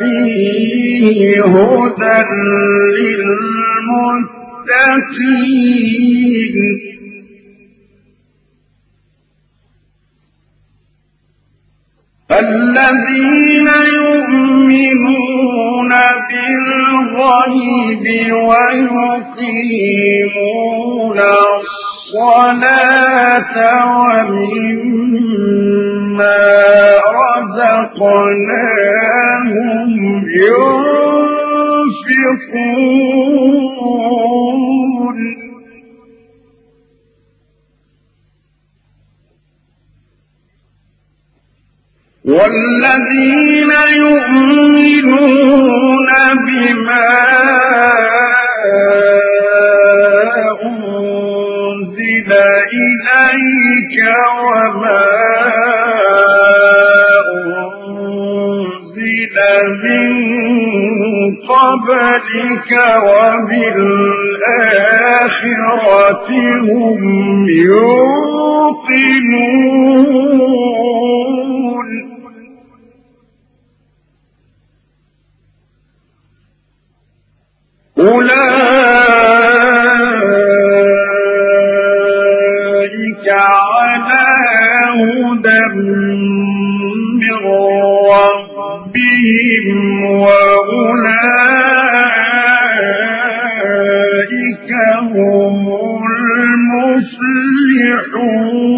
فيه هدى للمتقين. الذين يؤمنون بالغيب ويقيمون الصلاة ومما رزقناهم. ينفقون. والذين يؤمنون بما أنزل إليك وما أنزل من قبلك وبالآخرة هم يوقنون. أولئك على هدى من ربهم وأولئك هم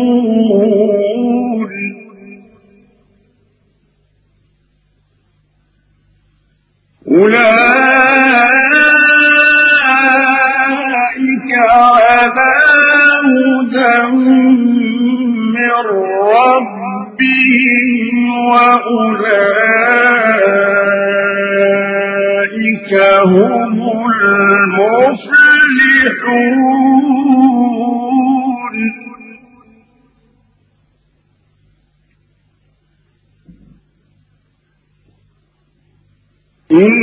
المفلحون أولئك على هدى من ربهم وأولئك هم المفلحون. إن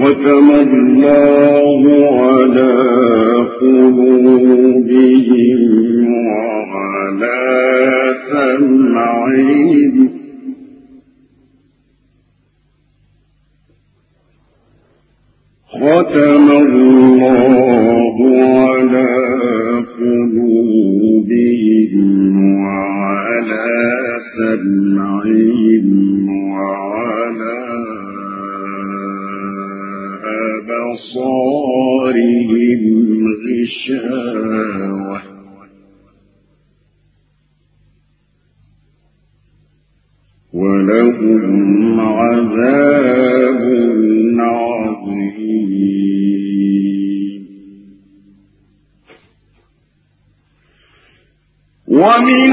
ختم الله على قلوبهم وعلى سمعهم ختم الله على قلوبهم وعلى سمعهم وعلى أبصارهم غشاوة. ولهم عذاب عظيم. ومن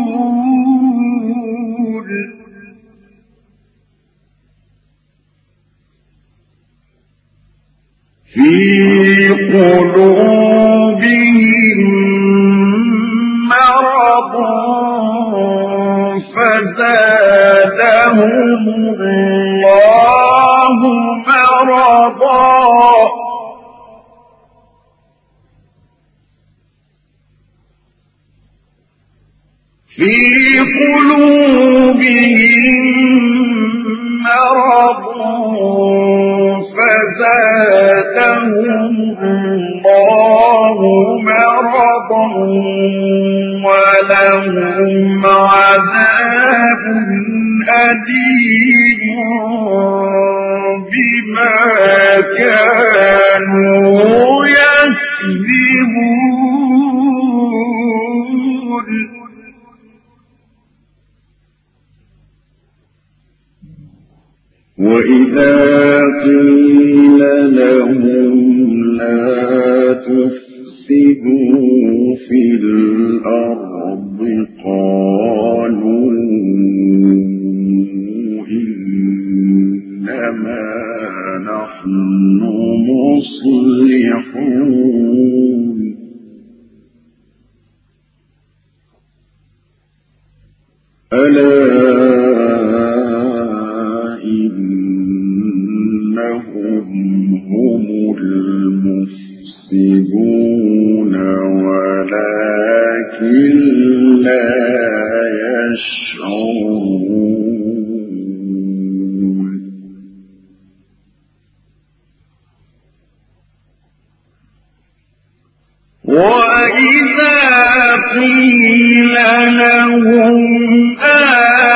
في قلوبهم مرض فزادهم الله مرضا. في قلوبهم ولهم عذاب أليم بما كانوا يكذبون. وإذا قيل لهم لا في الأرض قالوا إنما نحن مصلحون. ألا المفسدون ولكن لا يشعرون. وإذا قيل لهم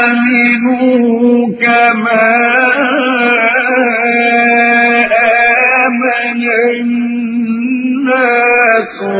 آمنوا كما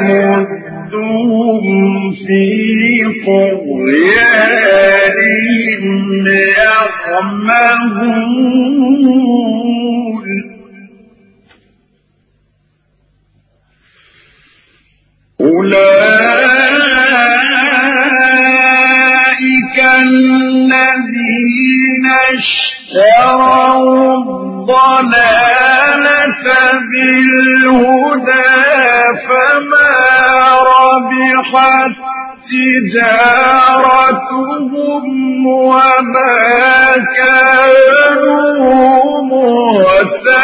يمدهم في طغيانهم يعمهون. أولئك الذين اشتروا الضلالة بالله تجارتهم وما كانوا مهتدين.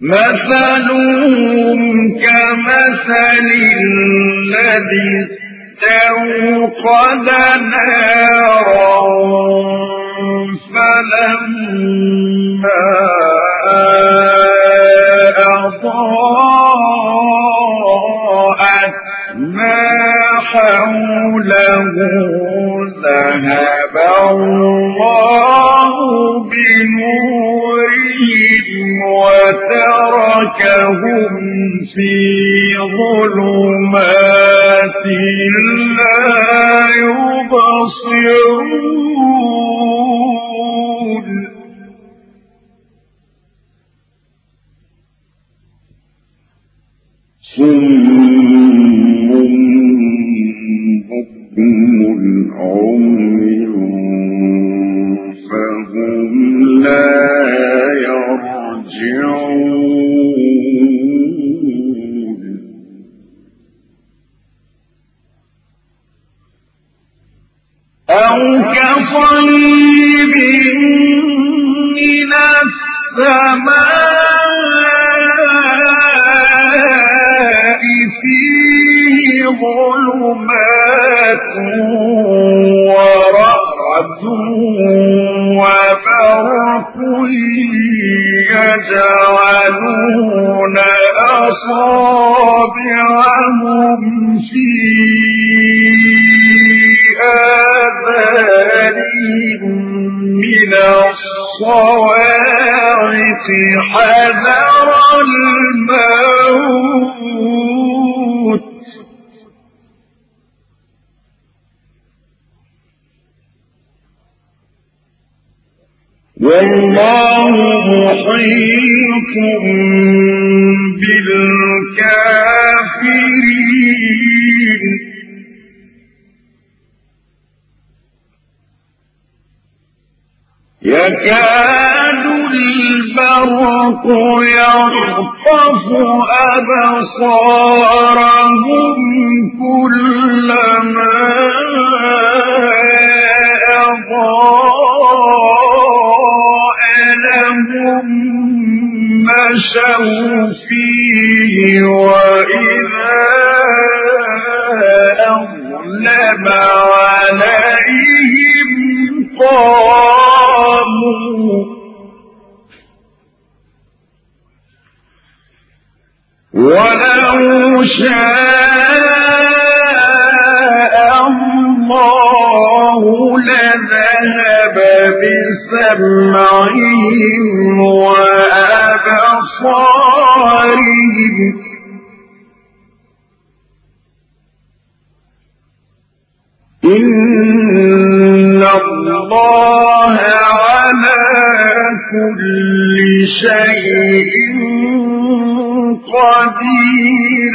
مثلهم كمثل الذي استوقد نارا فلما أضاءت ما حوله ذهب الله بنورهم وتركهم في ظلمات لا يبصرون. صم بكم عمي فهم لا أو كصيب من السماء فيه ظلمات ورعد وبرق يجعلون أصابعهم في آذانهم من الصواعق حذر الموت. والله محيط بالكافرين. يكاد البرق يخطف أبصارهم كلما أضاء. مشوا فيه وإذا أظلم عليهم قاموا ولو شاء الله لذهب بسمعهم وأبصارهم. إن الله على كل شيء قدير.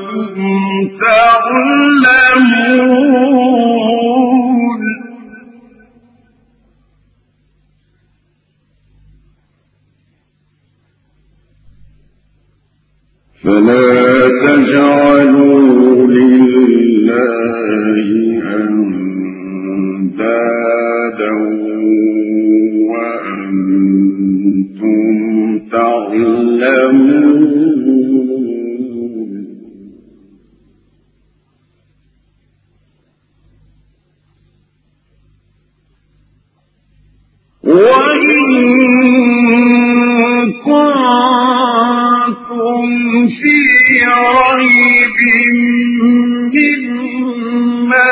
تعلمون فلا تجعلوا لله أندادا وأنتم تعلمون وإن كنتم في ريب مما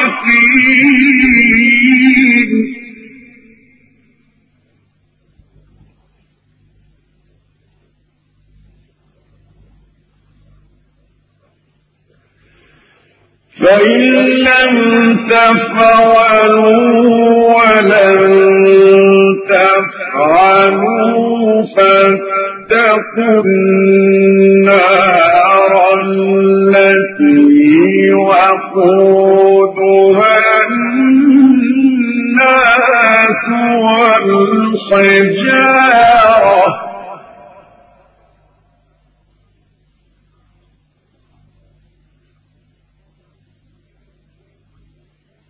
فإن لم تفعلوا ولن تفعلوا فاتقوا النار التي وقودها الناس والحجارة.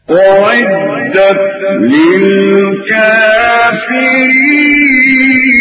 أعدت للكافرين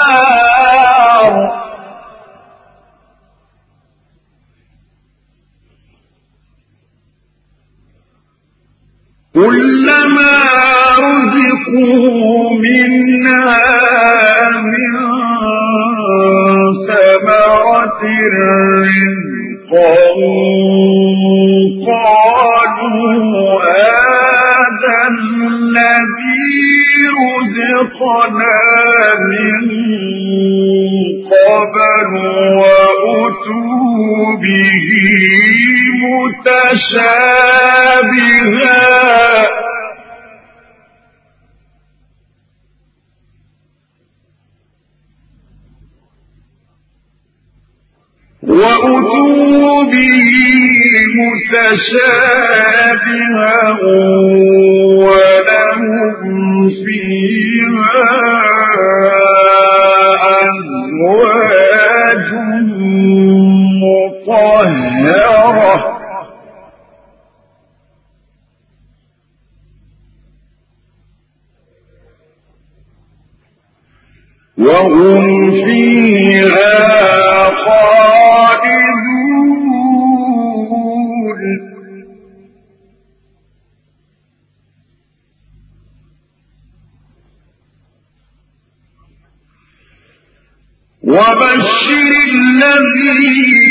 كلما رزقوا منها من ثمرة رزقا قالوا هذا الذي رزقنا من قبل وأتوا به متشابها. وأتوا به متشابها ولهم فيها أزواج مطهرة. وهم فيها خالدون. وبشر الذين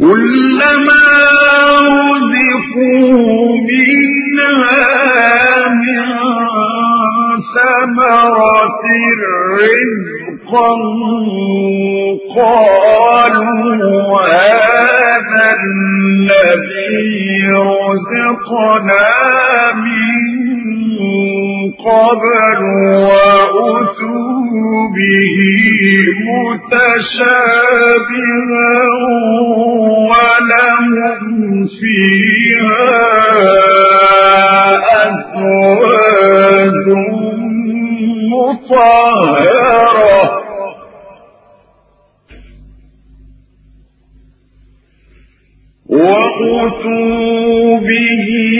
كلما رزقوا منها من ثمرة رزقا قالوا هذا الذي رزقنا من قبل وأتوا به متشابها ولهم فيها أزواج مطهرة. وأتوا به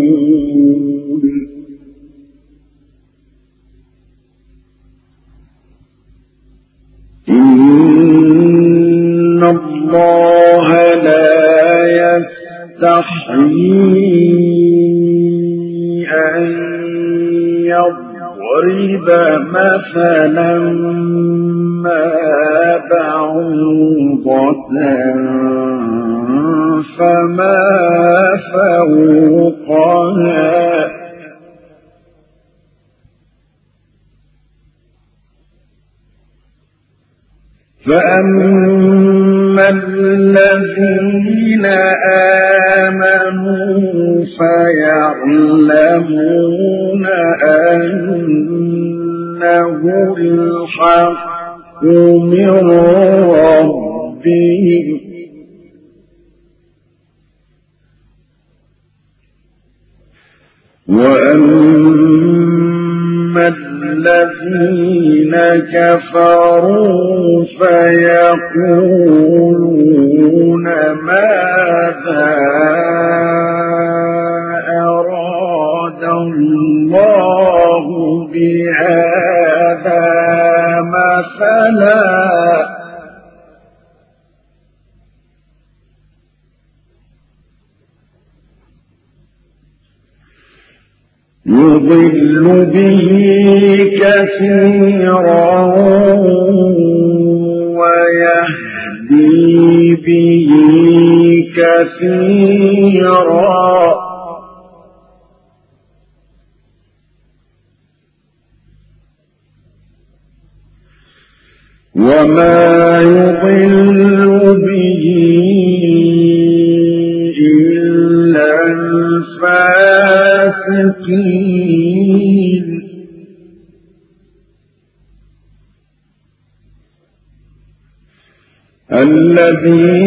الذين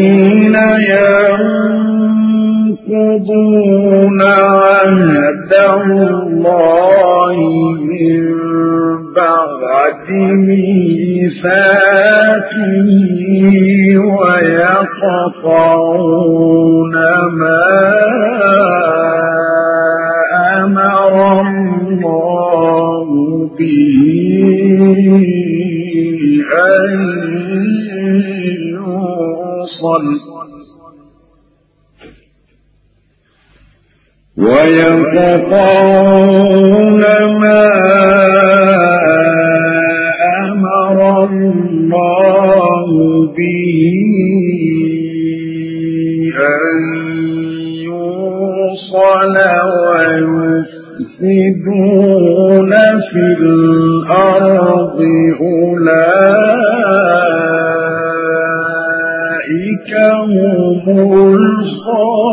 ويقطعون ما أمر الله به أن يوصل ويفسدون في الأرض أولئك هم الخاسرون.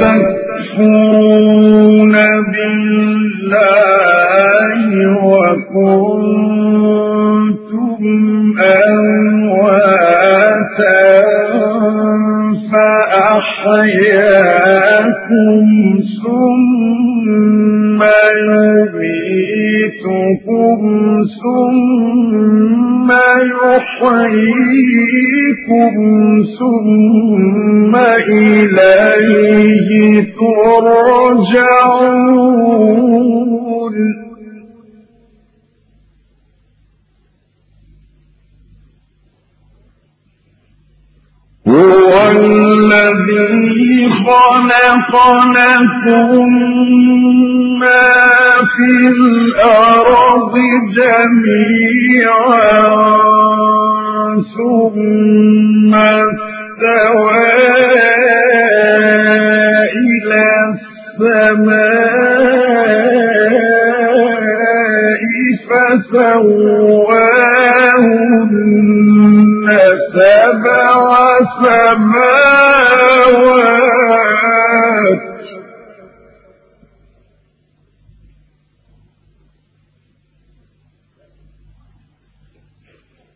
تكفرون بالله وكنتم أمواتا فأحياكم ثم يميتكم ثم يحييكم ثم إليه ترجعون. هو الذي خلق لكم ما في الأرض جميعا ثم استوى إلى السماء فسواهن سبع سماوات.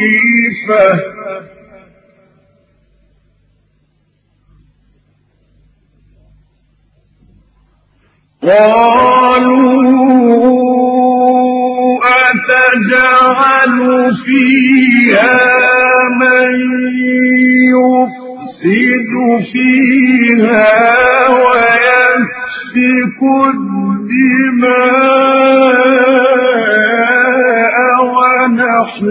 خليفة. قالوا أتجعل فيها من يفسد فيها ويسفك الدماء؟ ونحن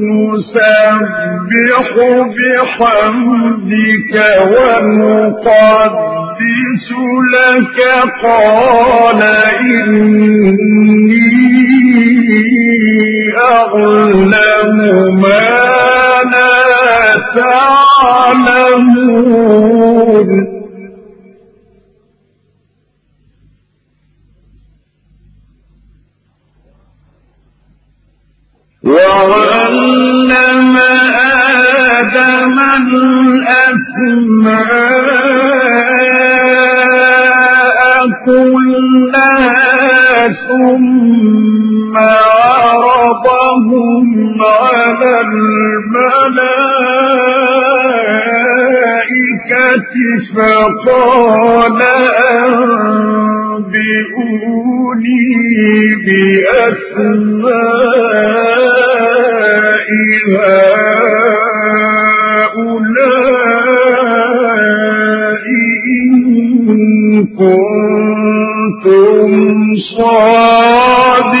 نسبح بحمدك ونقدس لك قال إني أعلم ما لا تعلمون. وعلم آدم الأسماء كلها ثم عرضهم على الملائكة فقال أنبئوني بأسماء هؤلاء إن كنتم صادقين.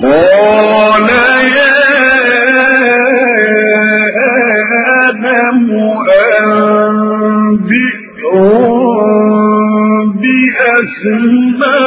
قال يا آدم أنبئهم بأسمائهم.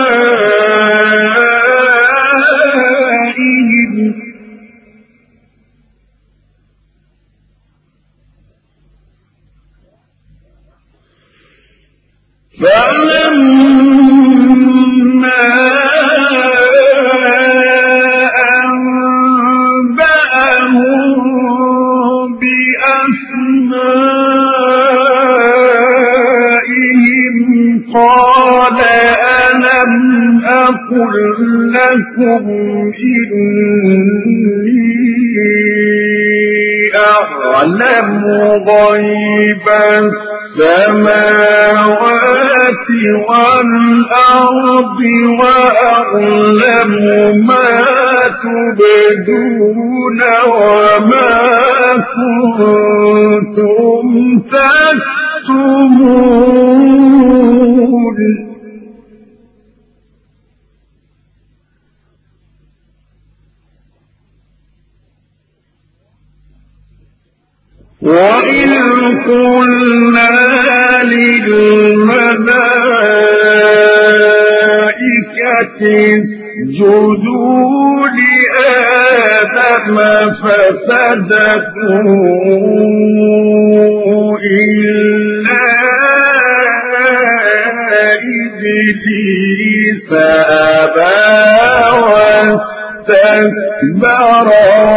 أقل لكم إني أعلم غيب السماوات والأرض وأعلم ما تبدون وما كنتم تكتمون. اسجدوا لآدم فسجدوا إلا إبليس أبى واستكبر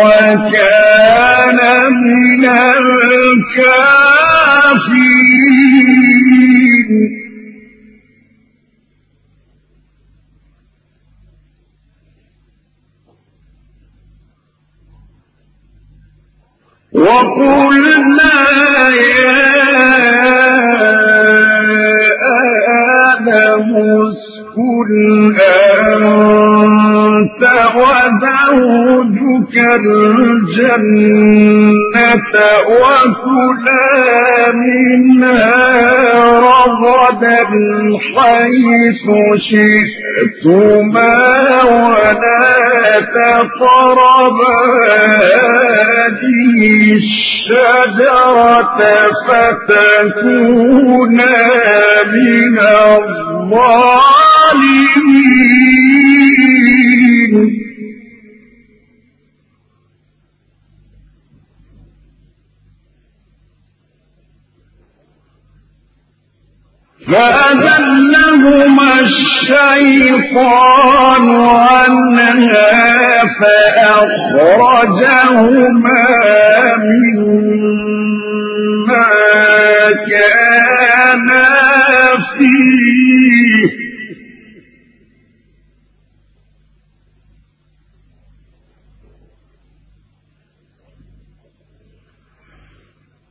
وكان من الكافرين آدم اسكن أنت. وزوجك الجنة وكلا منها رغدا حيث شئتما ولا تقربا هذه الشجرة فتكونا من الظالمين. فأذلهما الشيطان عنها فأخرجهما مما كانا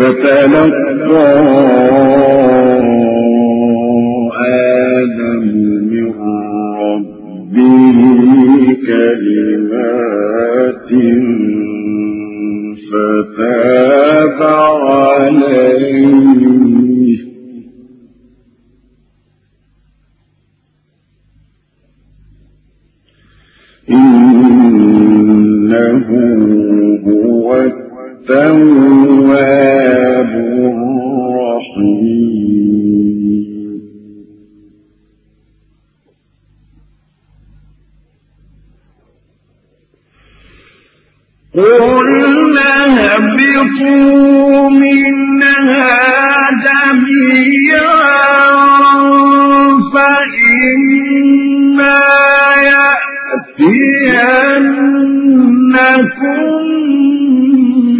فتلقى آدم من ربه كلمات فتاب عليه إنه هو التواب الرحيم قلنا اهبطوا منها جميعا فإما يأتينكم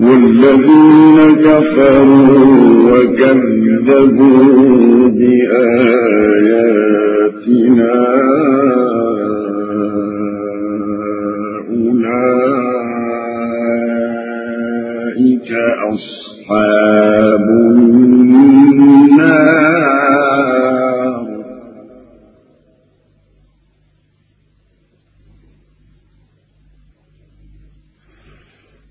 والذين كفروا وكذبوا بآياتنا أولئك أصحاب النار.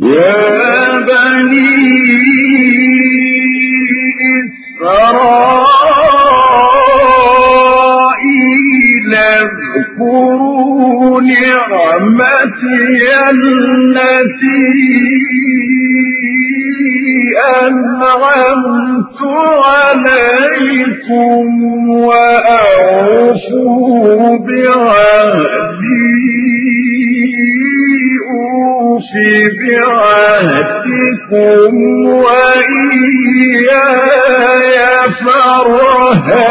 يا بني اذكروا نعمتي التي أنعمت عليكم وأوفوا بعهدي. بعهدكم وإياي فارهبون.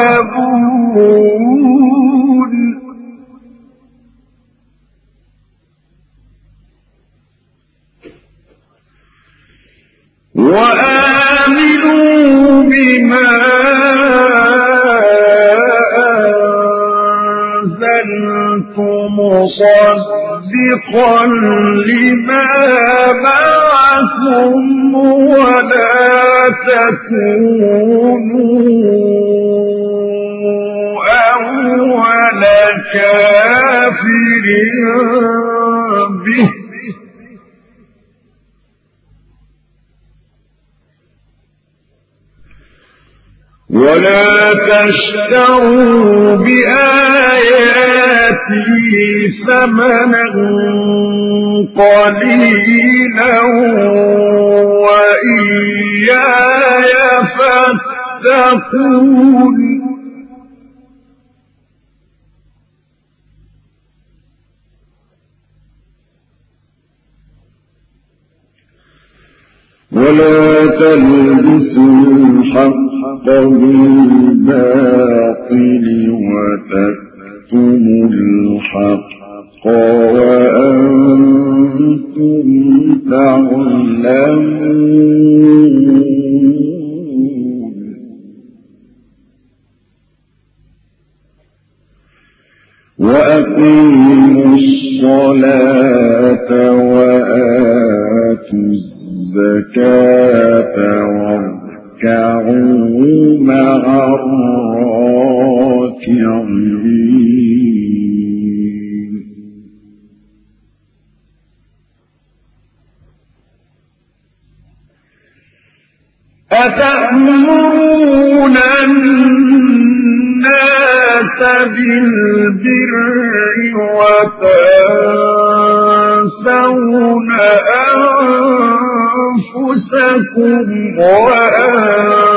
وآمنوا بما مصدقا لما معكم ولا تكونوا أول كافر به ولا تشتروا بآياتي ثمنا قليلا وإياي فاتقون. ولا تلبسوا الحق بالباطل وتكتموا الحق وأنتم تعلمون. وأقيموا الصلاة وآتوا الزكاة أتأمرون الناس بالبر وتنسون أنفسكم وأنتم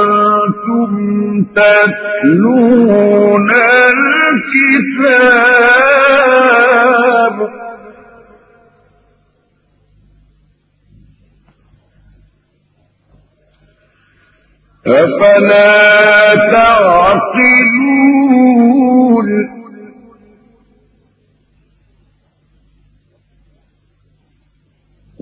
تتلون الكتاب أفلا تعقلون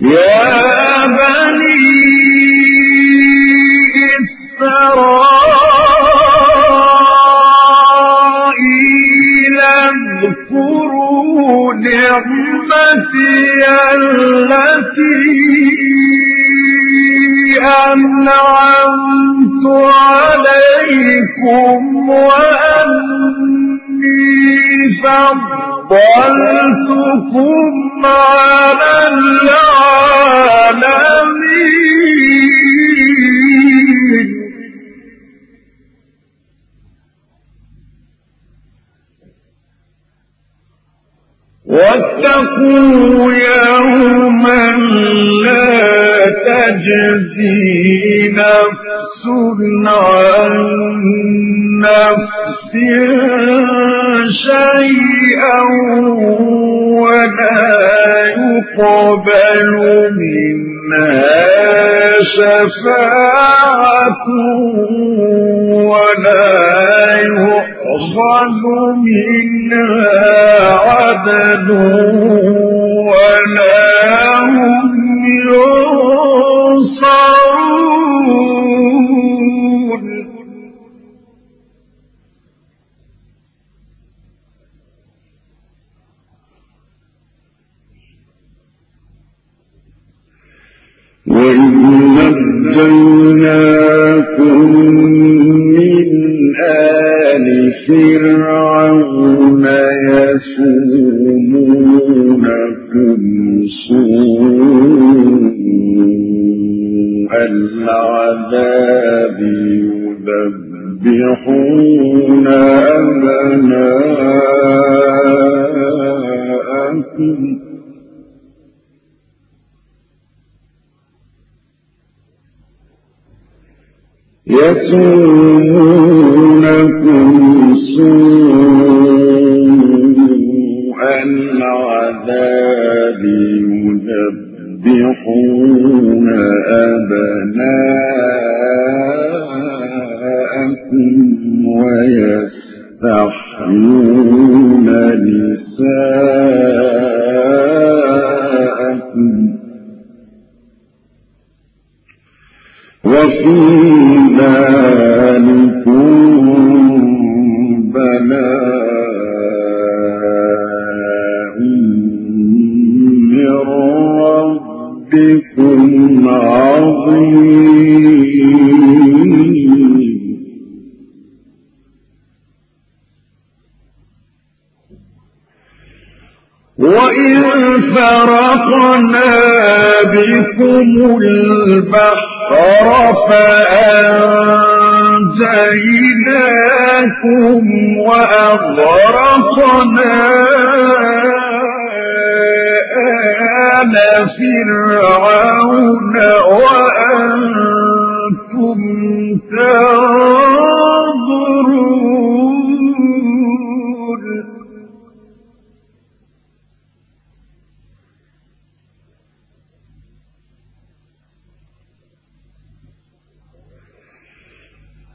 يا بني إسرائيل اذكروا نعمتي التي أنعمت عليكم وأني فضل فضلتكم على العالمين. واتقوا يوما لا تجزي نفس عن نفس. شيئا ولا يقبل منها شفاعة ولا يؤخذ منها عدل. نجيناكم من آل فرعون يسومونكم سوء العذاب يذبحون أبناءكم. يسومونكم سوء العذاب أبناءكم ويستحيون نساءكم. وفي ذلكم بلاء ربكم عظيم فرقنا بكم البحر فأنجيناكم وأغرقنا آل فرعون وأنتم تنظرون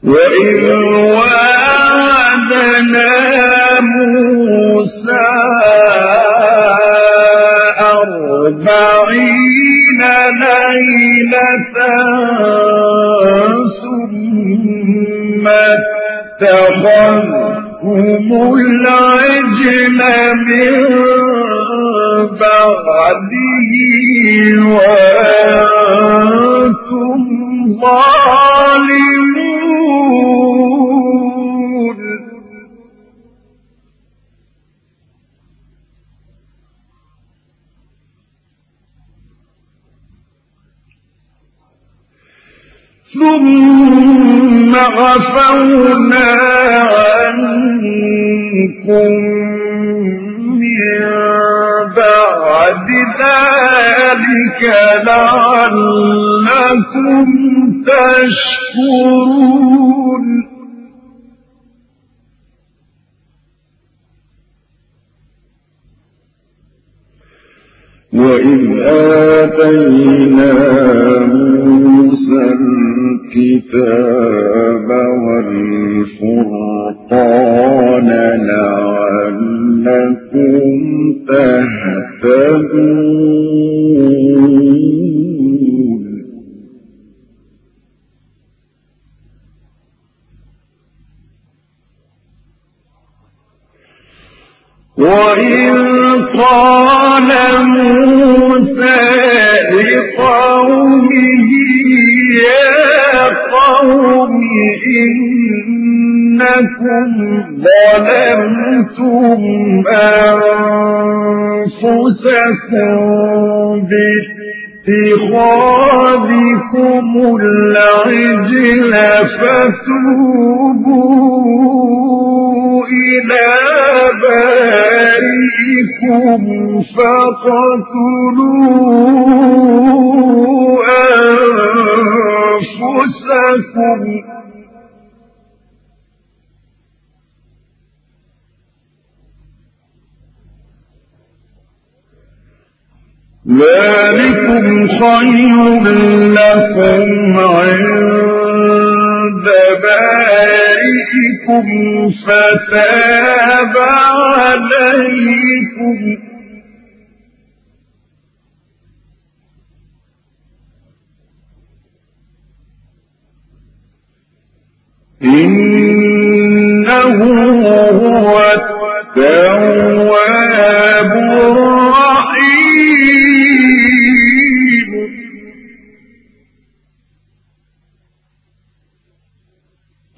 وإذ وعدنا موسى أربعين ليلة ثم اتخذتم العجل من بعده وأنتم ظالمون ثم غفونا عنكم من بعد ذلك لعلكم تشكرون. وإذ آتينا موسى الكتاب والفرقان لعلكم تهتدون. وإن قال موسى لقومه يا قوم إنكم ظلمتم أنفسكم باتخاذكم العجل فتوبوا إلى بارئكم فقتلوا أنفسكم ذلكم خير لكم عند بارئكم فتاب عليكم. إنه هو التواب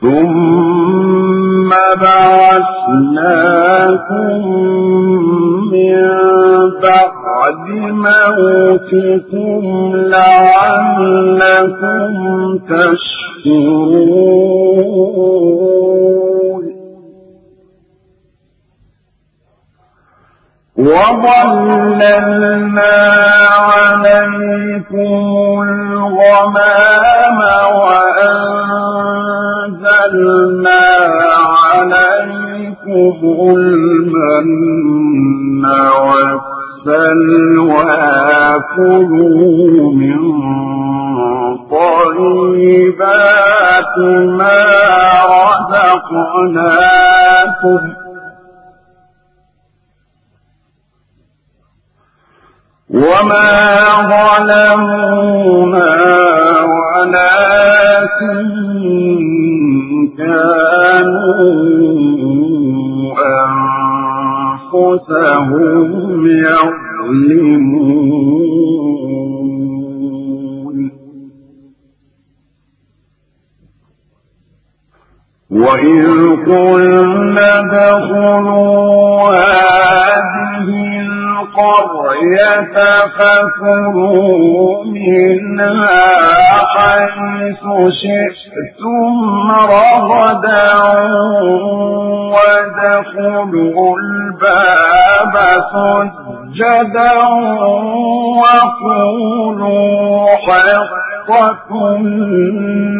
ثم بعثناكم من بعد موتكم لعلكم تشكرون وظللنا عليكم الغمام وأنزلنا عليكم المن والسلوى. كلوا من طيبات ما رزقناكم. وما ظلمونا ولكن كانوا أنفسهم يظلمون. وإذ قلنا ادخلوا هذه القرية فكلوا منها حيث شئتم رغدا وادخلوا الباب سجدا وقولوا حقة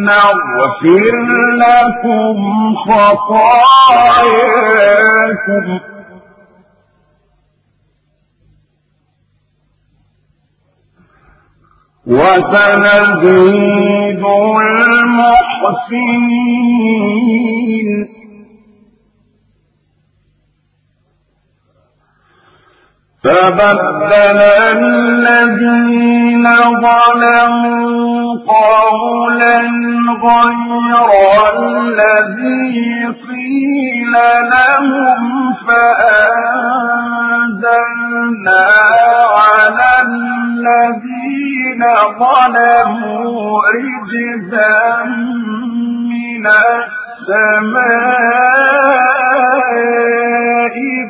نغفر لكم خطاياكم. وسنزيد المحسنين. فبدل الذين ظلموا قولا غير الذي قيل لهم فأنزلنا على الذين ظلموا رجزا من السماء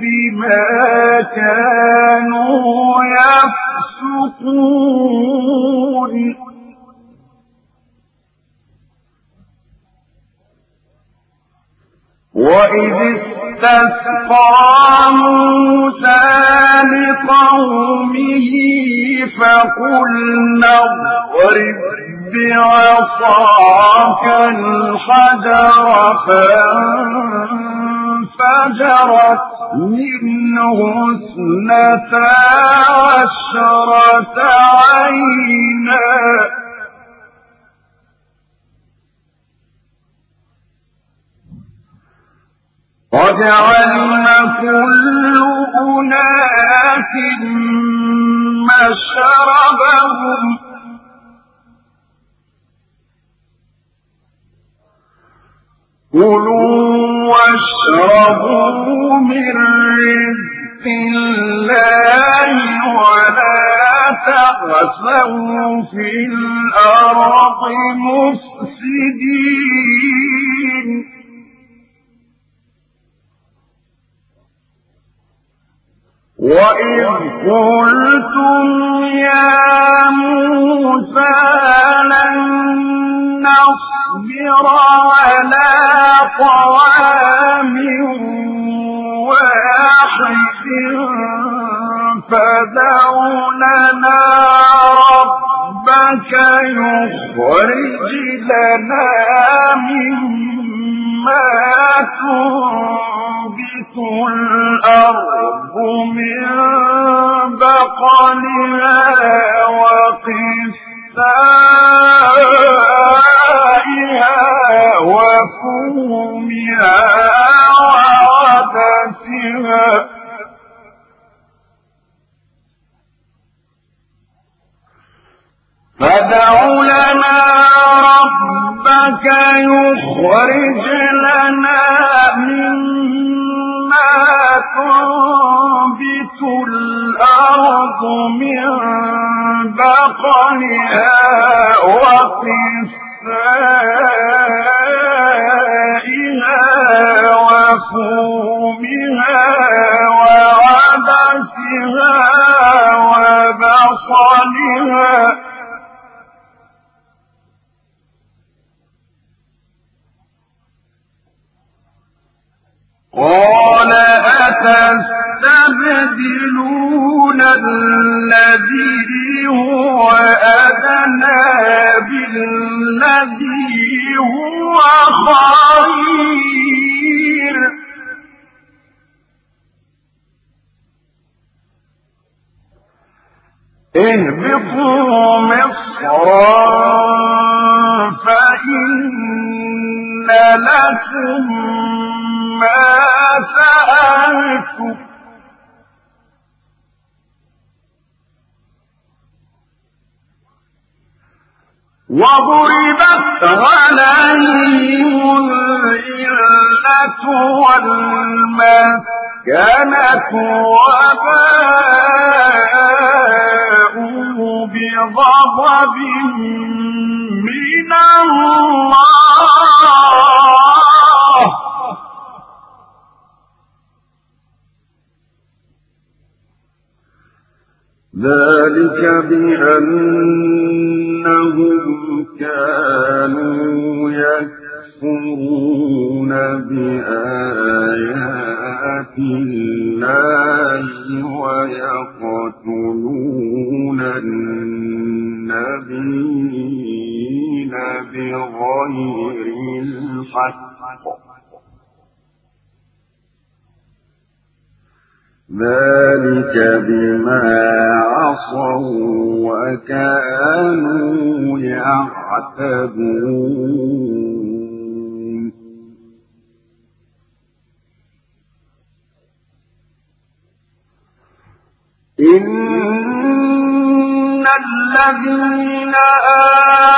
بما كانوا يفسقون. وإذ استسقى موسى لقومه فقلنا اضرب بعصاك كالحجر فانفجرت منه اثنتا عشرة عينا علم كل أناس مشربهم. كلوا واشربوا من رزق الله ولا تعثوا في الأرض مفسدين. وإذ قلتم يا موسى لن نصبر على طعام واحد فدع ربك يخرج لنا مما تنبت الأرض من بقلها وقثائها وفومها وعدسها فدع لنا ربك يخرج لنا مما تنبت الأرض من بقلها وقثائها وفومها وعدسها وبصلها قال أتستبدلون الذي هو أدنى بالذي هو خير؟ اهبطوا مصرا فإن لكم ما سألتم وضربت عليهم الذلة والمسكنة وباءوا بغضب من الله. ذلك بأنهم كانوا يكفرون بآيات الله ويقتلون النبيين بغير الحق. ذلك بما عصوا وكانوا يعتدون إن الذين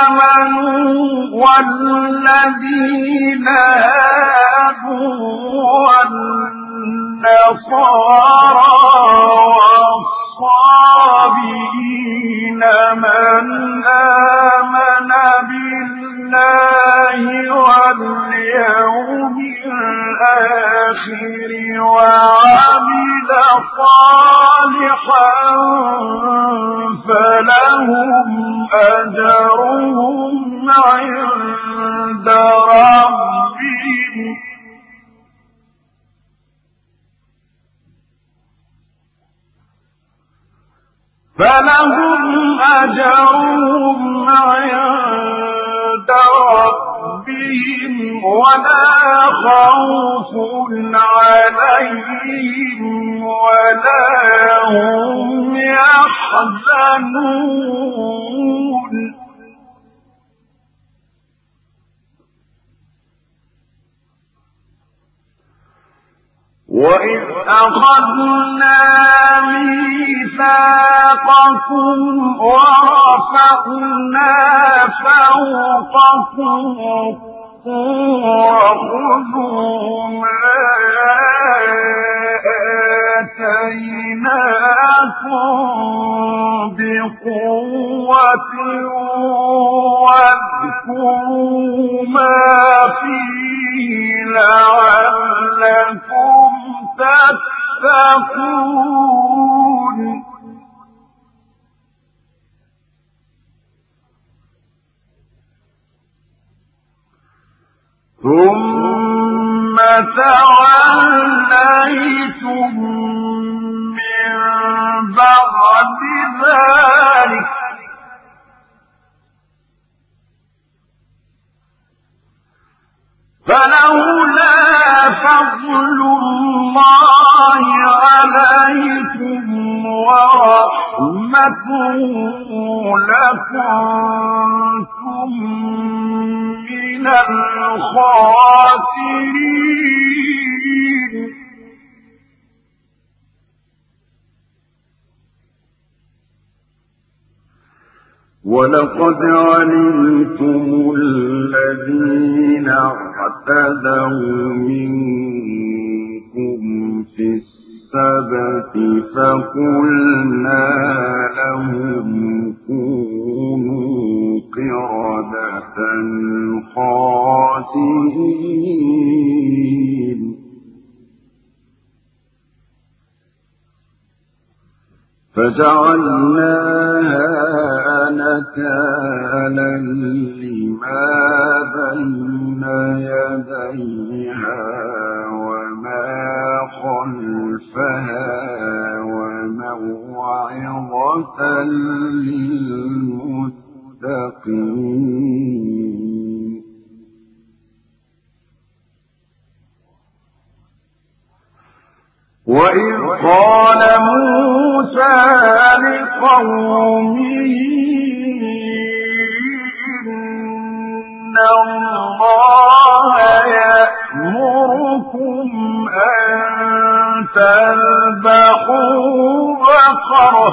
آمنوا والذين هادوا النصارى والصابين من آمن بالله واليوم الآخر وعمل صالحا فلهم أجرهم عند ربهم. فلهم أجرهم عند ربهم ولا خوف عليهم ولا هم يحزنون. وإذ أخذنا ميثاقكم ورفعنا فوقكم وخذوا ما آتيناكم بقوة واذكروا ما فيه لعلكم تتقون. ثم توليتم من بعد ذلك فلولا فضل الله عليكم ورحمته لكنتم من الخاسرين ولقد علمتم الذين اعتدوا منكم في السبت فقلنا لهم كونوا قردة خاسئين. فجعلناها نكالا لما بين يديها خلفها وموعظة للمتقين. وإذ قال موسى لقومه إن الله يأمركم أن تذبحوا بقرة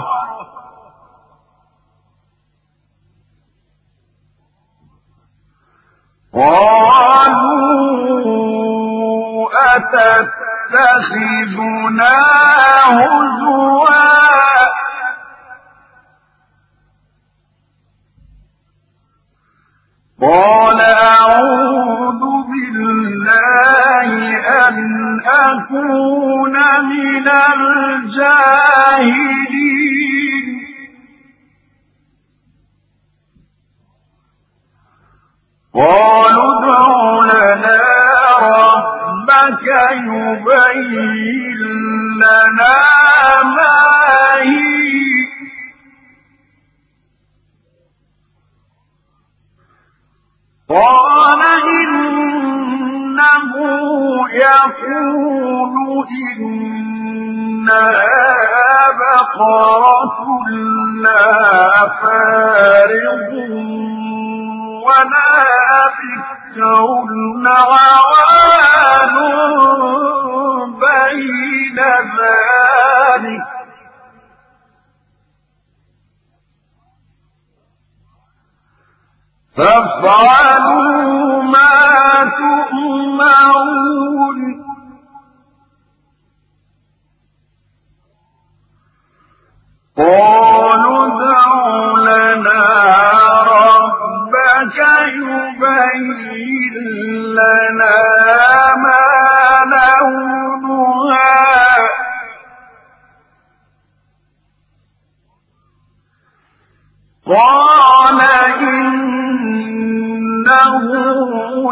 قالوا أتت تتخذنا هزوا؟ قال أعوذ أكون من الجاهلين. قالوا ادع لنا ربك يبين لنا ما هي. قال يقول إنها بقرة لا فارض ولا بكر عوان بين ذلك. فافعلوا ما تؤمرون قالوا ادع ربك يبين لنا ما لونها قال إنه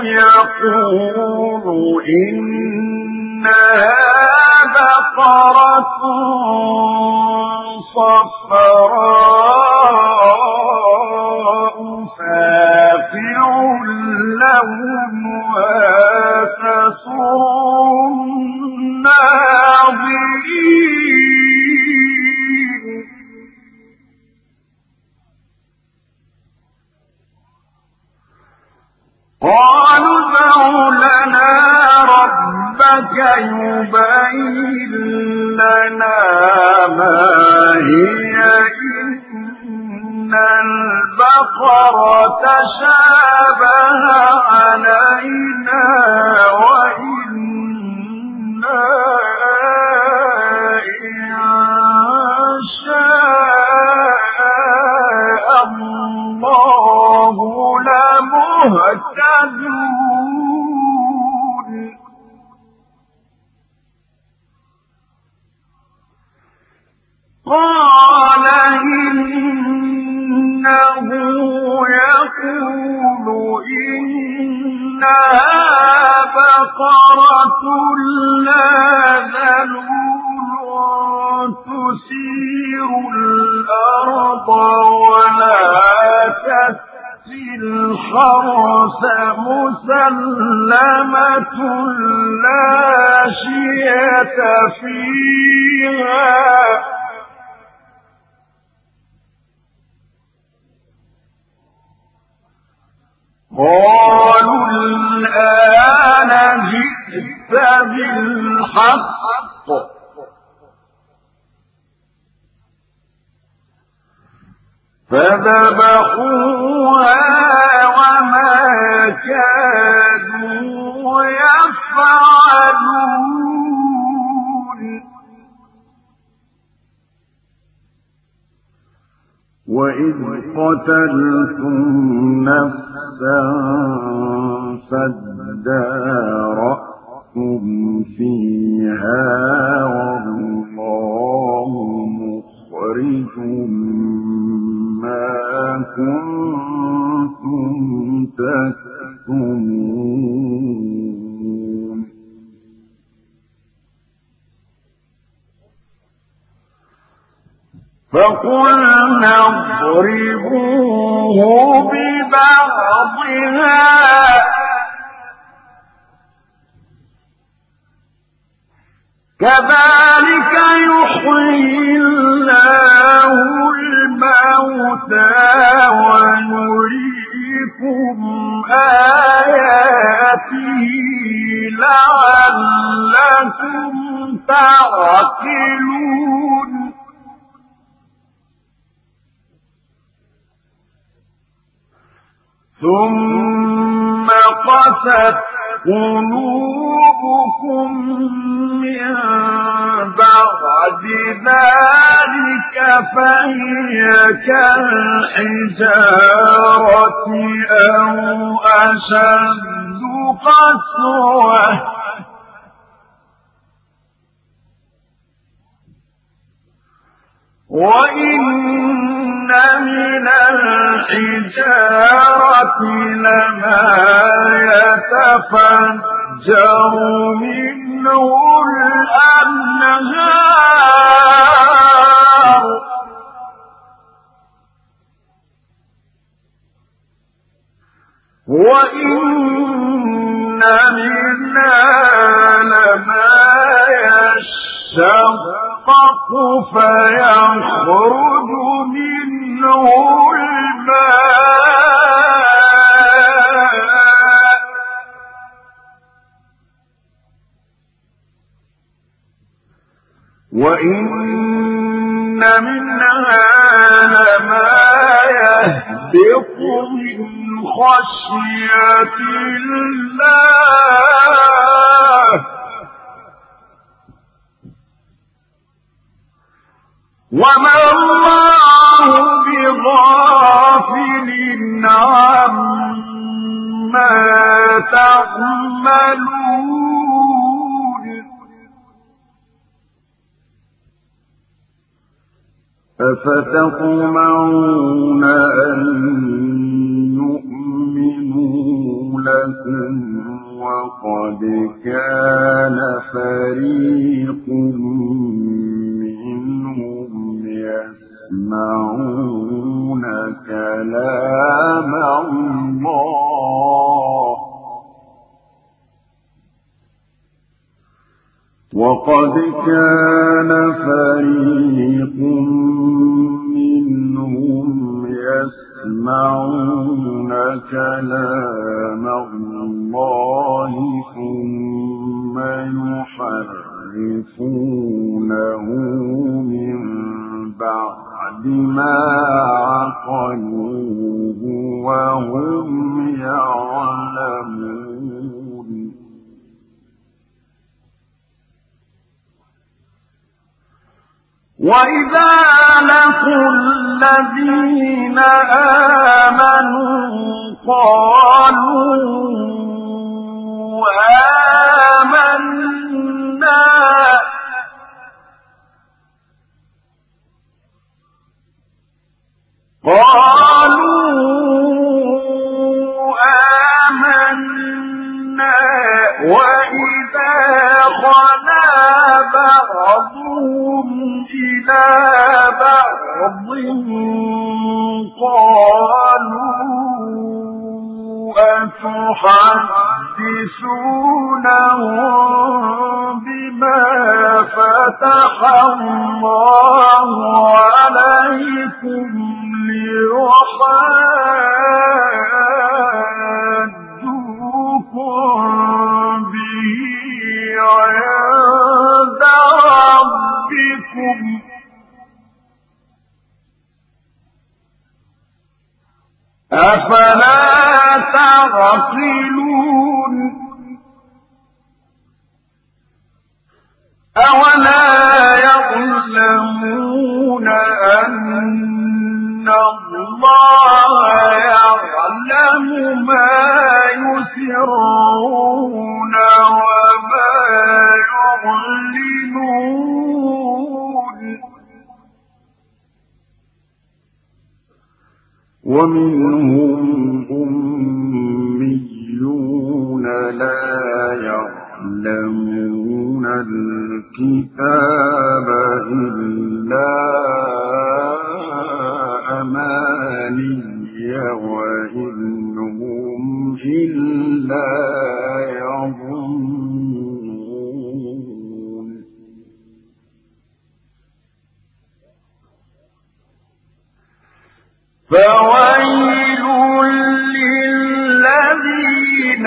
يقول إن إنها بقرة صفراء فاقع لونها تسر الناظرين قالوا ادع ربك يبين لنا ما هي. إن البقرة تشابه علينا وإنا إن شاء الله لمهتدون. بالحق فذبحوها وما كادوا يفعلون. وإذ قتلتم نفسا فادارأتم فيها مخرج ما كنتم تكتمون. فقلنا اضربوه ببعضها كذلك يحيي الله الموتى ويريكم آياته لعلكم تعقلون. ثم قست قلوبكم من بعد ذلك فهي كالحجارة أو أشد قسوة. وإن من الحجارة لما يتفجر منه الأنهار وإن منها لما يشقق فيخرج منه الماء. وإن منها لما يهبط من خشية الله. وما الله بغافل عما تعملون. أفتطمعون أن يؤمنوا لكم وقد كان فريق يسمعون كلام الله. وقد كان فريق منهم يسمعون كلام الله ثم يحرفونه من بعد ما عقلوه وهم يعلمون. وإذا لقوا الذين آمنوا قالوا آمنا قالوا آمنا وإذا خلا بعضهم إلى بعض قالوا أتحدثونهم بما فتح الله عليكم ربكم. أفلا تعقلون؟ أولا يظلمون أن الله يعلم ما يسرون وما يعلنون ومنهم أميون لا يعلمون الكتاب إلا أماني وإن هم إلا يظنون فويل للذين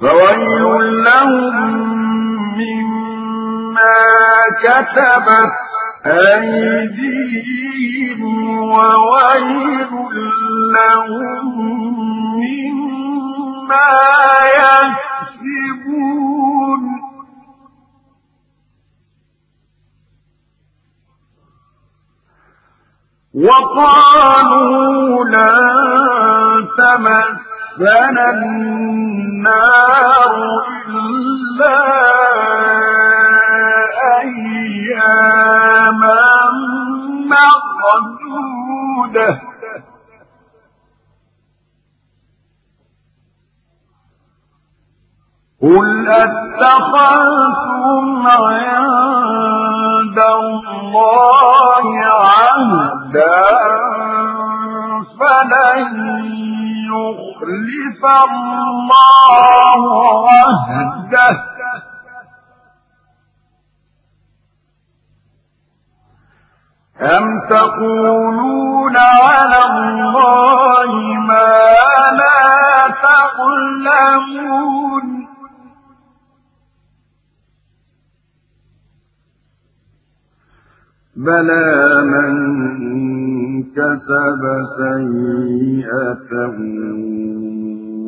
فويل لهم مما كتبت أيديهم وويل لهم مما يكسبون. وقالوا لن تمسنا النار إلا أياما معدودة قل أتخذتم عند الله عهدا فلن يخلف الله عهده أم تقولون على الله ما لا تعلمون؟ بلى من كسب سيئة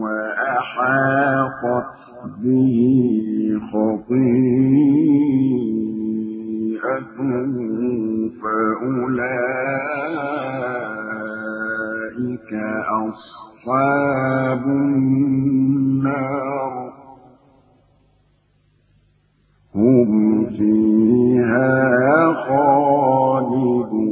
وأحاطت به خطيئة فأولئك أصحاب النار. هم فيها خالدون.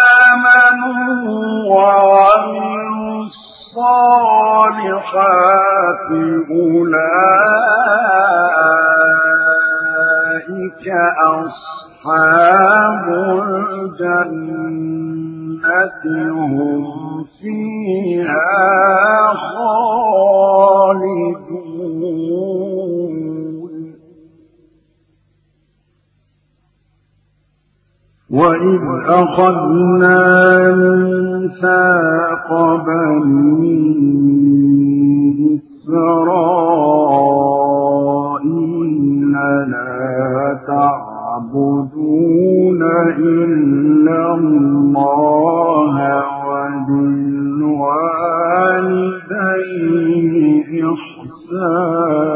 وعملوا الصالحات أولئك أصحاب الجنة هم فيها خالدون. وإذ أخذنا ميثاق بني إسرائيل لا تعبدون إلا الله وبالوالدين إحسانا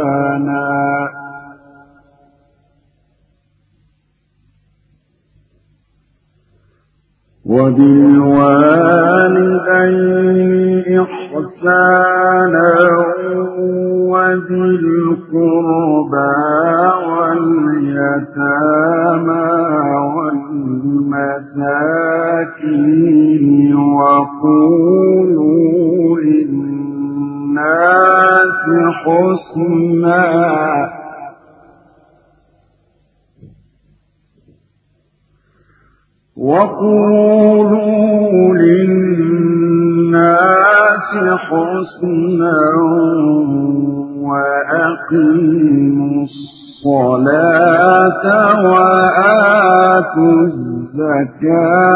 وبالوالدين إحسانا وذي واليتامى والمساكين وقولوا للناس حسنا وقولوا للناس حسنا وأقيموا الصلاة وآتوا الزكاة.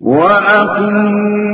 وأقيموا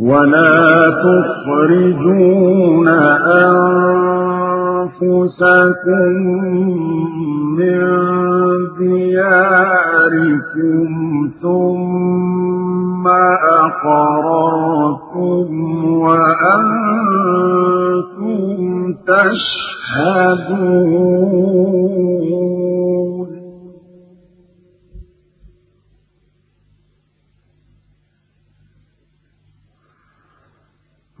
ولا تخرجون أنفسكم من دياركم ثم أقررتم وأنتم تشهدون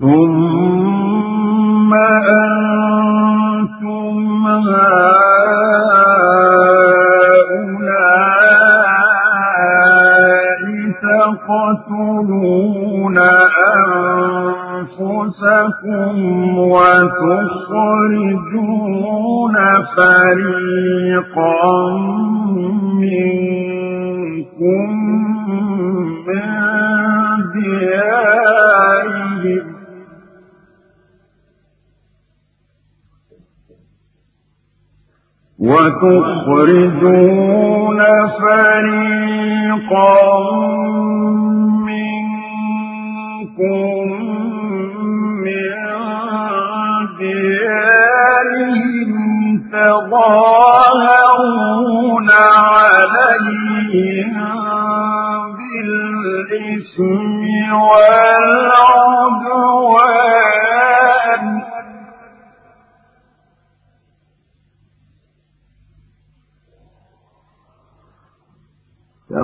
ثم أنتم هؤلاء تقتلون أنفسكم وتخرجون فريقا منكم من ديارهم وتخرجون فريقا منكم من ديارهم تظاهرون عليهم بالإثم والعدوان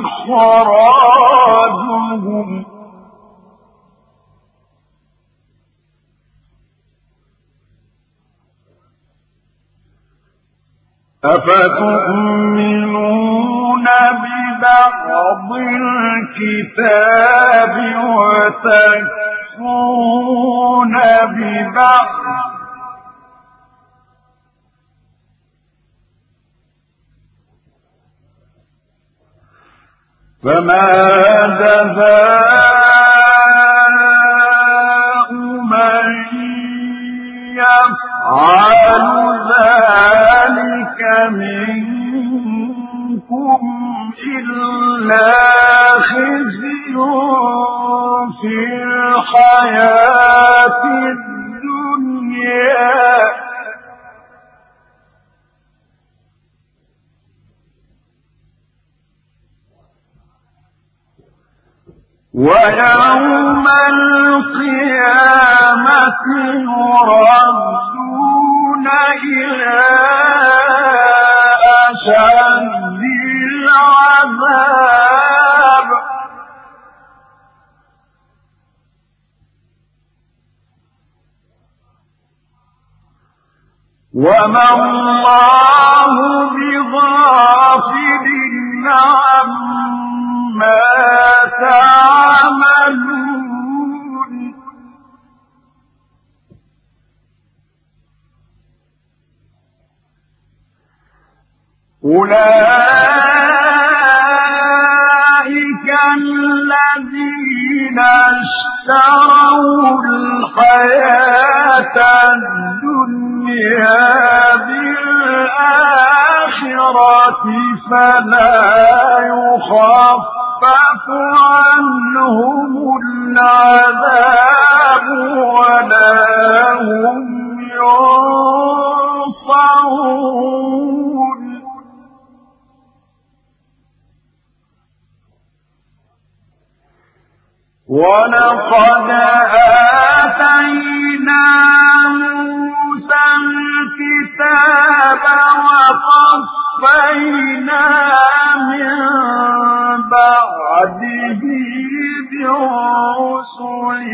إخراجهم أفتؤمنون ببعض الكتاب وتكفرون ببعض؟ فما جزاء من يفعل ذلك منكم إلا خزي في الحياة الدنيا ويوم القيامة يردون إلى أشد العذاب. وما الله بغافل عما تعملون. أولئك الذين اشتروا الحياة الدنيا بالآخرة فلا يخاف يخفف عنهم العذاب ولا هم ينصرون. ولقد آتينا موسى الكتاب وقفينا من بعده بالرسل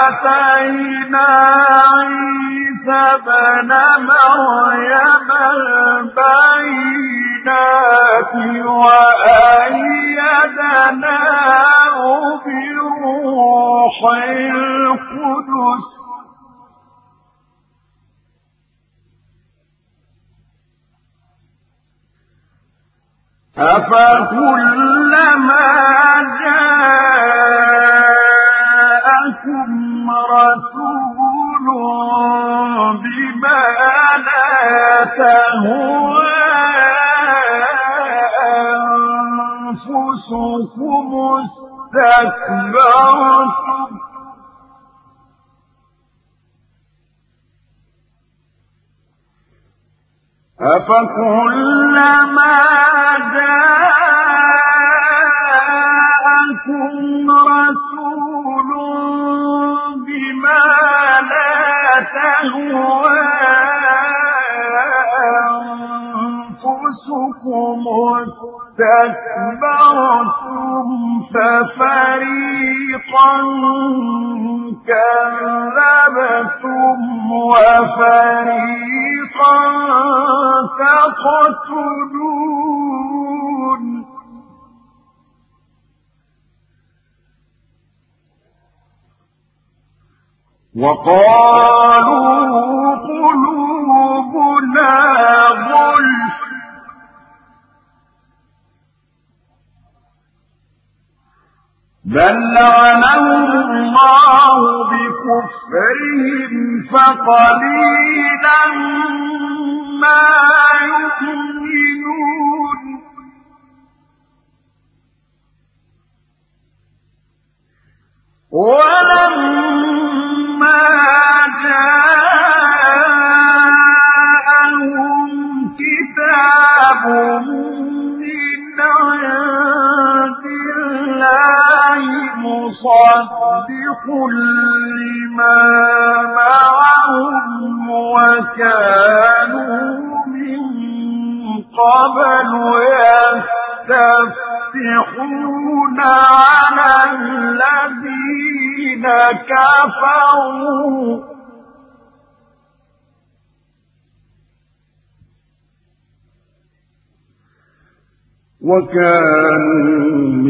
وآتينا عيسى بن مريم البينات وأيدناه بروح القدس أفكلما جاءكم رسول بما لا تهوى أنفسكم استكبرتم أفكلما جاءكم رسول بما لا تهوى أنفسكم استكبرتم ففريقا كذبتم وفريقا تقتلون. وقالوا قلوبنا غلف. بل لعنهم الله بكفرهم فقليلا ما يؤمنون. ولما جاءهم كتاب مصدق لما معهم وكانوا من قبل يستفتحون على الذين كفروا. وكانوا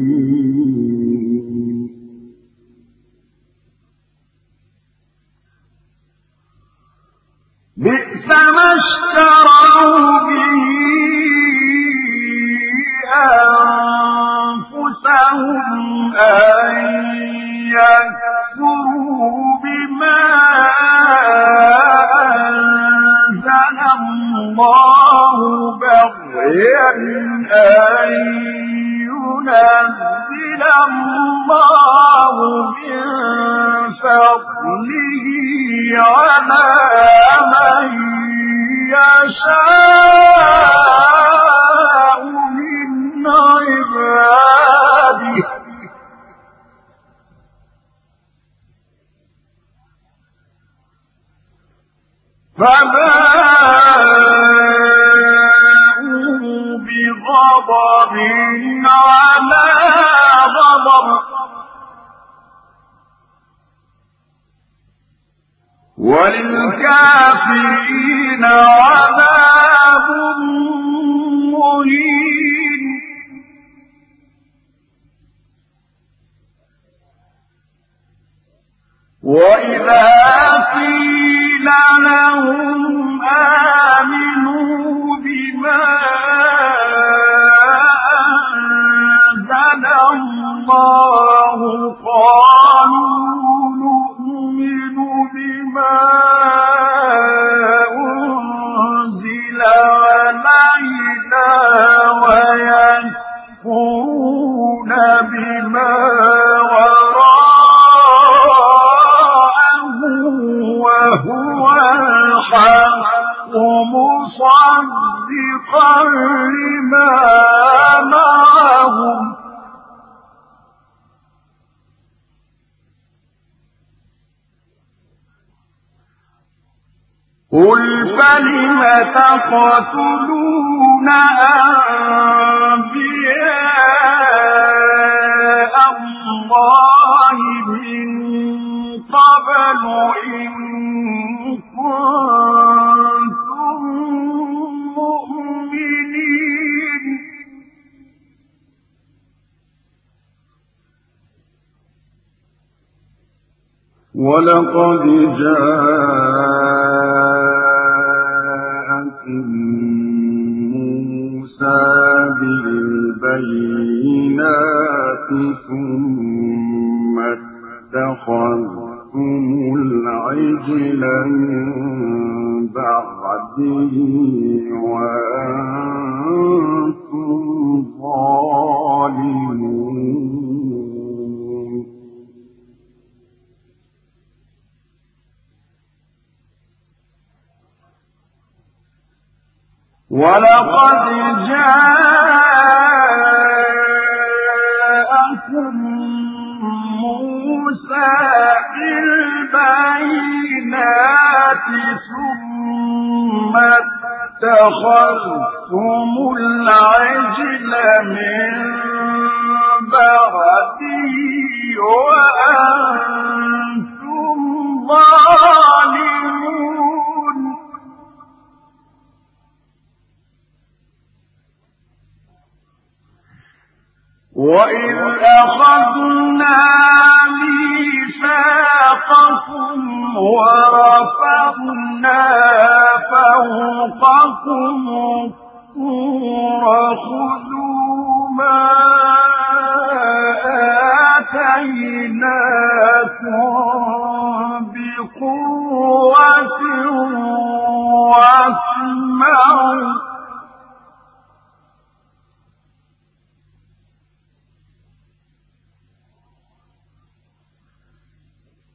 بئس ما اشتروا به أنفسهم أن يكفروا بما الله بغيا أن ينزل الله من فضله على من يشاء من عباده. فباءوا بغضب على غضب. وللكافرين عذاب مهين. وإذا قيل لهم آمنوا بما الله فلم تقتلون أنبياء الله من قبل إن كنتم مؤمنين. ولقد جاءكم بالبينات ثم اتخذتم العجل من بعده وأنتم ظالمون. ولقد جاءكم موسى بالبينات ثم اتخذتم العجل من بعدي وأنتم ظالمون. وإذ أخذنا ميثاقكم ورفعنا فوقكم الطور خذوا ما آتيناكم بقوة واسمعوا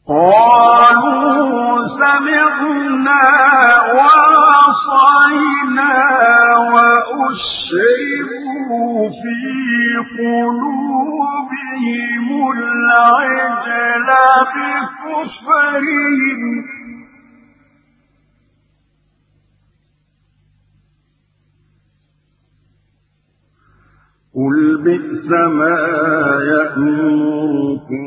قالوا سمعنا وعصينا وأشربوا في قلوبهم العجل بكفرهم. قل بئس ما يأمركم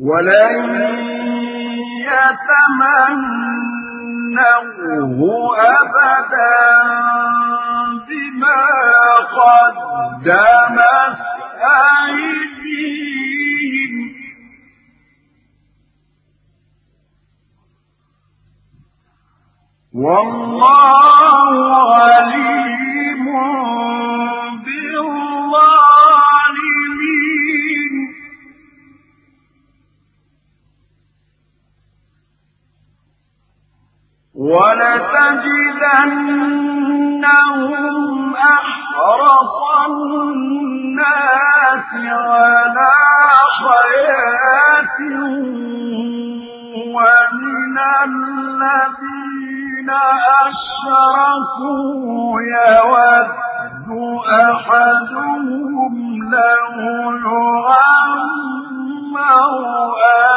ولن يتمنوه أبدا بما قدمت أيديهم. والله عليم ولتجدنهم أحرص الناس على حياة ومن الذين أشركوا يود أحدهم لو يعمر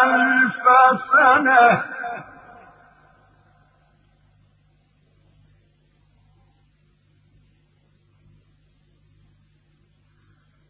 ألف سنة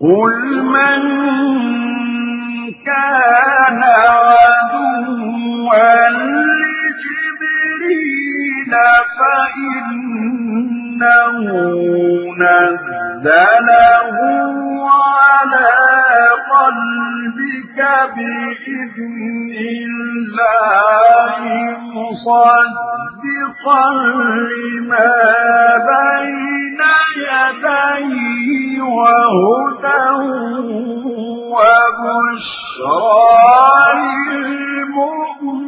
قل من كان عدوا لجبريل فإنه نزله على قلبك بإذن الله مصدقا لما بين يديه وهدى وبشرى للمؤمنين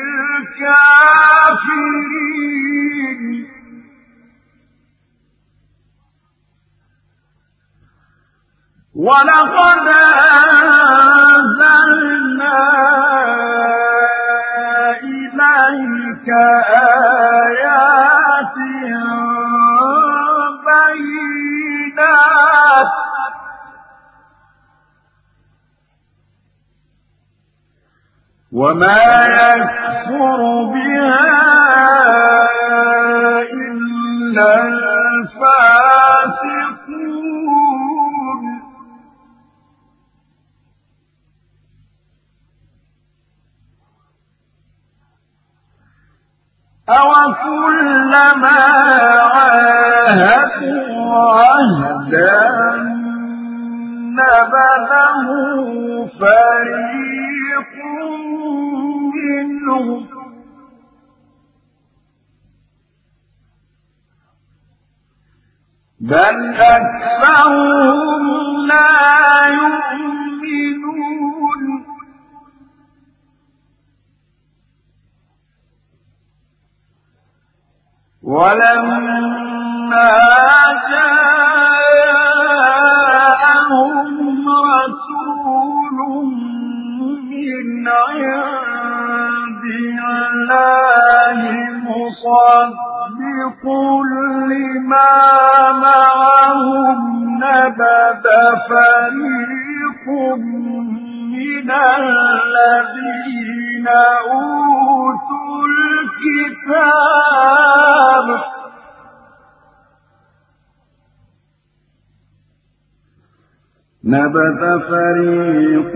للكافرين ولقد أنزلنا إليك آيات وما يكفر بها إلا الفاسقون أوكلما عاهدوا عهدا نبذه فريق منهم. بل أكثرهم لا يؤمنون. ولما جاءهم الله مصدق لما معهم نبذ فريق من الذين أوتوا الكتاب. نبذ فريق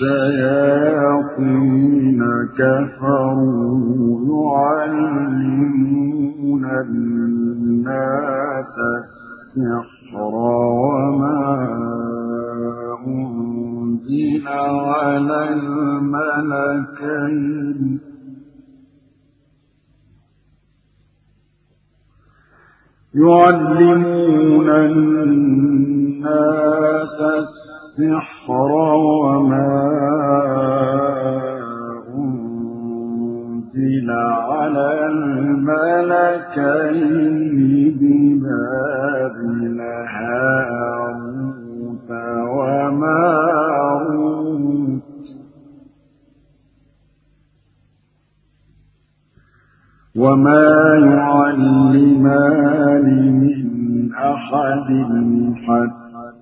الشياطين كفروا يعلمون الناس السحر وما أنزل على الملكين. يعلمون الناس السحر وما أنزل على الملكين ببابل هاروت وماروت وما يعلمان من أحد حتى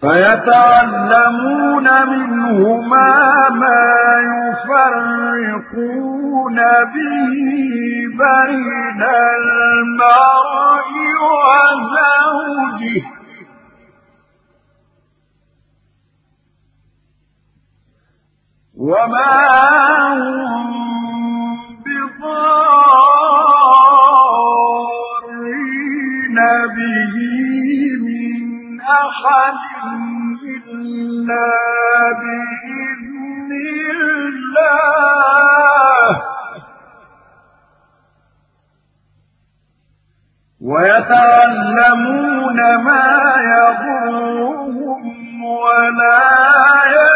فيتعلمون منهما ما يفرقون به بين المرء وزوجه. وما هم بضارين به أحد إلا بإذن الله. ويتعلمون ما يضرهم ولا ينفعهم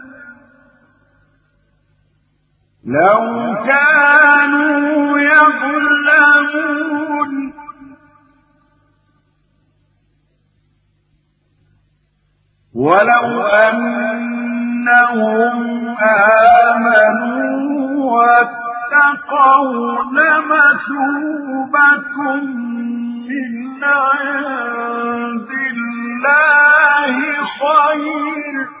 لو كانوا يظلمون. ولو أنهم آمنوا واتقوا لمثوبة من عند الله خير.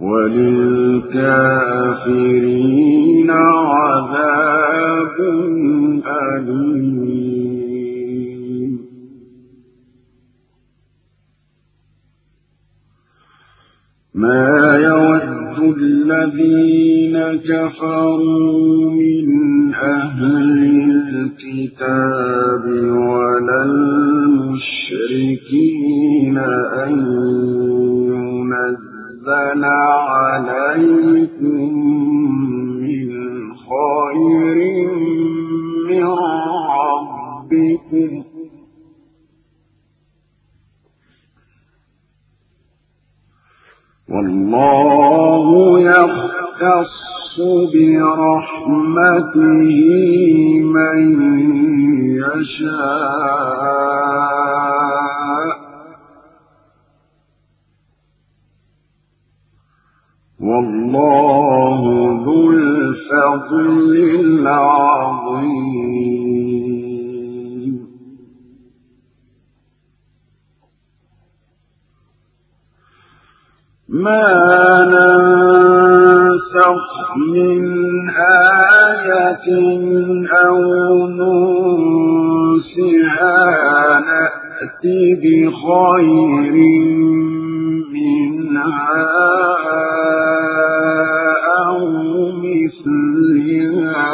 وللكافرين عذاب أليم. ما يود الذين كفروا من أهل الكتاب ولا المشركين أن ينزل أنزل عليكم من خير من ربكم. والله يختص برحمته من يشاء. والله ذو الفضل العظيم. ما ننسخ من آية أو ننسها نأتي بخير أو مثلها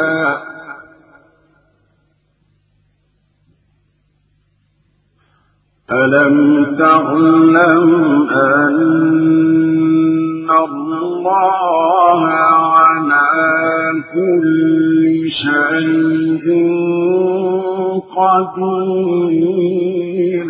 ألم تعلم أن الله على كل شيء قدير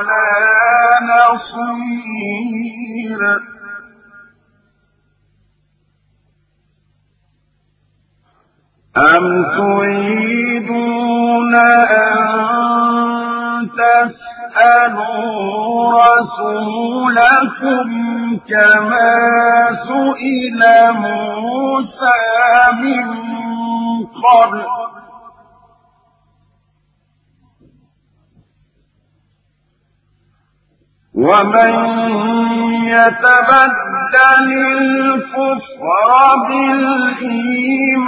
ولا نصير. أم تريدون أن تسألوا رسولكم كما سئل موسى من قبل؟ ومن يتبدل الكفر بالإيمان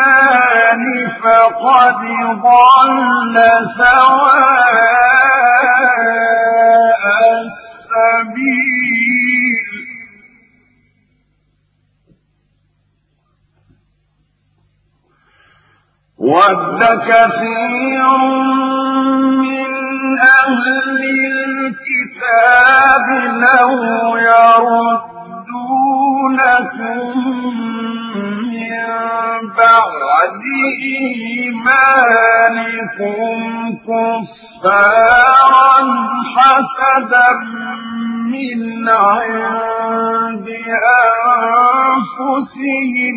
فقد ضل سواء السبيل ود كثير أهل الكتاب لو يردونكم من بعد إيمانكم كفارا حسدا من عند أنفسهم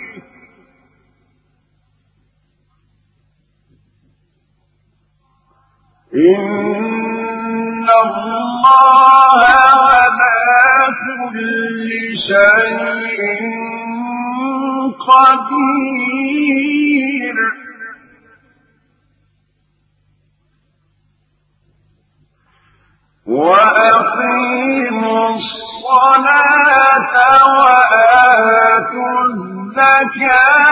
إن الله على كل شيء قدير وأقيموا الصلاة وآتوا الزكاة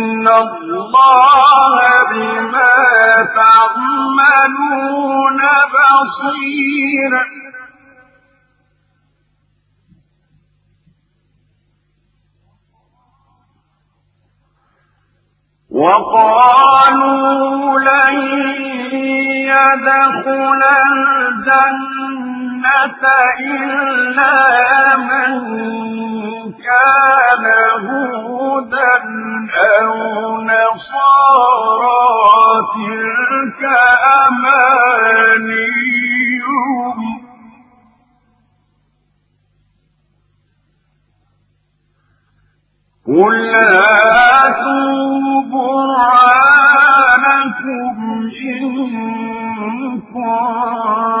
الله بما تعملون بصير وقالوا لن يدخل الجنة إلا من كان هودا أو نصارى تلك أمانيهم. قل هاتوا برهانكم إن كنتم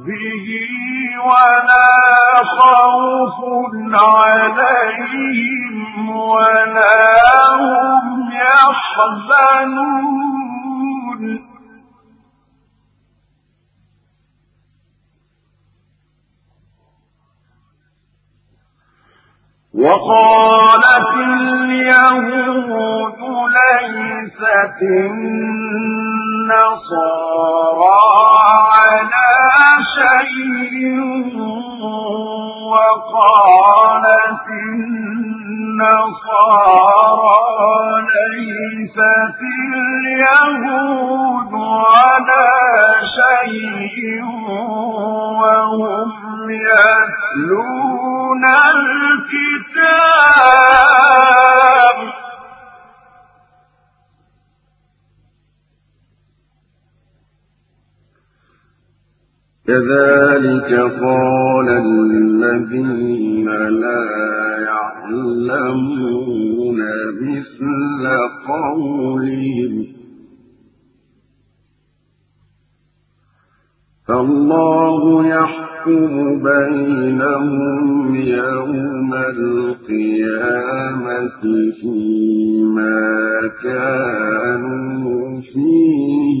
ربه ولا خوف عليهم ولا هم يحزنون. وقالت اليهود ليست النصارى على شيء وقالت النصارى ليست اليهود على شيء وهم يتلون الكتاب. كذلك قال الذين لا يعلمون مثل قولهم. فالله يحكم بينهم يوم القيامة فيما كانوا فيه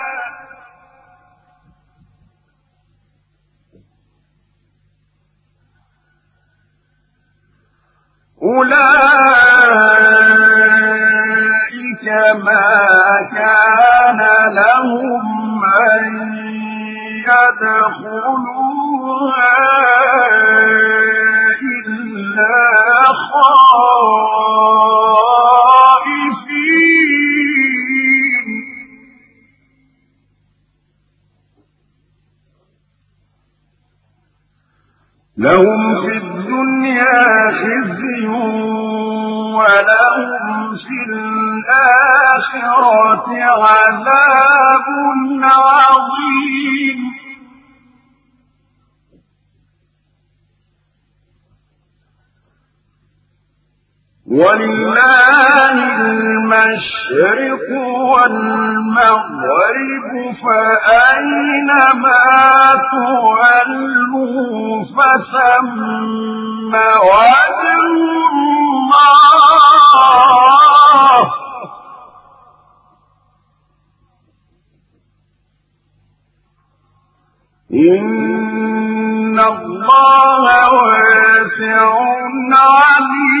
أولئك ما كان لهم أن يدخلوها إلا خائفين. لهم في الدنيا خزي ولهم في الآخرة عذاب عظيم. ولله المشرق والمغرب فأينما تولوا فثم وجه الله. إن الله واسع عليم.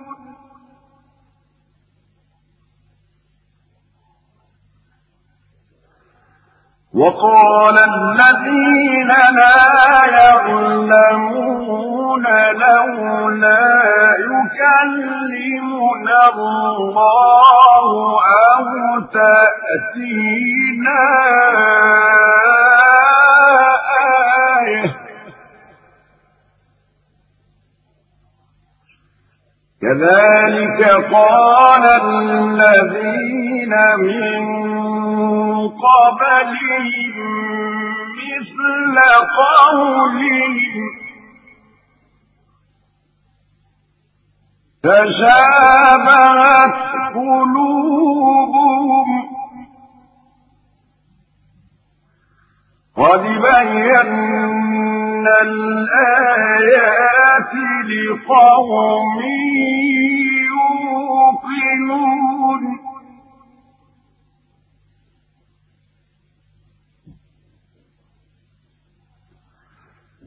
وقال الذين لا يعلمون لولا يكلمنا الله أو تأتينا آية. كذلك قال الذين من قبلهم مثل قولهم. تشابهت قلوبهم. قد بينا الآيات لقوم يوقنون.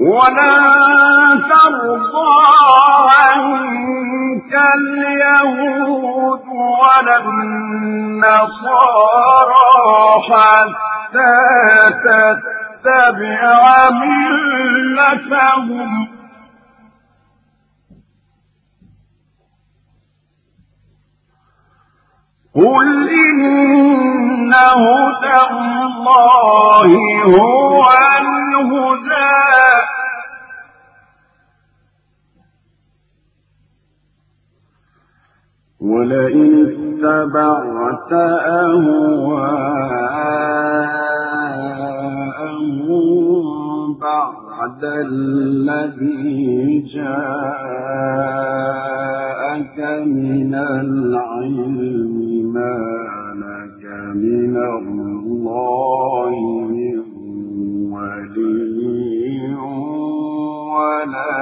ولن ترضى عنك اليهود ولا النصارى حتى تتبع ملتهم. قل هدى الله هو الهدى. ولئن اتبعت أهواءهم بعد الذي جاءك من العلم ما من الله ولي ولا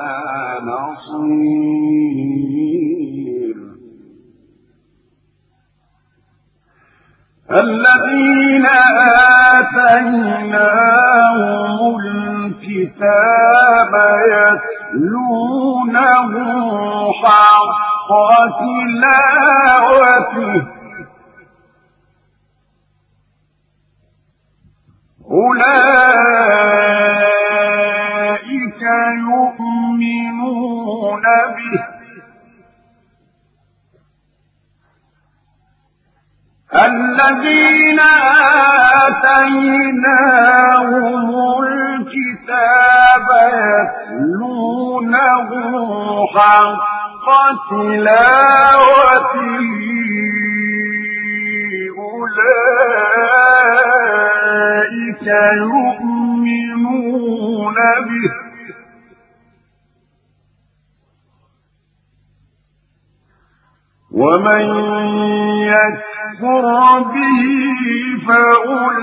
نصير. الذين آتيناهم الكتاب يتلونه حق تلاوته. أولئك يؤمنون به. الذين آتيناهم الكتاب يتلونه حق تلاوته. أولئك يؤمنون به. ومن يكفر به فأولئك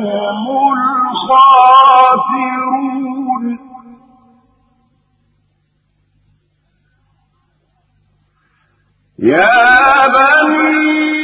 هم الخاسرون. يا بني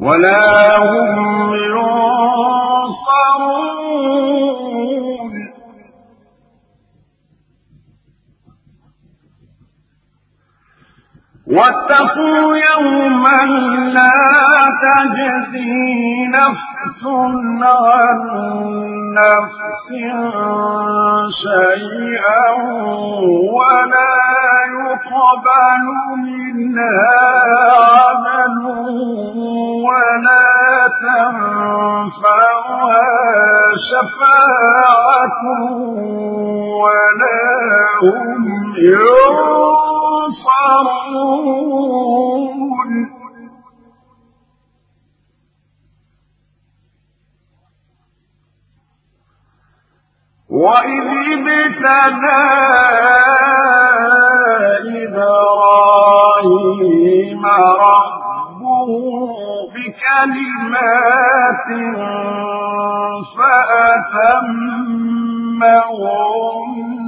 ولا هم ينصرون. واتقوا يوما لا تجزي نفس عن نفس شيئا ولا يقبل منها عمل ولا تنفعها شفاعة ولا هم ينصرون. وإذ ابتلى إبراهيم ربه بكلمات فأتمهن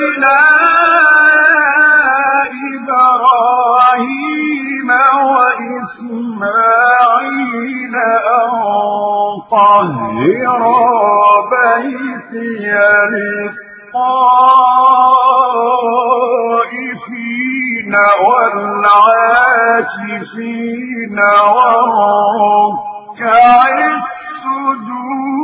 إلى إبراهيم وإسماعيل أن بيتي للطائفين والعاكفين والركع السجود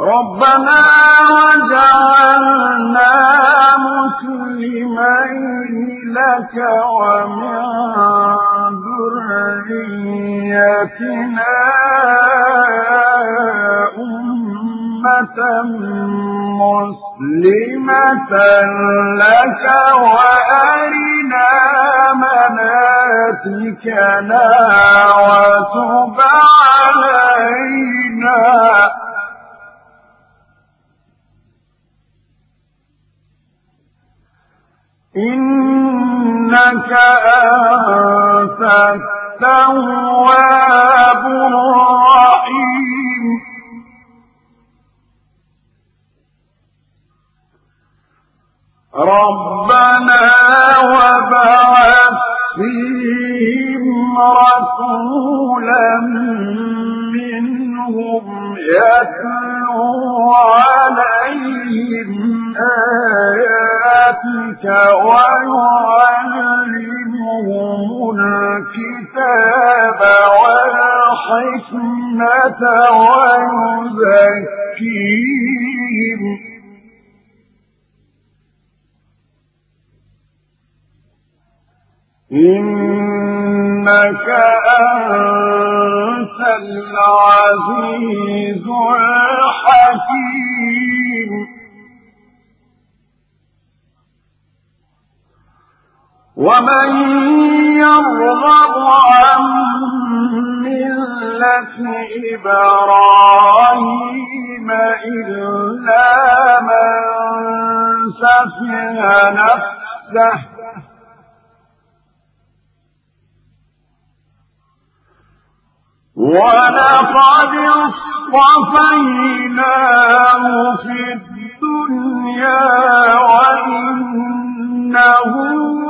ربنا وجعلنا مسلمين لك ومن ذريتنا أمة مسلمة لك وأرنا مناسكنا وتب علينا إنك أنت التواب الرحيم ربنا وبعث فيهم رسولا منهم يتلو عليهم آياتك ويعلمهم الكتاب والحكمة ويزكيهم. إنك أنت العزيز الحكيم. ومن يرغب عن ملة إبراهيم إلا من سفه نفسه ولقد اصطفيناه في الدنيا وإنه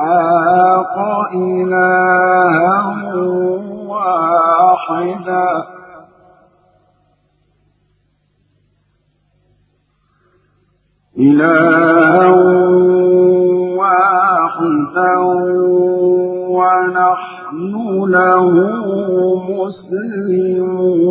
إسحاق إلها واحدا. إلها واحدا ونحن له مسلمون.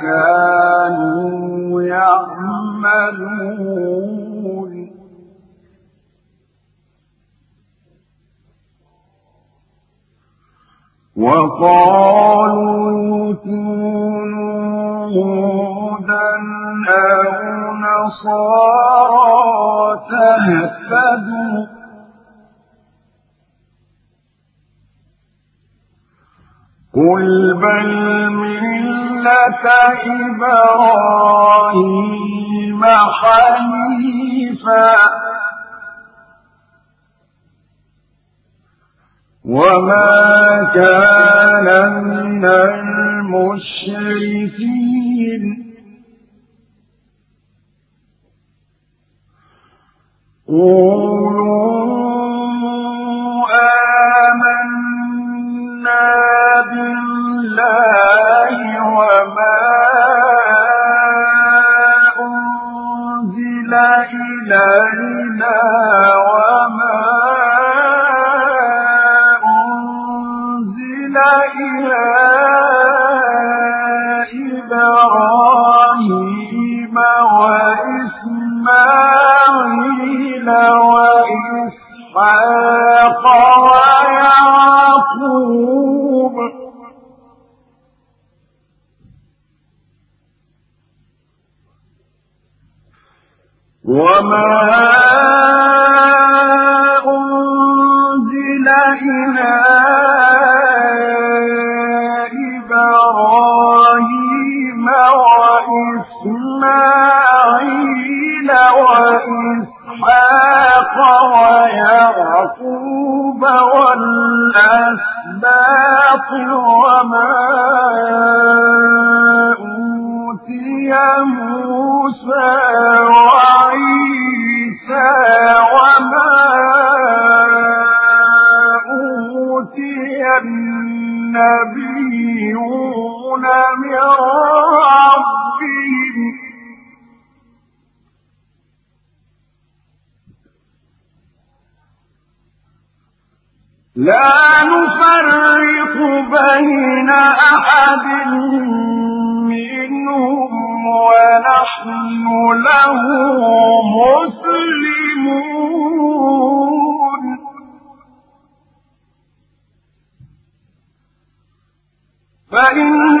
كانوا يعملون. وقالوا كونوا هودا أو نصارى تهتدوا. قل بل ملة إبراهيم حنيفا. وما كان من المشركين. قولوا آمنا بالله وما أنزل إلينا وما إلى إبراهيم وإسماعيل وما أنزل إلى إبراهيم وإسماعيل وإسحاق ويعقوب والأسباط وما أوتي موسى وعيسى ربهم لا نفرق بين أحد منهم ونحن له مسلمون. فإن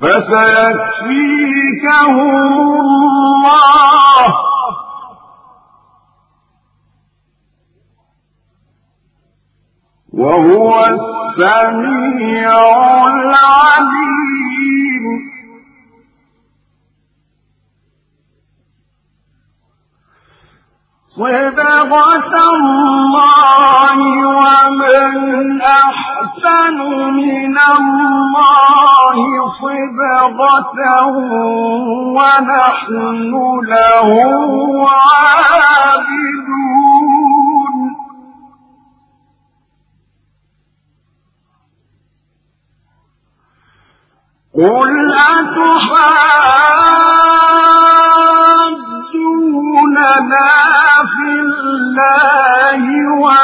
فسيكفيكهم الله. وهو السميع العليم. صبغة الله ومن أحسن من الله صبغة ونحن له عابدون. قل أتحاجوننا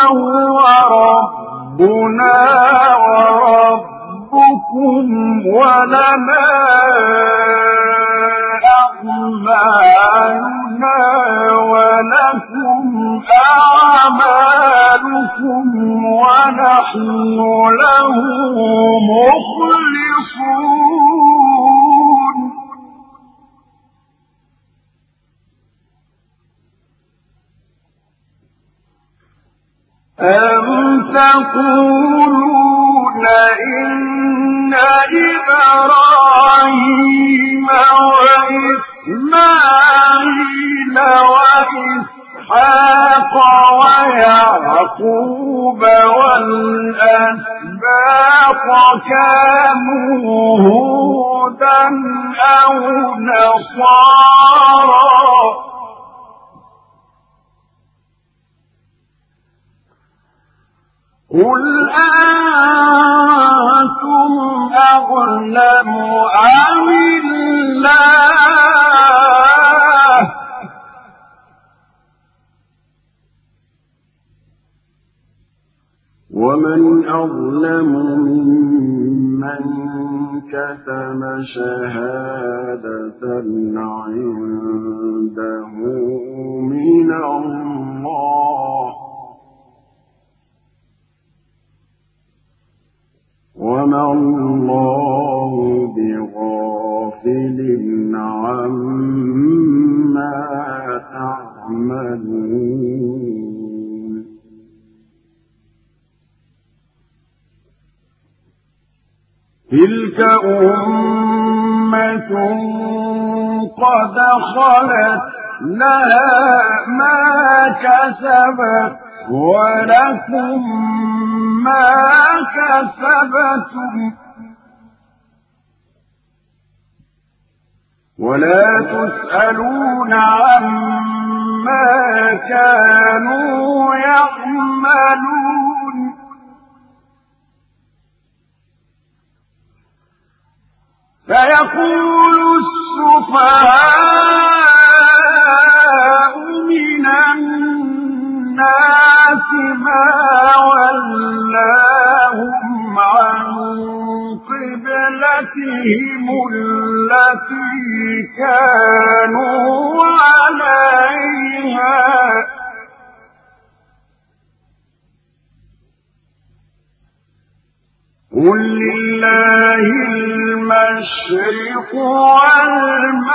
وهو ربنا وربكم ولنا أعمالنا ولكم أعمالكم ونحن له مخلصون. أم تقولون إن إبراهيم وإسماعيل وإسحاق ويعقوب والأسباط كانوا هودا أو نصارى قل أنتم أظلم أم الله؟ ومن أظلم ممن كتم شهادة عنده من الله. وما الله عما تعملون. تلك أمة قد خلت لها ما كسبت ولكم ما كسبتم. ولا تسألون عما كانوا يعملون. فيقول السفهاء ما ولاهم عن قبلتهم التي كانوا عليها. قل لله المشرق والمغرب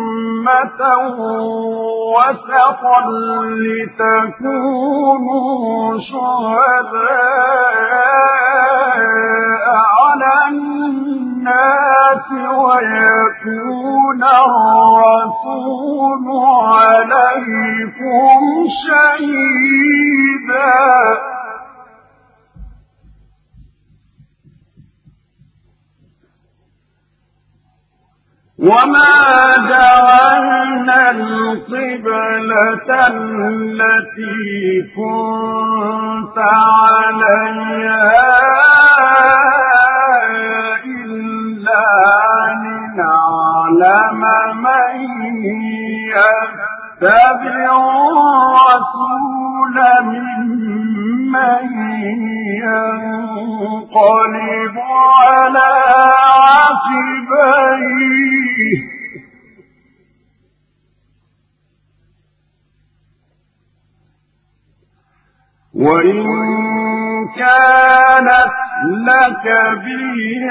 وسطا لتكونوا شهداء على الناس ويكون الرسول عليكم شهيدا وما جعلنا القبلة التي كنت عليها إلا لنعلم من يتبع الرسول ممن ينقلب على عقبيه وإن كانت لكبيرة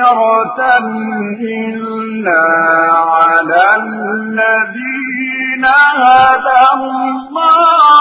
إلا على الذين هدى الله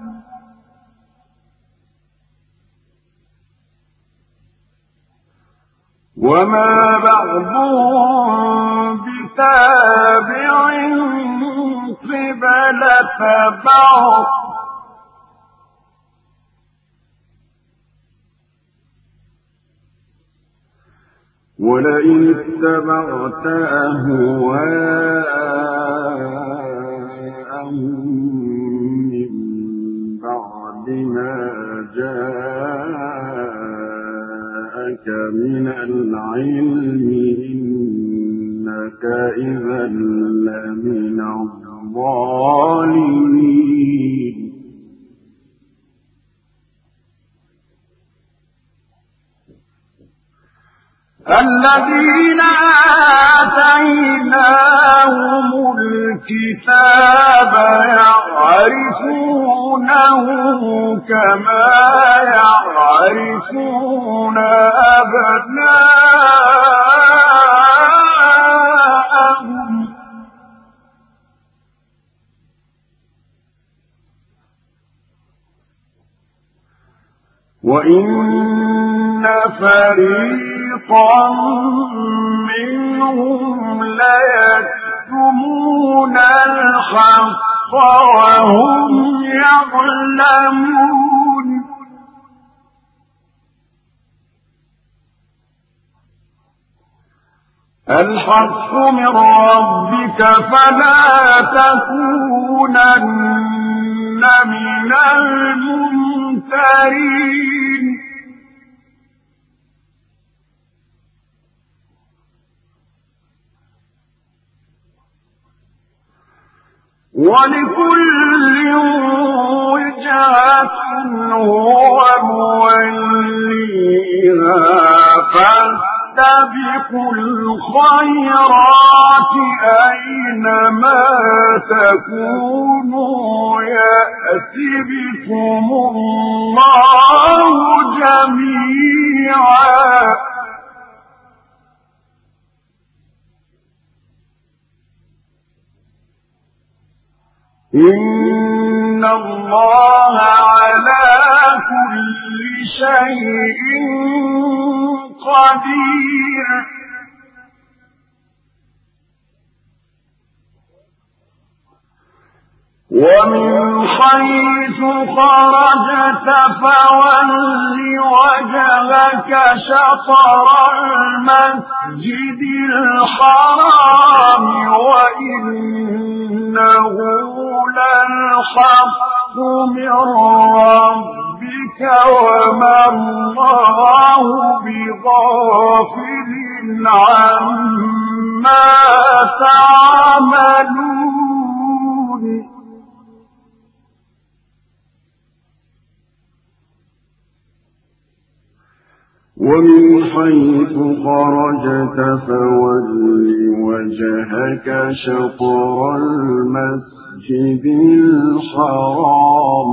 وما بعضهم بتابع قبلة بعض. ولئن اتبعت أهواءهم من بعد ما جاءك من العلم إنك إذا لمن الظالمين. الذين آتيناهم الكتاب يعرفونه كما يعرفون أبناءهم. وإن فريقا منهم ليكتمون الحق وهم يعلمون. الحق من ربك فلا تكونن من الممترين. ولكل وجهة هو موليها فاستبقوا الخيرات أينما تكونوا. يأت بكم الله جميعا. إن الله على كل شيء قدير ومن حيث خرجت فول وجهك شطر المسجد الحرام وإنه للحق من ربك وما الله بغافل عما تعملون. ومن حيث خرجت فول وجهك شطر المسجد الحرام.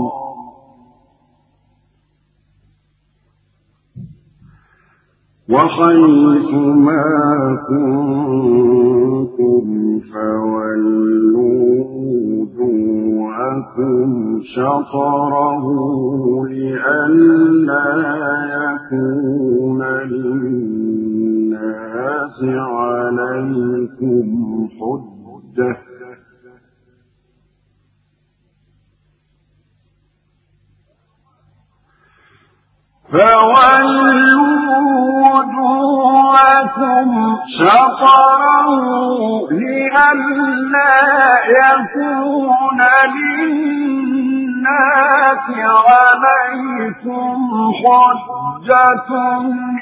وحيث ما كنتم فولوا وجوهكم شطره لئلا يكون للناس عليكم حجة. فولوا وجوهكم شطره لئلا يكون للناس عليكم حجة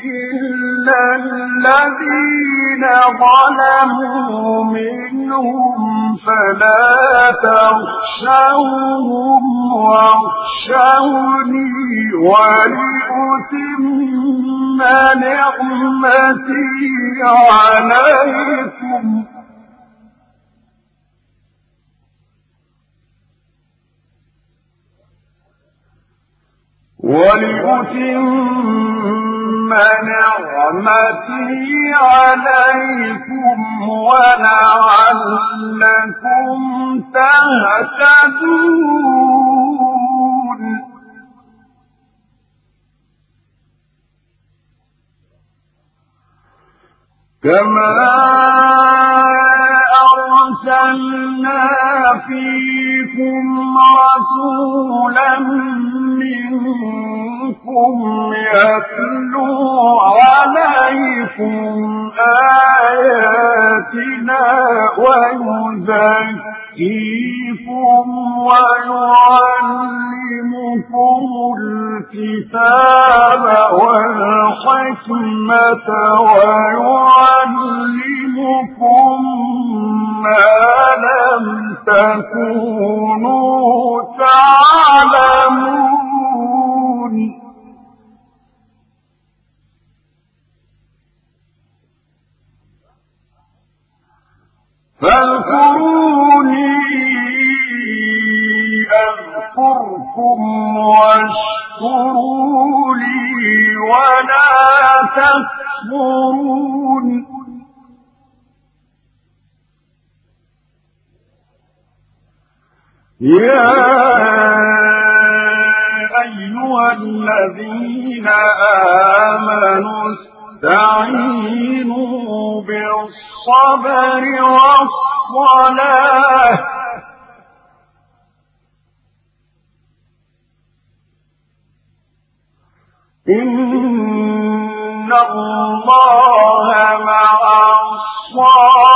إلا الذين ظلموا منهم فلا تخشوهم واخشوني ولأتم نعمتي عليكم. ولأتم نعمتي عليكم ولعلكم تهتدون. كما أرسلنا فيكم رسولا منكم يتلو عليكم آياتنا ويزكيكم ويعلمكم الكتاب والحكمة ويعلمكم ما لم تكونوا تعلمون؟ فاذكروني أذكركم واشكروا لي ولا تكفرون. يا أيها الذين آمنوا استعينوا بالصبر والصلاة. إن الله مع الصابرين.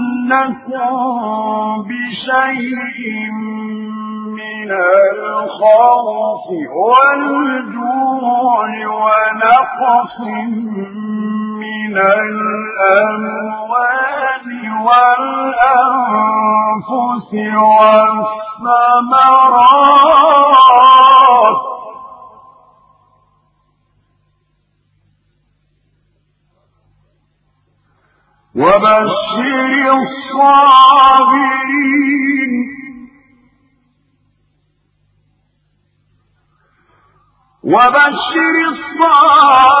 ولنبلونكم بشيء من الخوف والجوع ونقص من الأموال والأنفس والثمرات. وبشر الصابرين. وبشر الصابرين.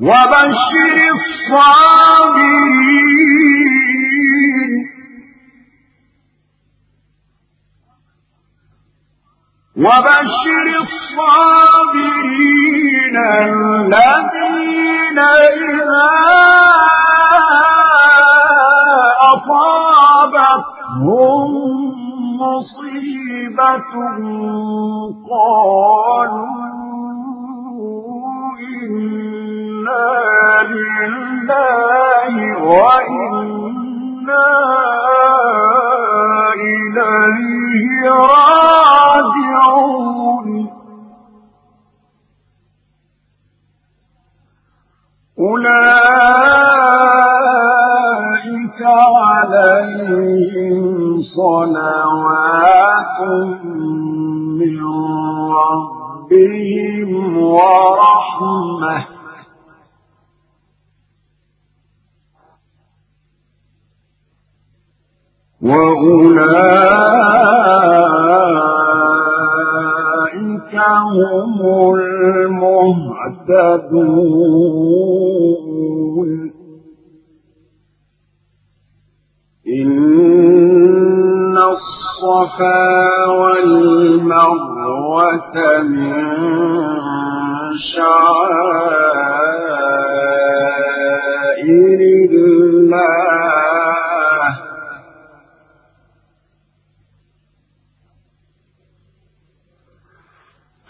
وبشر الصابرين. وبشر الصابرين الذين إذا أصابتهم مصيبة قالوا إنا لله وإنا إليه راجعون. أولئك عليهم صلوات من ربهم ورحمة. وأولئك هم المهتدون. إن الصفا والمروة من شعائر الله.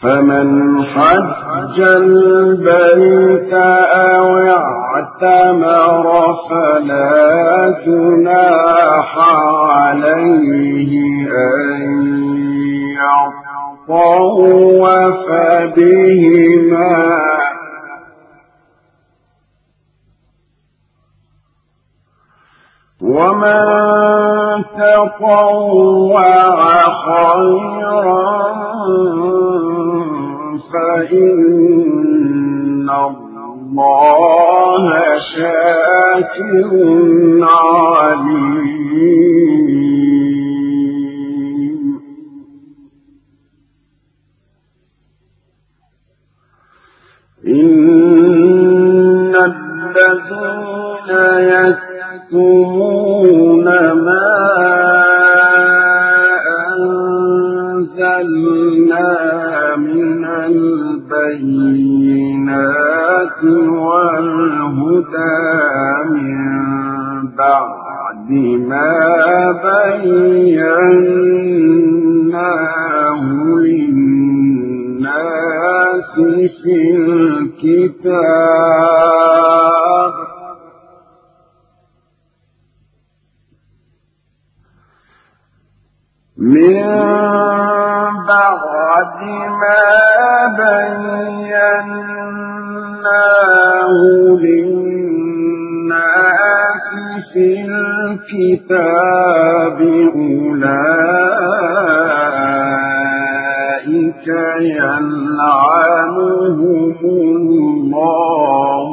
فمن حج البيت أو اعتمر فلا جناح عليه أن يطوف بهما. ومن تطوع خيرا فإن الله شاكر عليم. إن الذين يكتمون البينات والهدى من بعد ما بيناه للناس في الكتاب. من بعد ما بيناه للناس في الكتاب أولئك يلعنهم الله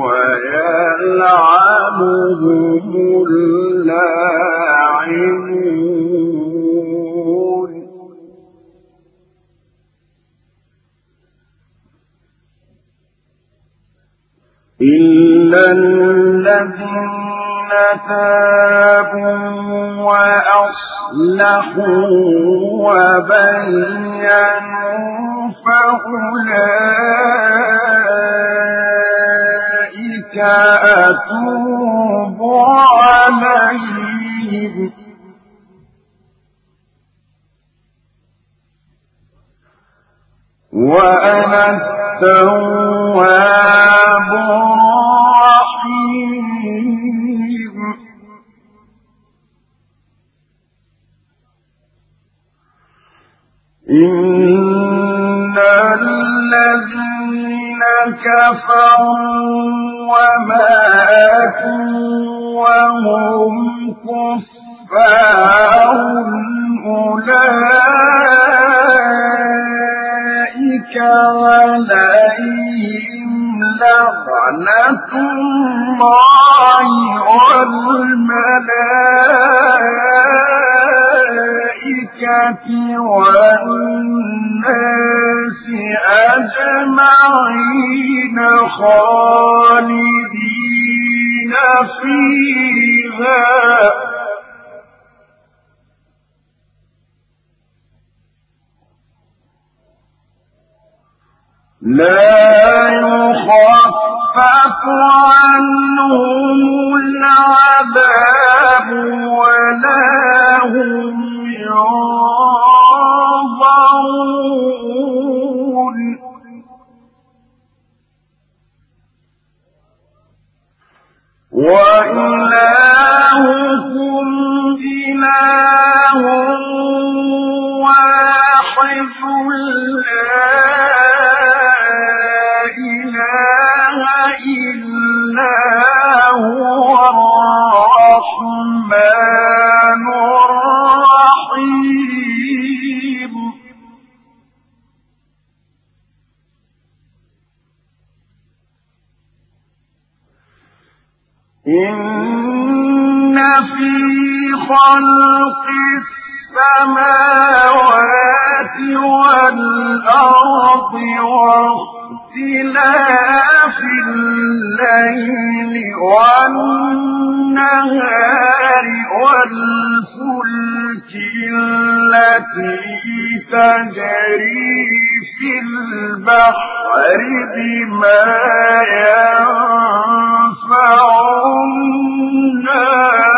ويلعنهم إلا الذين تابوا وأصلحوا وبينوا فأولئك أتوب عليهم. وأنا التواب الرحيم إن الذين كفروا وماتوا وهم كفار أولئك أولئك عليهم لعنة الله والملائكة والناس أجمعين خالدين فيها. لا يخفف عنهم العذاب ولا هم ينظرون. وإلهكم إله واحد لا إن في خلق السماوات والأرض واختلاف الليل والنهار والفلك التي تجري في البحر بما ينفع الناس.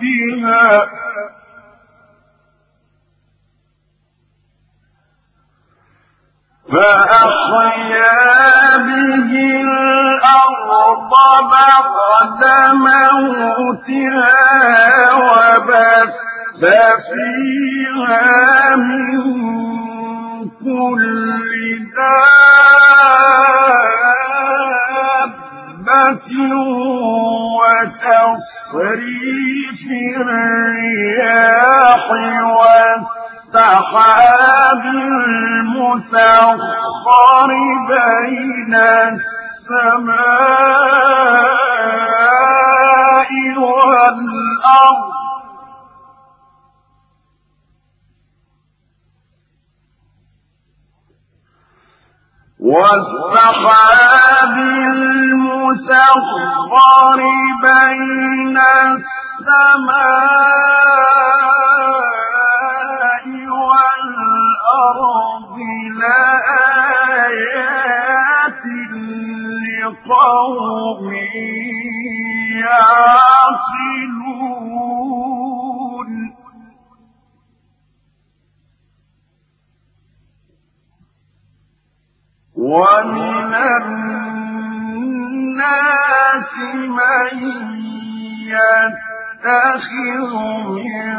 موتها فأحيا به الأرض بعد موتها وبث فيها من كل دابة وتصريف الرياح والسحاب المسخر بين السماء والأرض. والسحاب المسخر بين السماء والأرض لآيات لقوم يعقلون ومن الناس من يتخذ من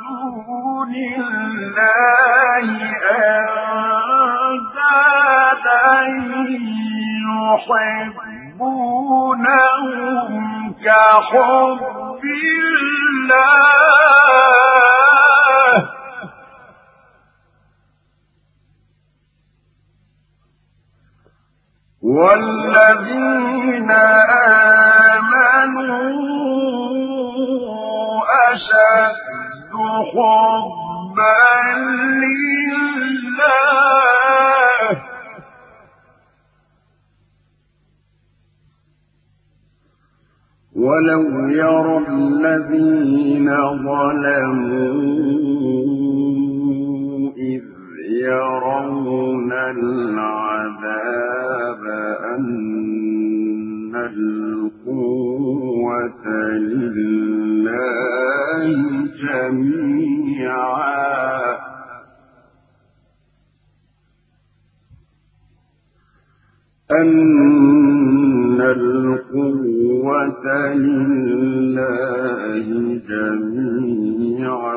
دون الله أندادا يحبونهم كحب الله. والذين آمنوا أشد حبا لله. ولو يرى الذين ظلموا يرون العذاب أن القوة لله جميعا. أن القوة لله جميعا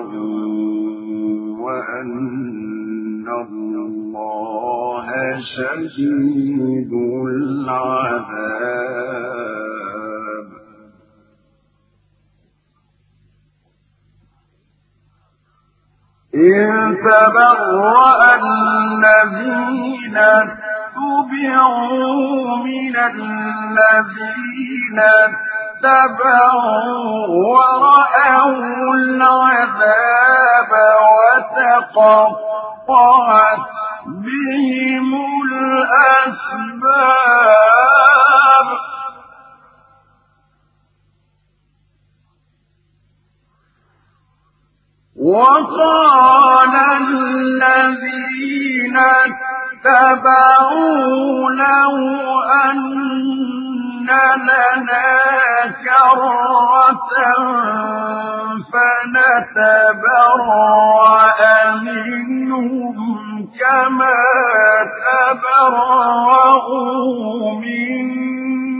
وأن الله شديد العذاب إن تبرأ الذين اتبعوا من الذين اتبعوا ورأوا العذاب وتقطعت بهم الأسباب. وقال الذين اتبعوا لو أن لنا كرة فنتبرأ منهم كما تبرأوا منا.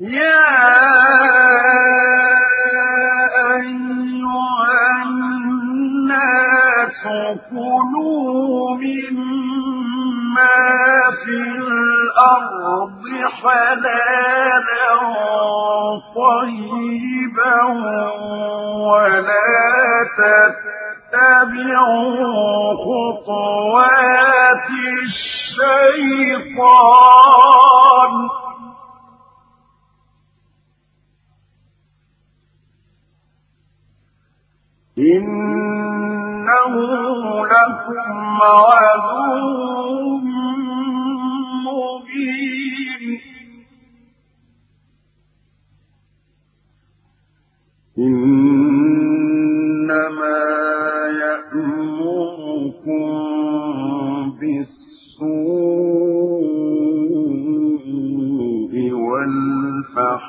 يا أيها الناس كلوا مما في الأرض حلالا طيبا ولا تتبعوا خطوات الشيطان إنه لكم عدو مبين. إنما يأمركم بالسوء والفحشاء.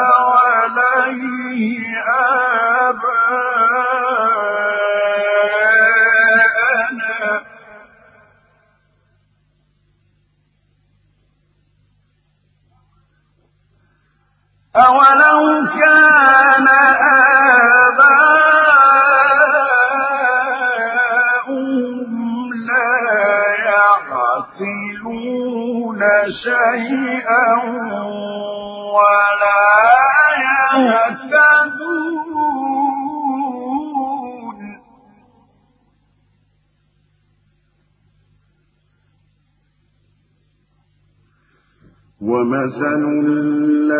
أولو كان آباؤهم لا يعقلون شيئا ولا يهتدون ومثل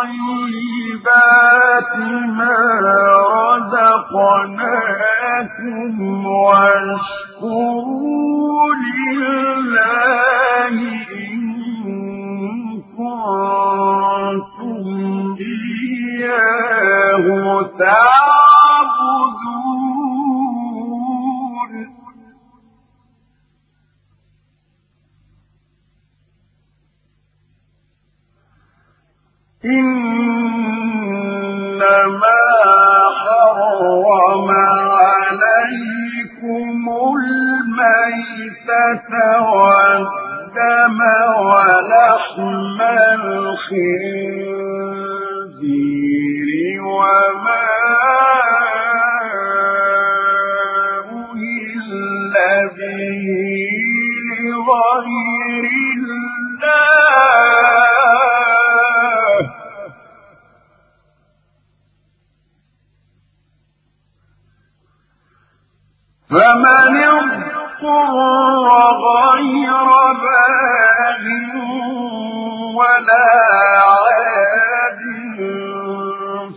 طيبات ما رزقناكم واشكروا لله إن كنتم إياه تعبدون الميتة والدم ولحم الخنزير وما أهل به لغير الله. فمن غير باغ ولا عاد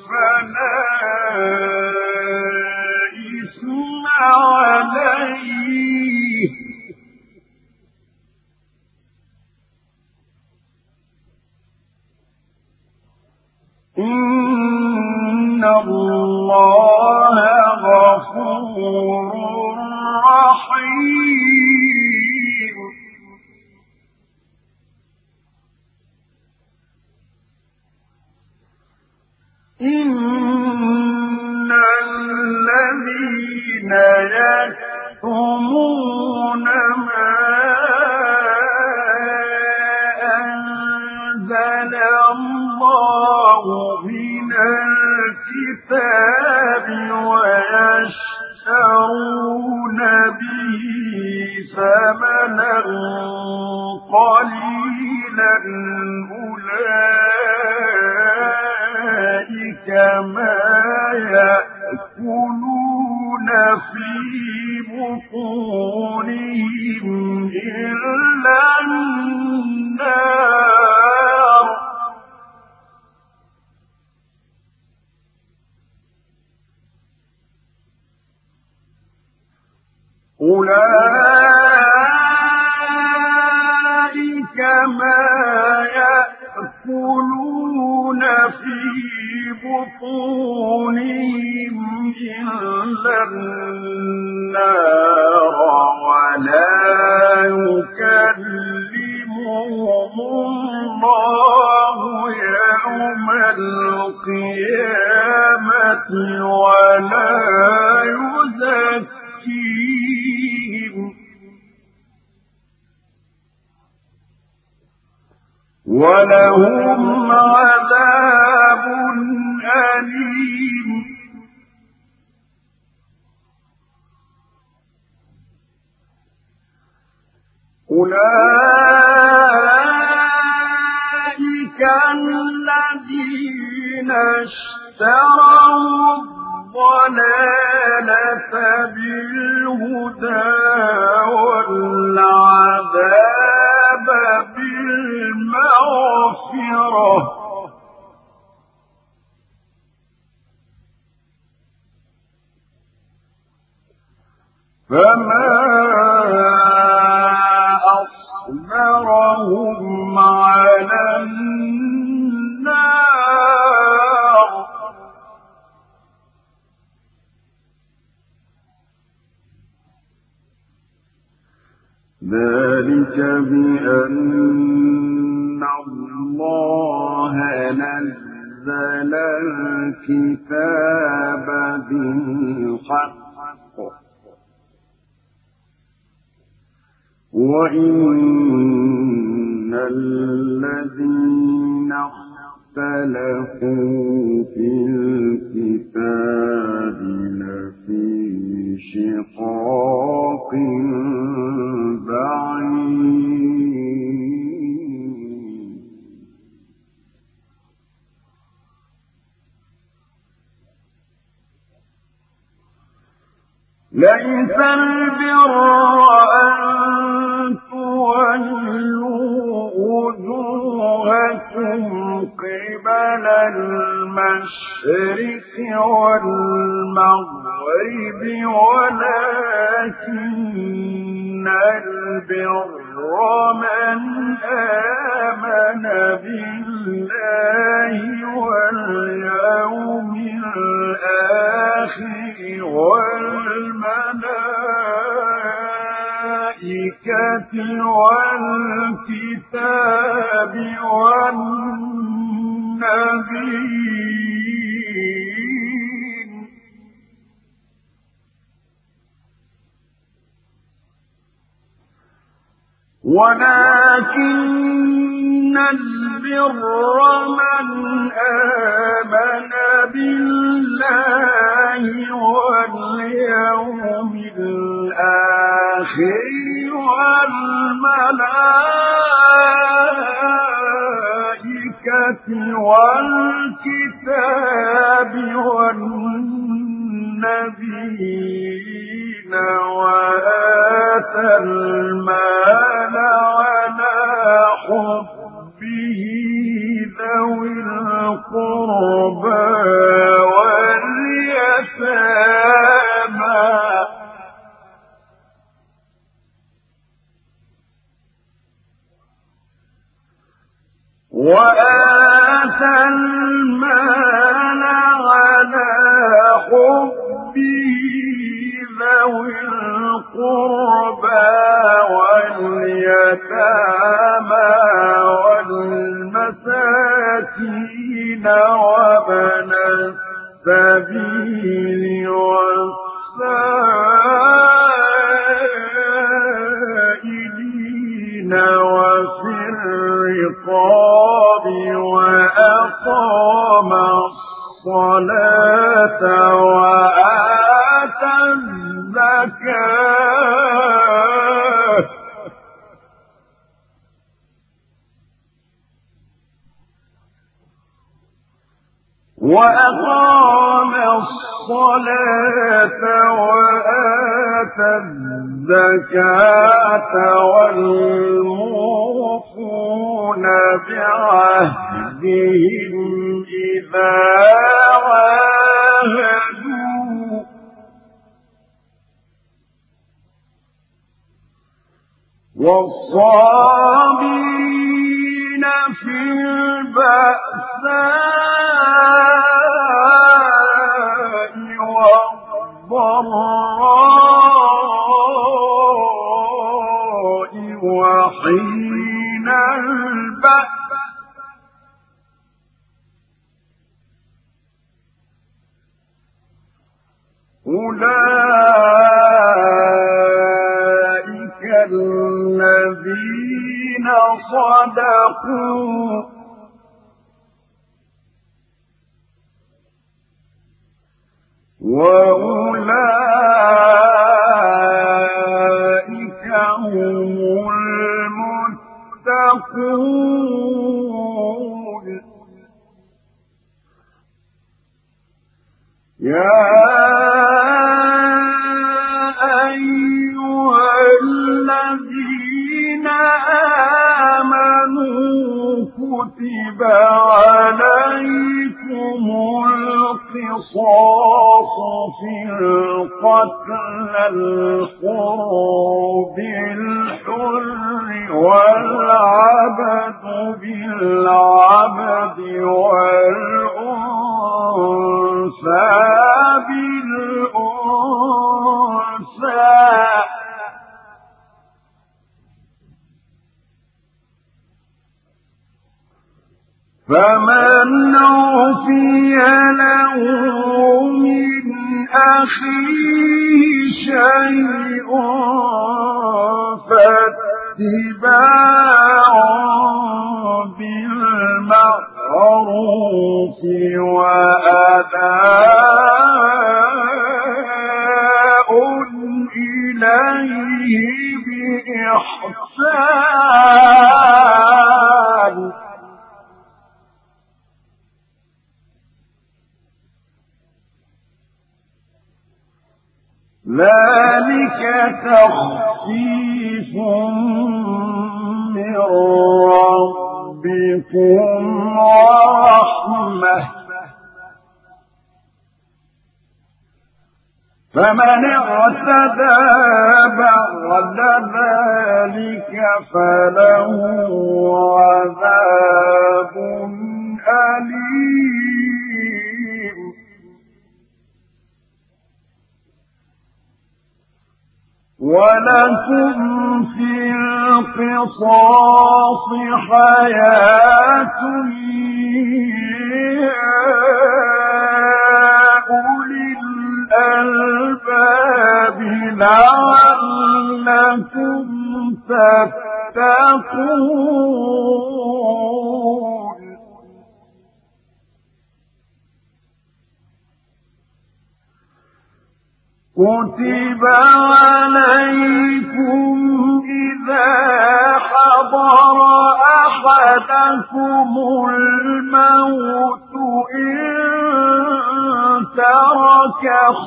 فلا إثم عليه. إن الله غفور رحيم.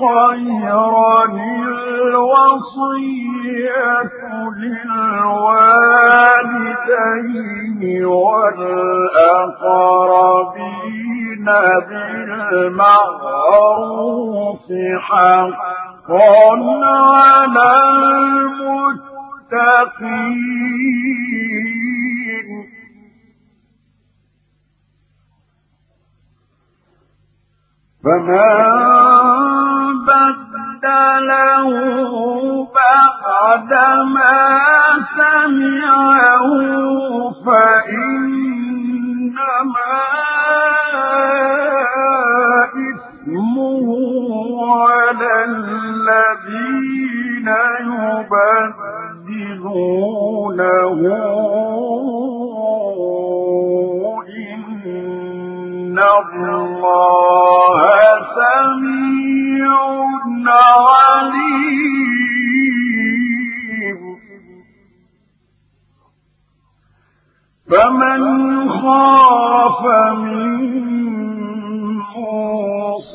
ترك يبدلونه. إن الله سميع عليم. فمن خاف من موص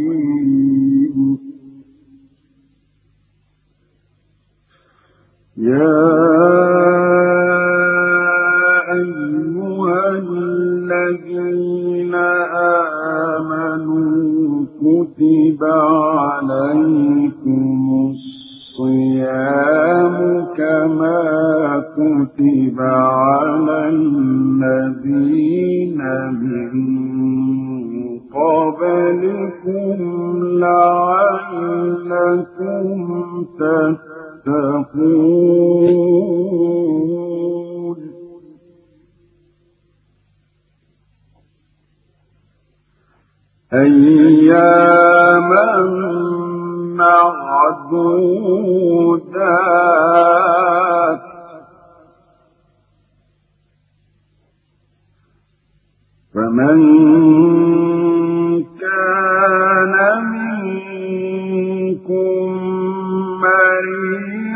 يا أيها الذين آمنوا كتب عليكم كتب على الذين من قبلكم لعلكم تتقون. أياما معدودات. فمن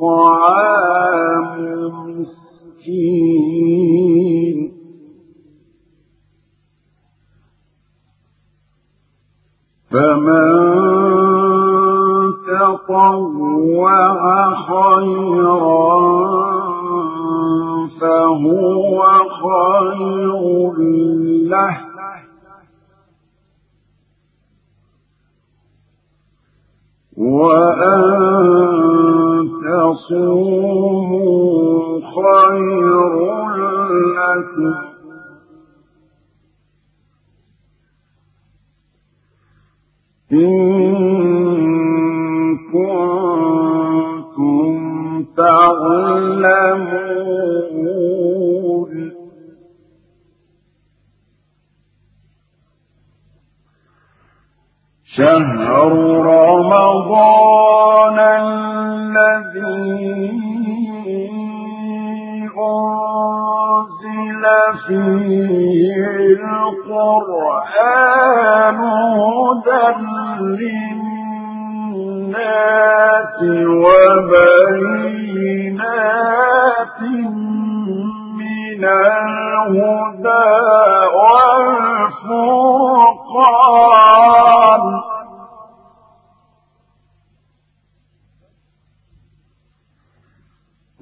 طعام مسكين فمن تطوع خيرا فهو خير له. وأن تصوموا خير لكم إن كنتم تعلمون. شهر رمضان الذي أنزل فيه القرآن هدى للناس وبينات من الهدى والفرقان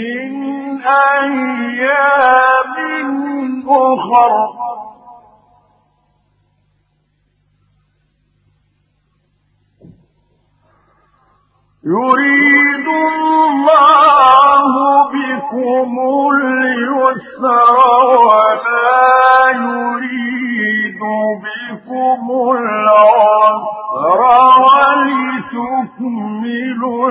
من أيام أخر. يريد الله بكم اليسر ولا يريد بكم العسر ولتكملوا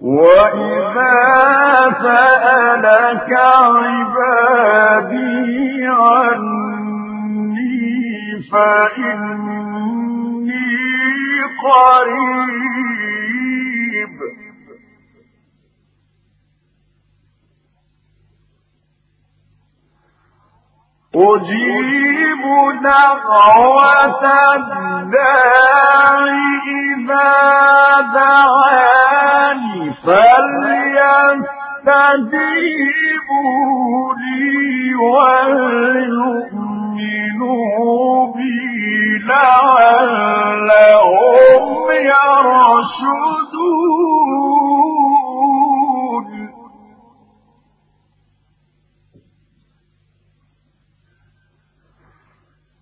وإذا سألك عبادي عني فإني قريب أجيب دعوة الداع إذا دعاني فليستجيبوا لي وليؤمنوا بي لعلهم يرشدون.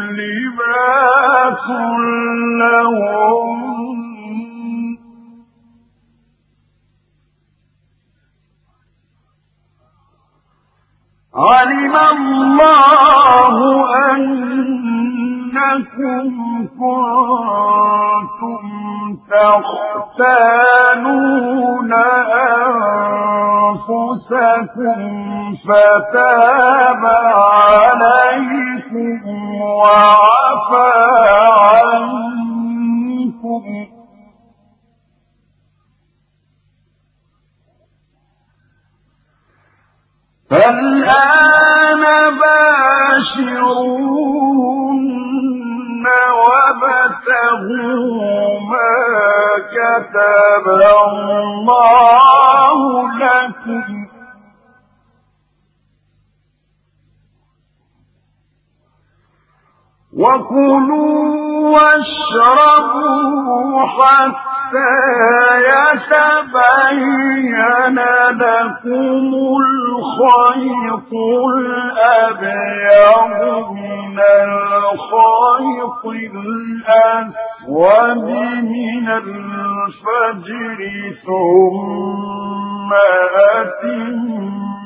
لباس لهم علم الله أنكم كنتم تختانون أنفسكم فتاب عليكم وعفى عنكم. فالآن باشرون وابتغوا ما كتب الله لكم. وكلوا واشربوا حتى يتبين لكم الخيط الأبيض من الخيط الأسود من الفجر ثم أتم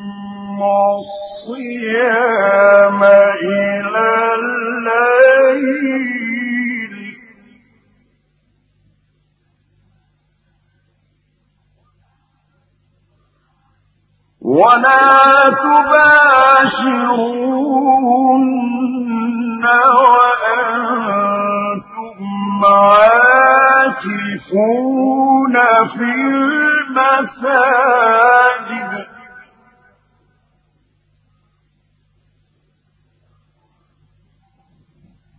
الصيام إلى الليل. ولا تباشرون وأنتم عاكفون في المساجد.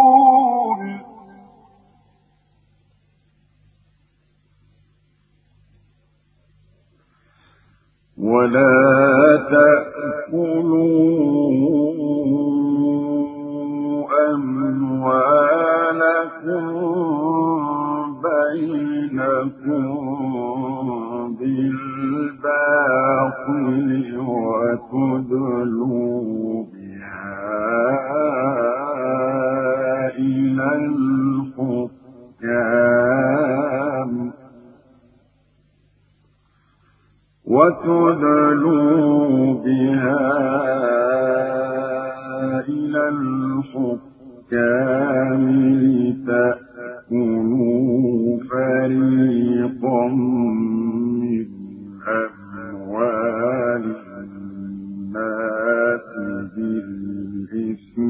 يتقون ولا تأكلوا أموالكم بينكم. بالباطل وتدلوا إلى الحكام. وتدلوا بها إلى الحكام لتأكلوا فريقا أموال الناس بالإثم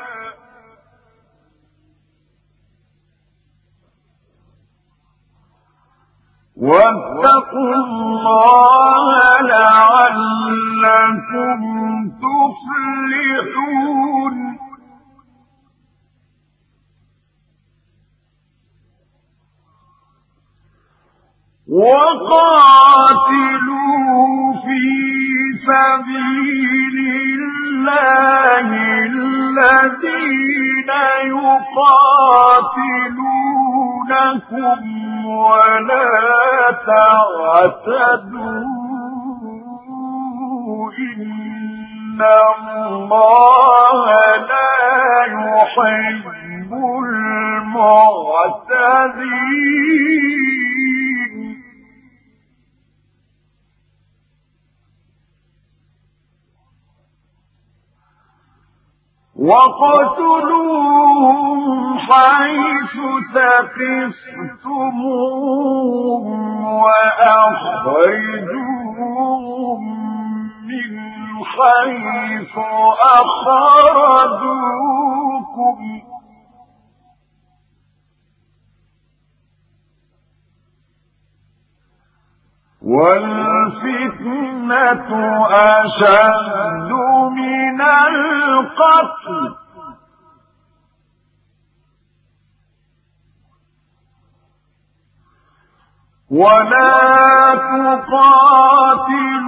واتقوا الله لعلكم تفلحون. وقاتلوا في سبيل الله الذين يقاتلونكم. ولا تعتدوا إن الله لا يحب المعتدين. وقتلوهم حيث ثقفتموهم وأخرجوهم من حيث أخرجوكم والفتنة أشد من القتل. ولا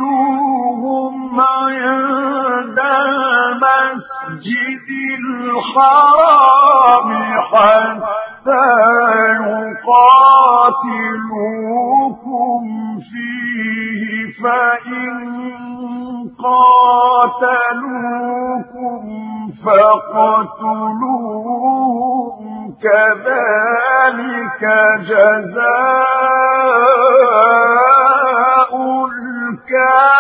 تقاتلوهم عند المسجد الحرام حتى يقاتلوكم فيه فإن قاتلوكم فاقتلوهم كذلك جزاء الكافرين.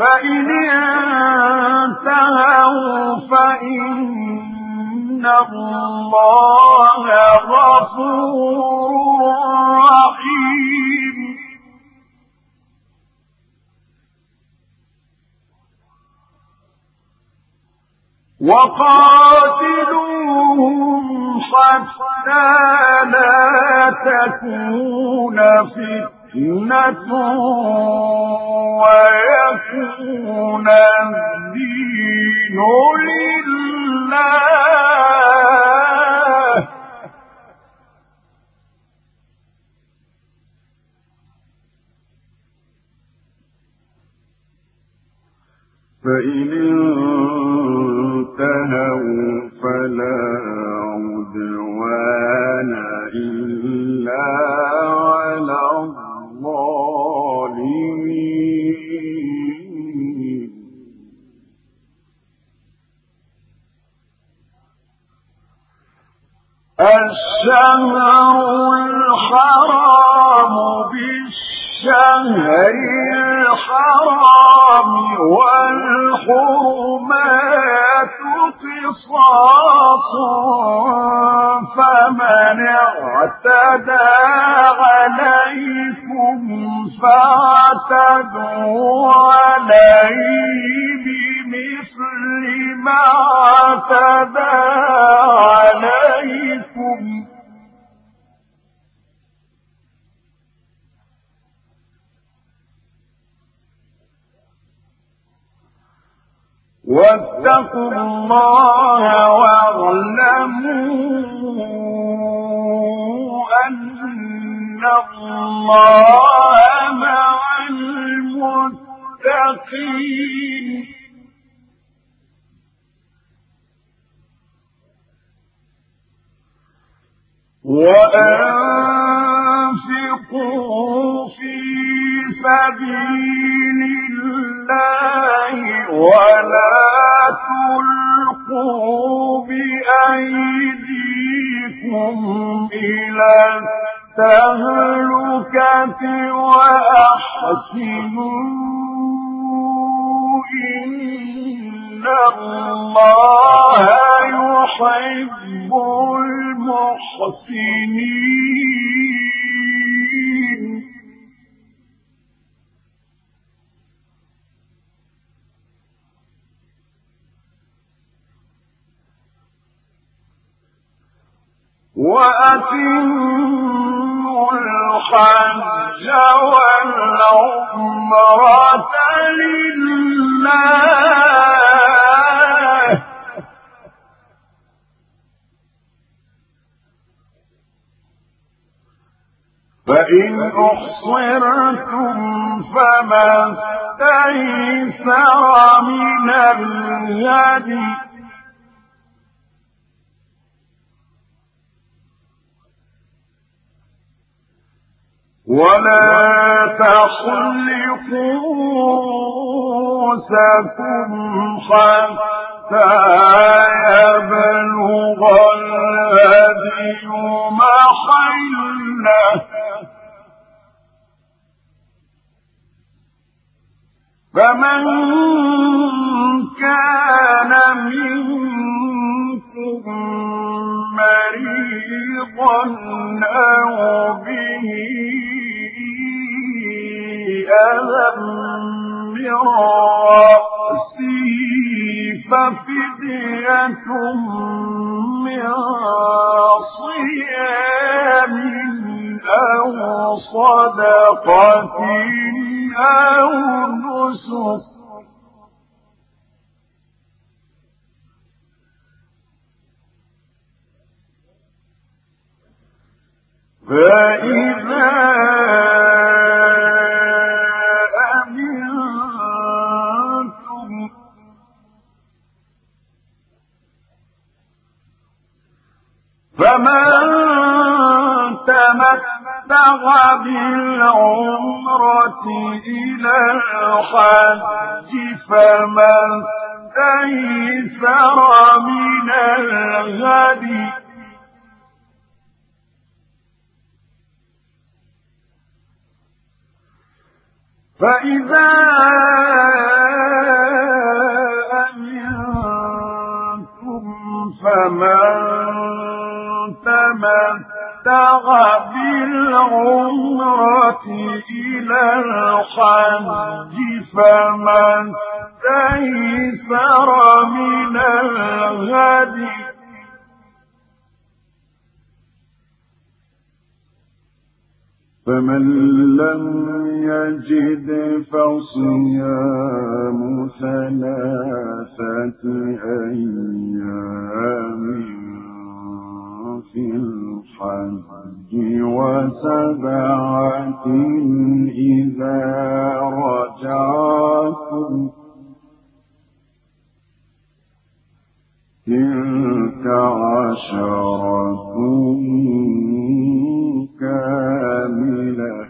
فإن انتهوا فإن الله غفور رحيم وقاتلوهم حتى لا تكون فتنة ويكون الدين لله. فإن انتهوا فلا عدوان إلا على الظالمين الشهر الحرام بالشهر الحرام والحرمات قصاص فمن اعتدى عليكم فاعتدوا عليه بمثل ما اعتدى عليكم. واتقوا الله واعلموا أن الله مع المتقين. وأنفقوا سبيل الله ولا تلقوا بأيديكم إلى التهلكة وأحسنوا إن الله يحب المحسنين. وأتموا الحج والعمرة لله. فإن أحصرتم فما استيسر من الهدي ولا تخلقوا رؤوسكم حتى يبلغ الهدي محله فمن كان منكم مريضا أو به ألم من رأسه ففدية من صيام أو صدقة أو نسك فإذا فمن تمتع بالعمرة إلى الحج فمن تيسر من الهدي فإذا أمنتم فمن تمتع بالعمرة إلى الحج فمن تيسر من الهدي. فمن لم يجد فصيام ثلاثة أيام في الحج وسبعة إذا رجعتم. تلك عشرة كاملة.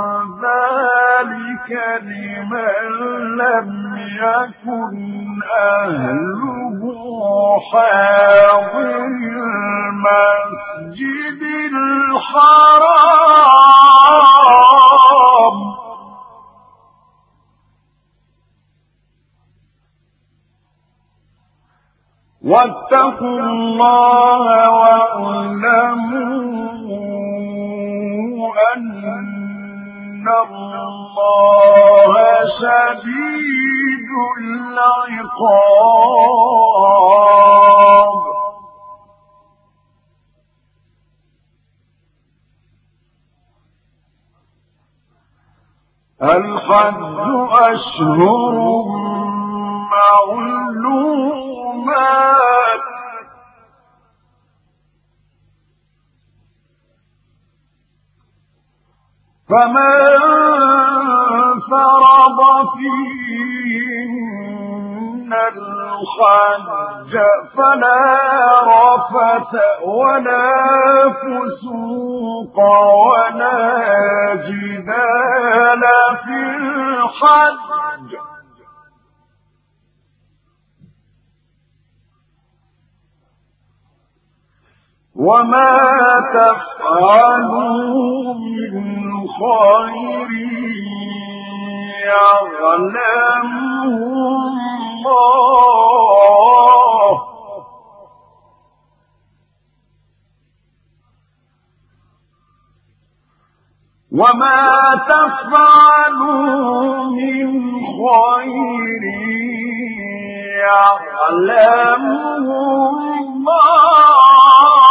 لمن لم يكن أهله حاضر المسجد الحرام. واتقوا الله واعلموا أن الله شديد العقاب. الحج أشهر معلومات. فمن فرض فيهن الحج فلا رفث ولا فسوق ولا جدال في الحج. وما تفعلوا من خير يعلمه الله. وما تفعلوا من خير يعلمه الله.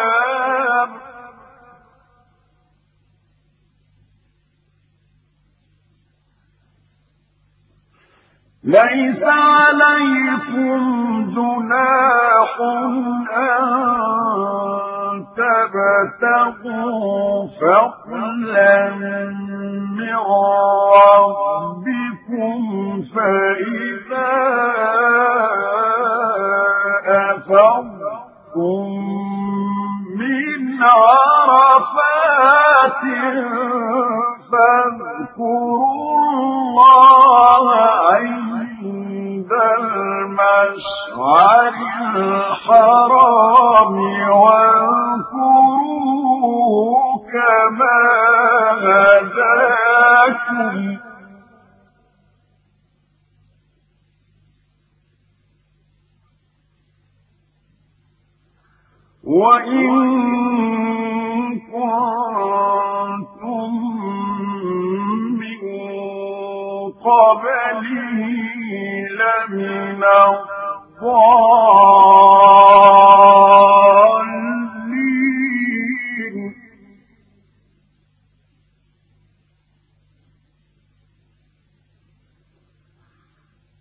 ليس عليكم جناح أن تبتغوا فضلا من ربكم فإذا أفضتم من عرفات فاذكروا الله عند المشعر الحرام واذكروا كما هداكم. وإن كنتم قبله لمن الضالين.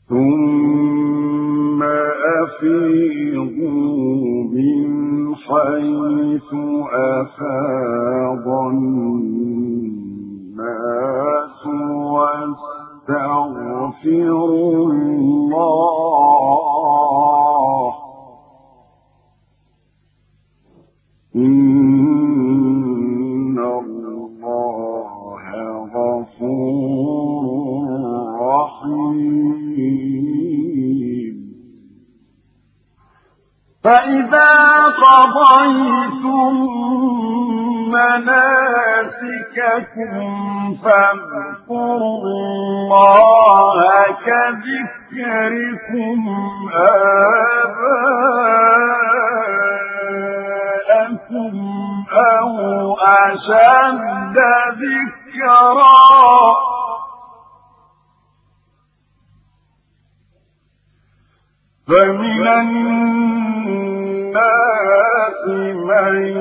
ثم أفيضوا من حيث أفاض الناس واستغفروا الله. إن الله غفور رحيم. فإذا قضيتم مناسككم فاذكروا الله كذكركم آباءكم أو أشد ذكرًا. فمن الناس من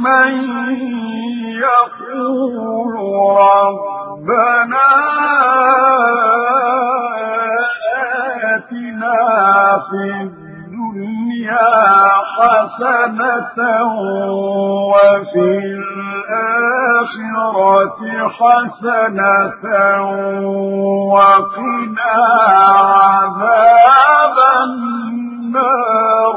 من يقول ربنا آتنا في الدنيا حسنة وفي الآخرة حسنة وقنا عذاب النار.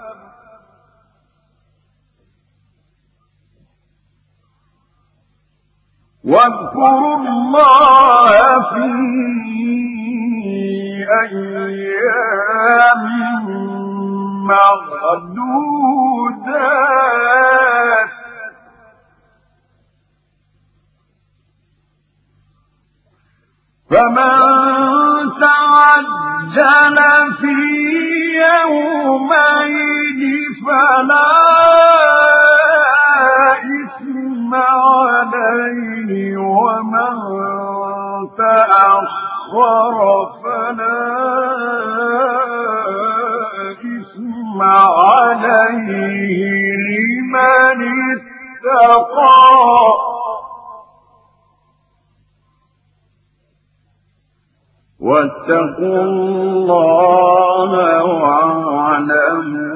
واذكروا الله في أيام معدودات. فمن تعجل في يومين فلا إثم تأخر فلا إثم عليه لمن اتقى واتقوا الله واعلموا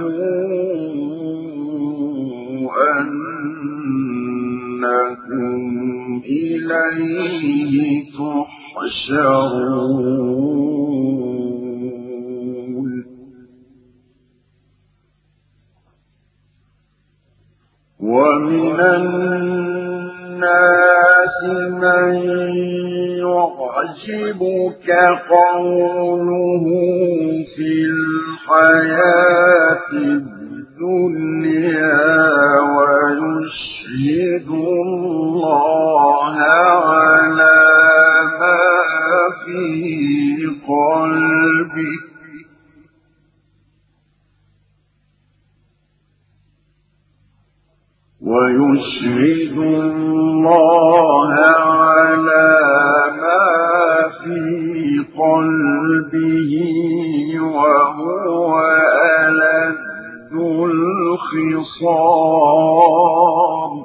أنكم إليه تحشرون ومن الناس من يعجبك قوله في الحياة الدنيا ويشهد الله على في قلبه ويشهد الله على ما في قلبه وهو ألد الخصام.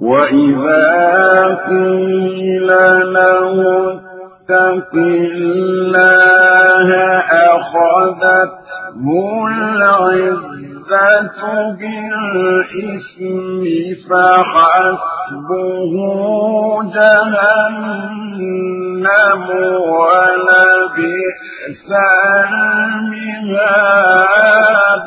وإذا قيل له اتق الله أخذته العزة بالإثم فحسبه جهنم ولبئس المهاد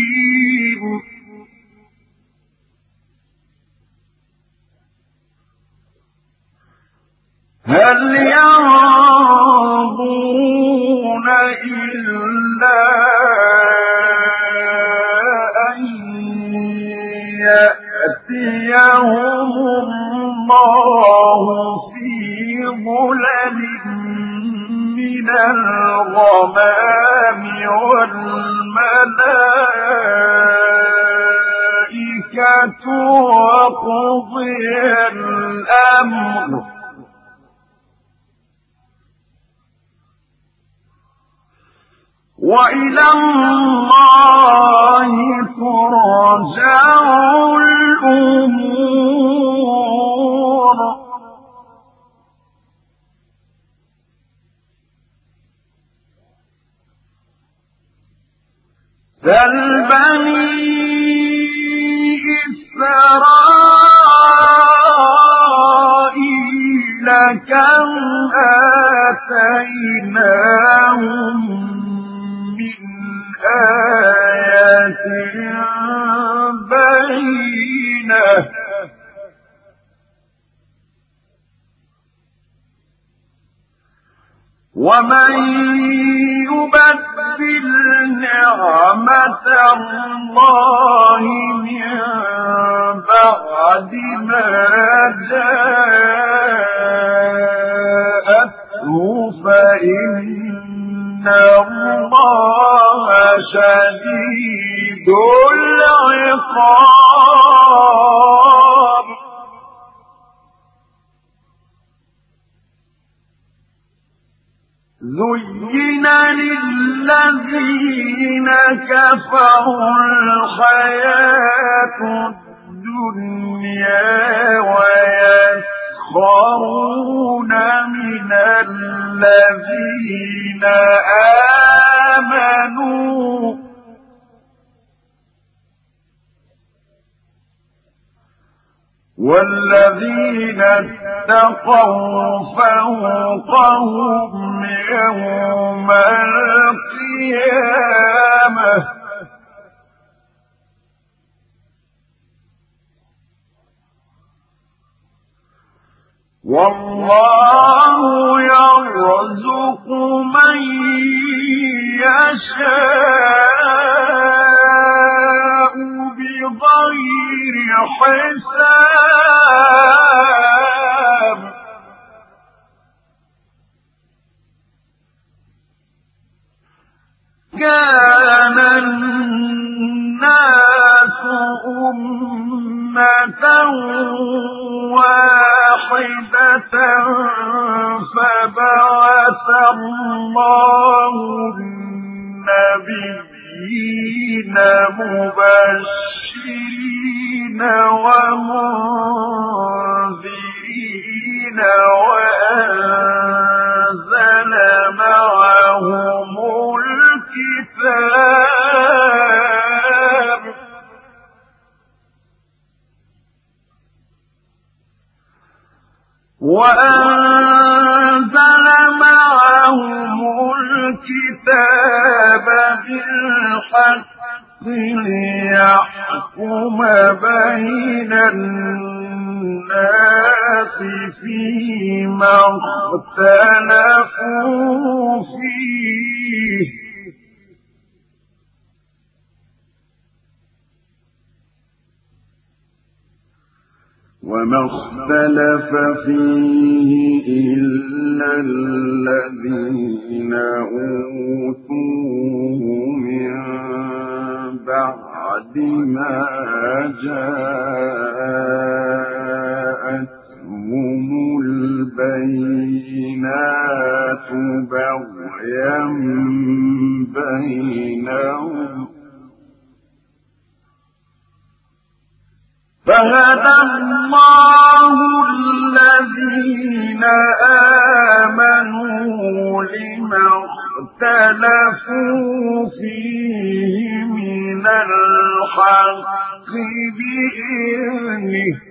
هل ينظرون إلا أن يأتيهم الله في ظلل من الغمام والملائكة وقضي الأمر وإلى الله ترجع الأمور. سل بني إسرائيل كم آتيناهم آية بينة ومن يبدل نعمة الله من بعد ما جاءته فإن إن الله شديد العقاب زين للذين كفروا الحياة الدنيا ويسر يسخرون من الذين آمنوا والذين اتقوا فوقهم يوم القيامه والله يرزق من يشاء بغير حساب. كان الناس أمة واحدة فبعث الله النبيين مبشرين ومنذرين وأنزل معهم الكتاب وأنزل معهم الكتاب بالحق ليحكم بين الناس فيما اختلفوا فيه. وما اختلف فيه إلا الذين أوتوه من بعد ما جاءتهم البينات بغيا بينهم. فهدى الله الذين آمنوا لما اختلفوا فيه من الحق بإذنه.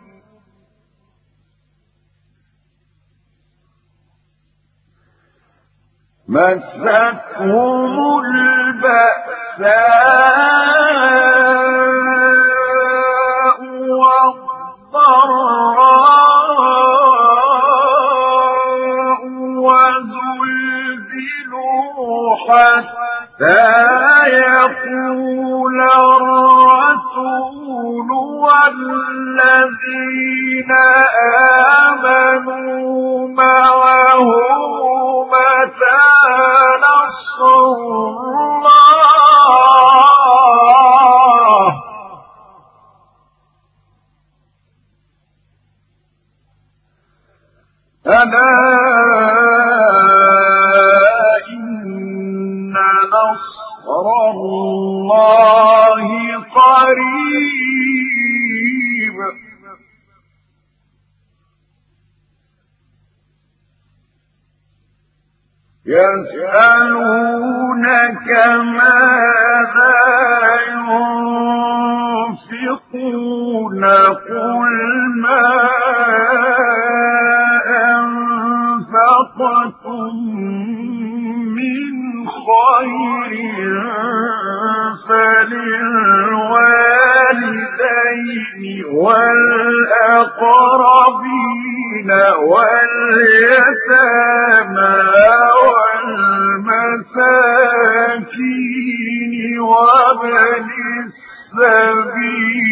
مستهم البأساء والضراء وزلزلوا حتى يقول الرسول والذين آمنوا معه متى نصر الله. ألا إن نصر الله قريب. يسألونك ماذا ينفقون قل ما أنفقتم من خير فللوالدين والأقربين واليتامى والمساكين وابن السبيل.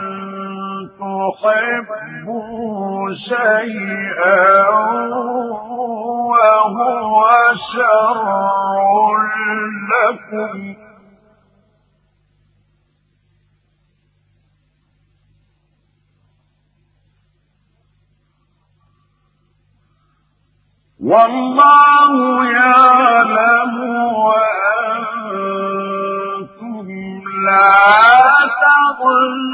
تحبوا شيئا وهو شر لكم. والله يعلم وأنتم لا تعلمون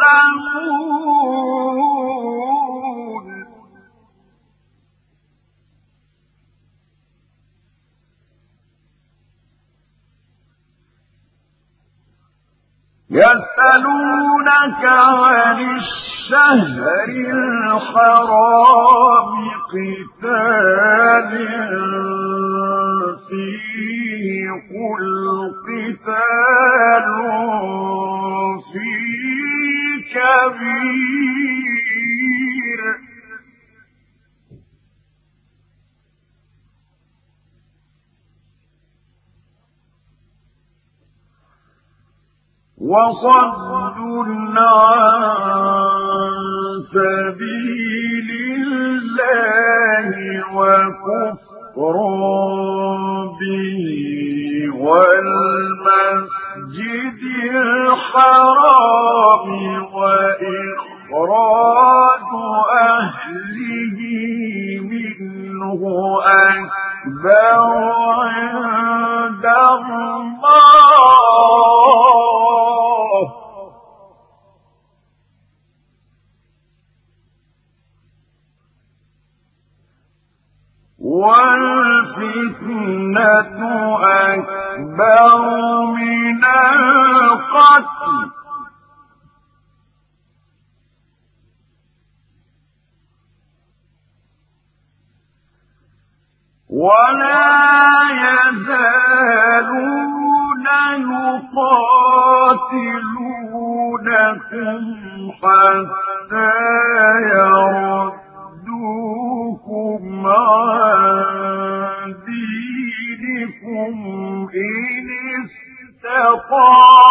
يسألونك عن الشهر الحرام قتال فيه. القتال وصد عن سبيل الله وكفر به والمسجد الحرام وإخراج أهله منه أكبر عند الله والفتنة أكبر من القتل. ولا يزالون يقاتلونكم حتى يردوكم عن دينكم إن استطاعوا.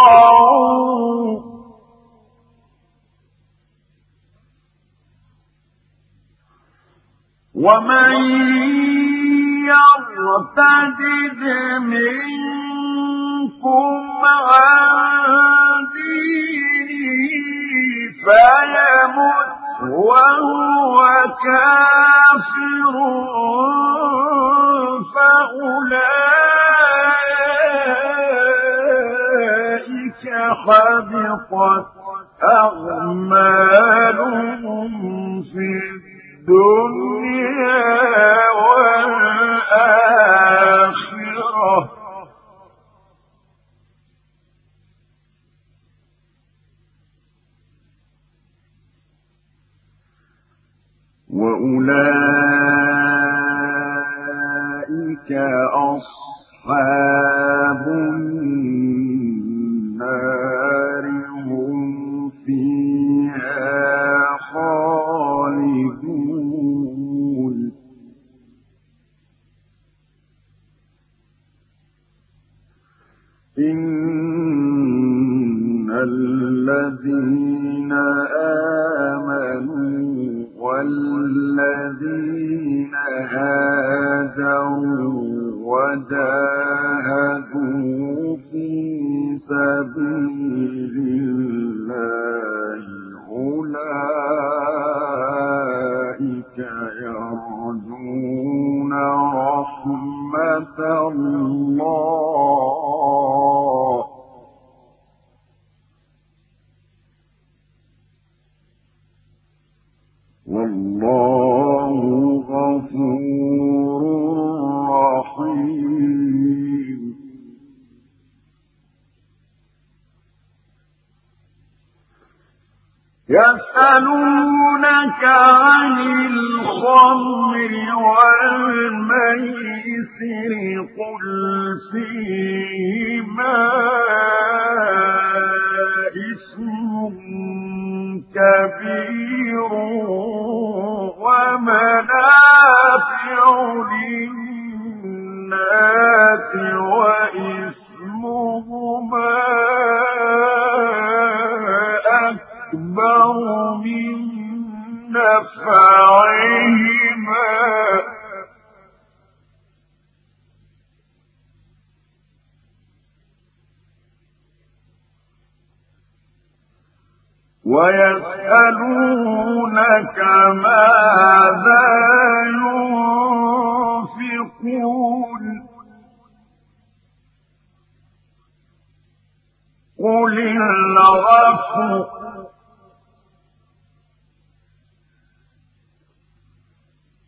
ومن يرتد منكم عن دينه فيمت وهو كافر فأولئك حبطت أعمالهم في الدنيا والآخرة. وأولئك أصحاب سبيل يرجون رحمة الله. عن الخمر والميسر قل فيهما إثم كبير ومنافع للناس وإثمهما أكبر نفعهما ويسألونك ماذا ينفقون. قل العفو.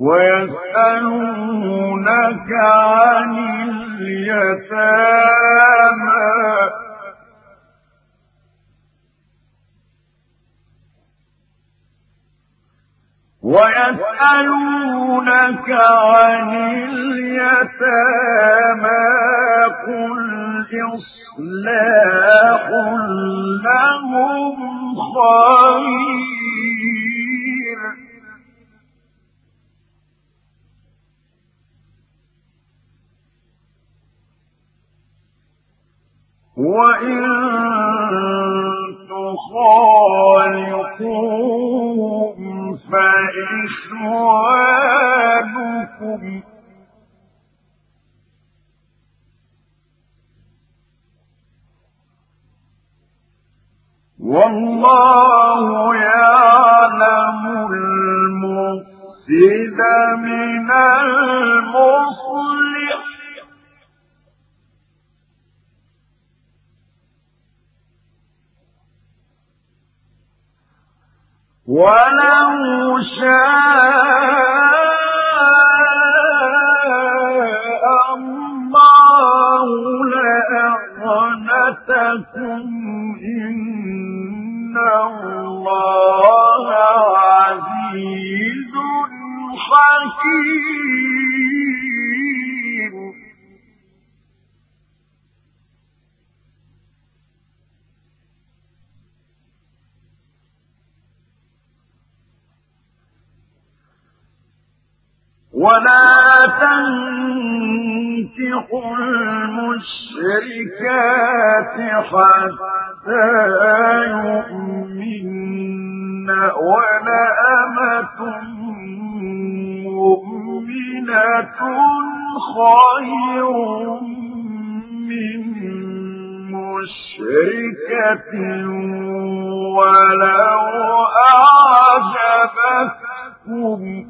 ويسألونك عن اليتامى. ويسألونك عن اليتامى. قل إصلاح لهم خير. وإن تخالقوهم فإخوانكم والله يعلم المفسد من المصلح ولو شاء الله لأعنتكم إن الله عزيز حكيم. ولا تنكحوا المشركات حتى يؤمن ولا أمة مؤمنة خير من مشركة ولو أعجبتكم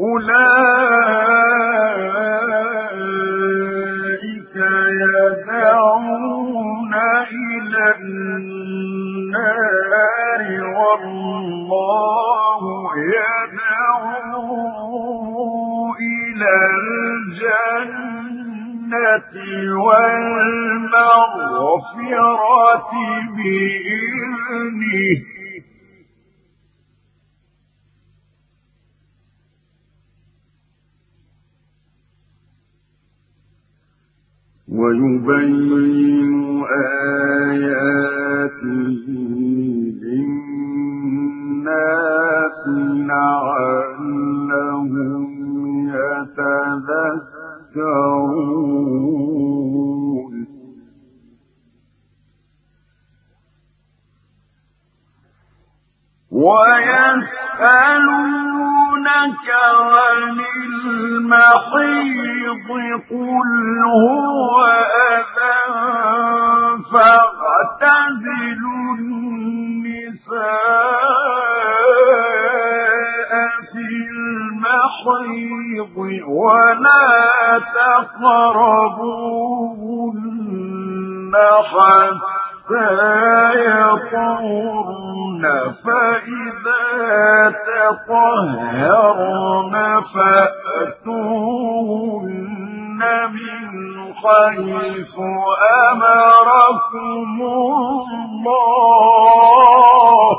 أولئك يدعون إلى النار والله يدعو إلى الجنة والمغفرة بإذنه. ويبين آياته للناس لعلهم يتذكرون. ويسألونك عن المحيض قل هو أذى فاعتزلوا النساء في المحيض ولا تقربوهن. حتى يطهرن فإذا تطهرن فأتوهن من حيث أمركم الله.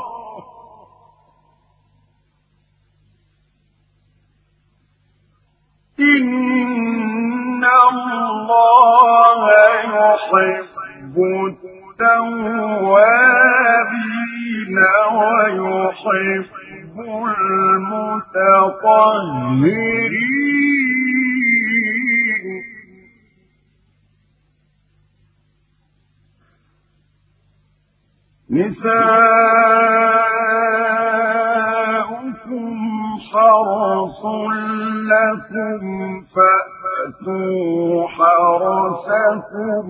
إن الله يحب التوابين يحب المتطهرين. نساؤكم حرص لكم فأتوا حرسكم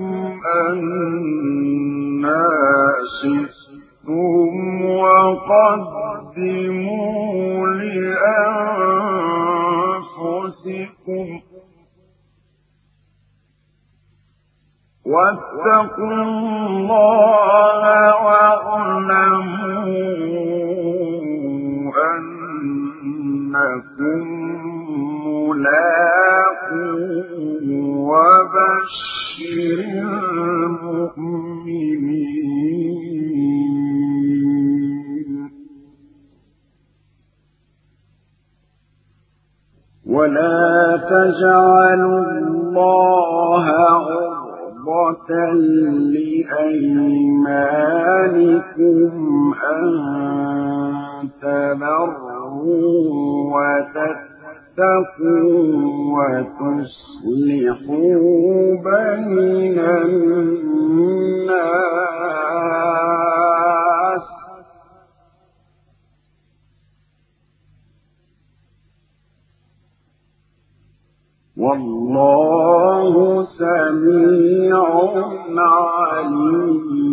أنا شئتم وقدموا لأنفسكم واتقوا الله واعلموا أنكم ملاقوا وبشر المؤمنين. ولا تجعلوا الله عقبة لأيمانكم أن تبروا وتتقوا وتصلحوا بين الناس. والله سميع عليم.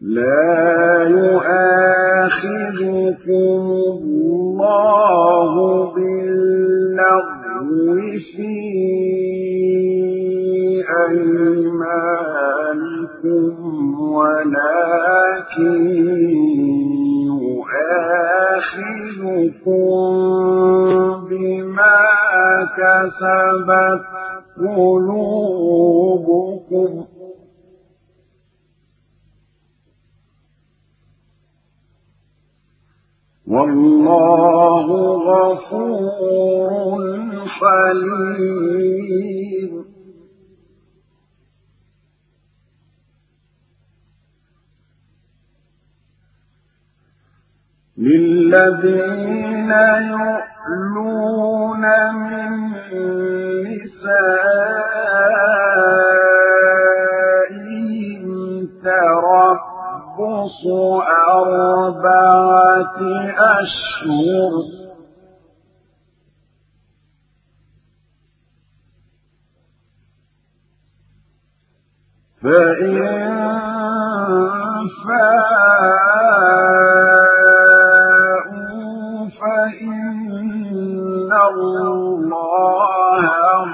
لا يؤاخذكم الله باللغو في أيمانكم. ولكن يؤاخذكم بما كسبت قلوبكم. والله غفور حليم. للذين يؤلون من نسائهم تربص أربعة أشهر. فإن فاءوا الله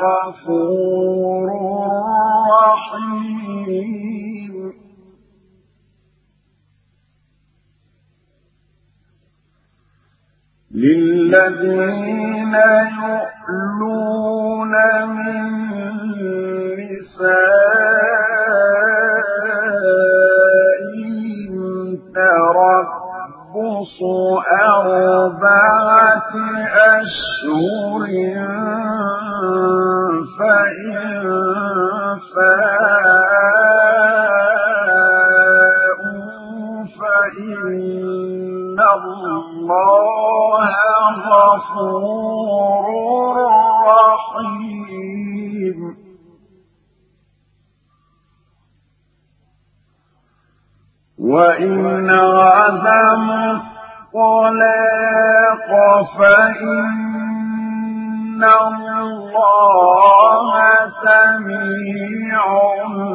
غفور رحيم. للذين يؤلون من نسائهم أربعة أشهر فإن فاءوا فإن الله غفور رحيم وإن عزموا الطلاق فإن الله سميع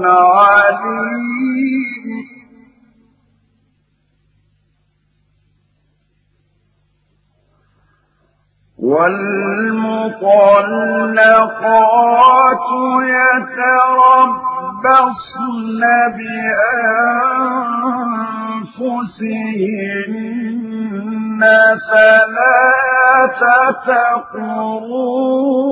عليم. والمطلقات يتربصن بأنفسهن. ثلاثة قروء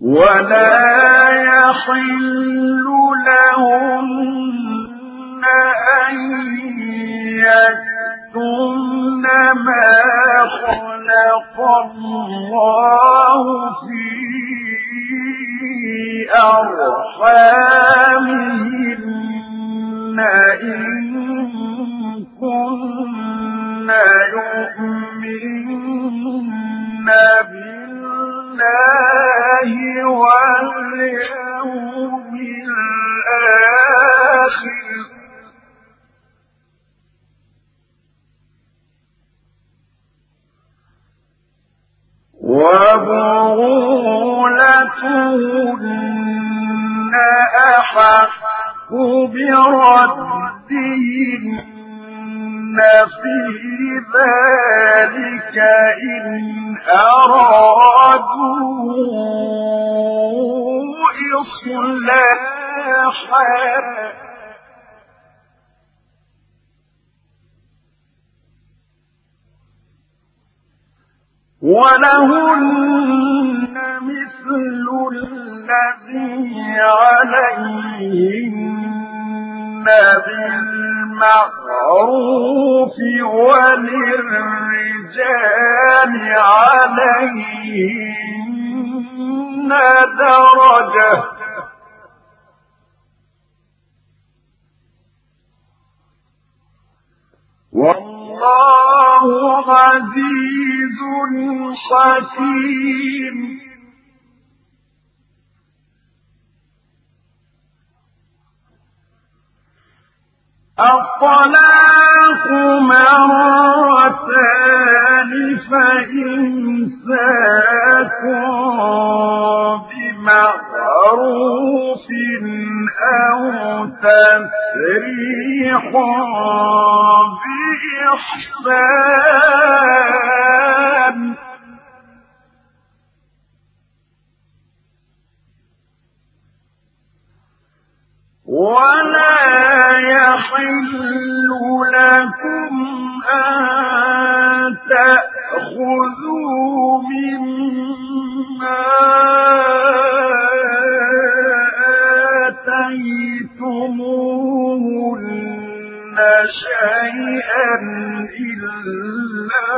ولا يحل لهن أن ما خلق الله في أرحامهن إن كن يؤمن بالله واليوم الآخر. وبعولتهن أحق بردهن في ذلك إن أرادوا إصلاحا ولهن مثل الذي عليهن بالمعروف وللرجال عليهن درجة والله عزيز حكيم. الطلاق مرتان فإمساكم بمعروف أو تسريح بإحسان. ولا يحل لكم أن تأخذوا مما آتيتموهن شيئا إلا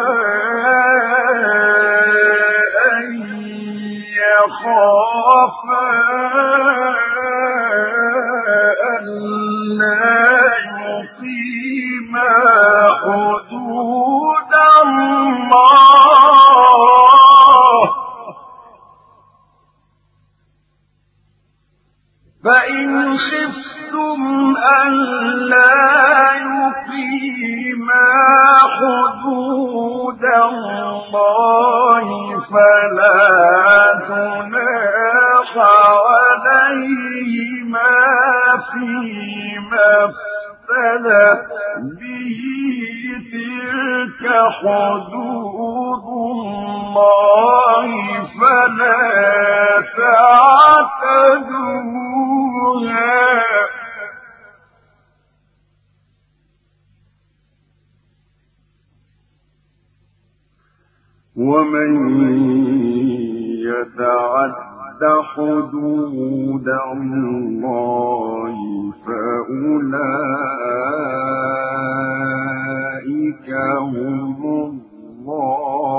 أن يخافا ألا يقيما حدود الله فإن خفتم ألا يقيما حدود الله فلا جناح عليهما فيما افتدت به تلك حدود الله فلا تعتدوها. ومن يتعد حدود الله فأولئك هم الظالمون.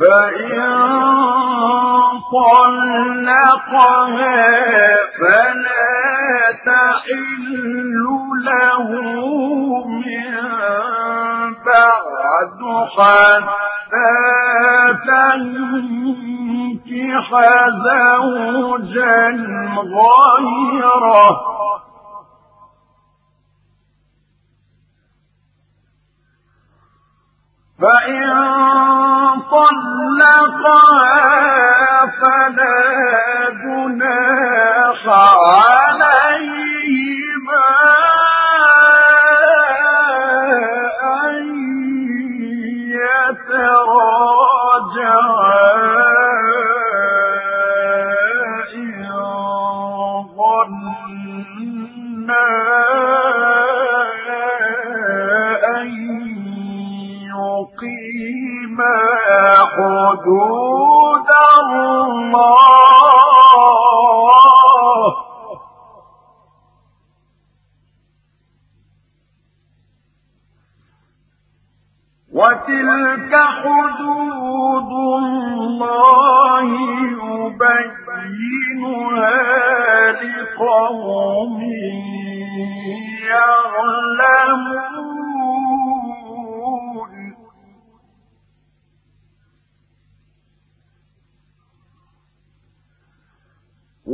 فإن طلقها فلا تحل له من بعد حتى تنكح زوجا غيره. فإن طلقها فلا جناح عليهما أن يتراجعا إن ظنا حدود الله.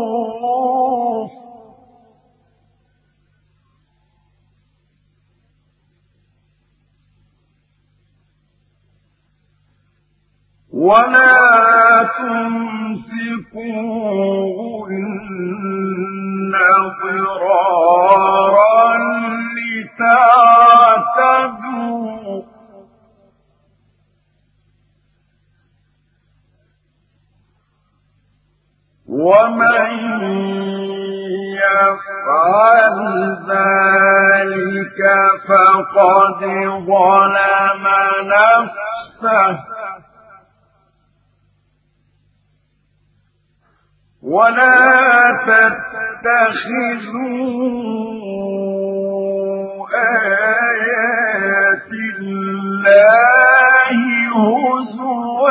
بمعروف ولا تمسكوهن ضرارا لتعتدوا ومن يفعل ذلك فقد ظلم نفسه ولا تتخذوا آيات الله هزوا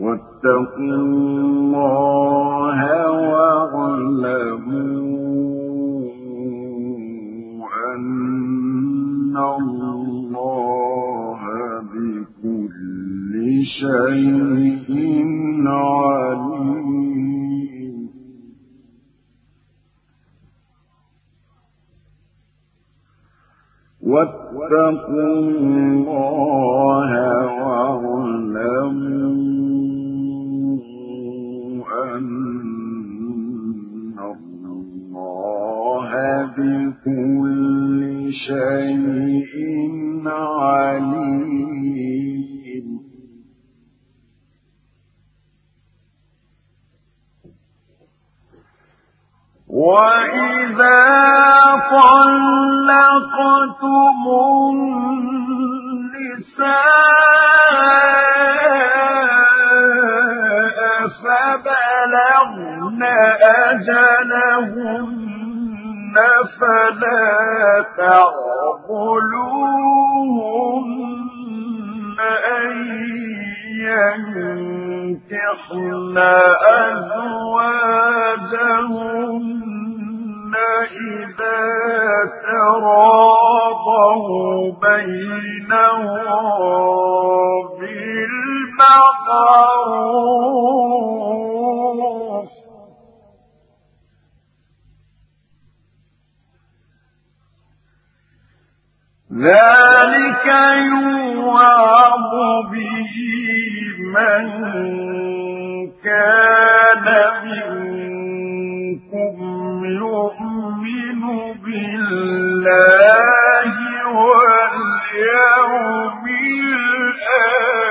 واتقوا الله واعلموا أن الله بكل شيء عليم. واتقوا الله واعلموا بكل شيء عليم. وإذا طلقتم النساء فبلغن أجلهن فلا تعضلوهن أن ينكحن أزواجهن إذا تراضوا بينهم بالمعروف. ذلك يوعظ به من كان منكم يؤمن بالله واليوم الآخر.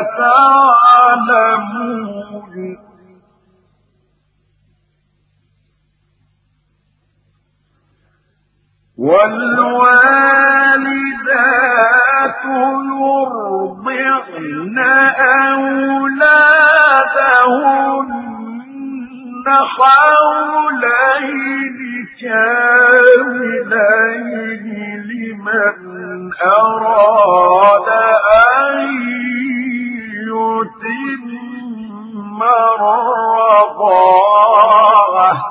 والوالدات يرضعن أولادهن حولين كاملين لمن أراد أن يتم الرضاعه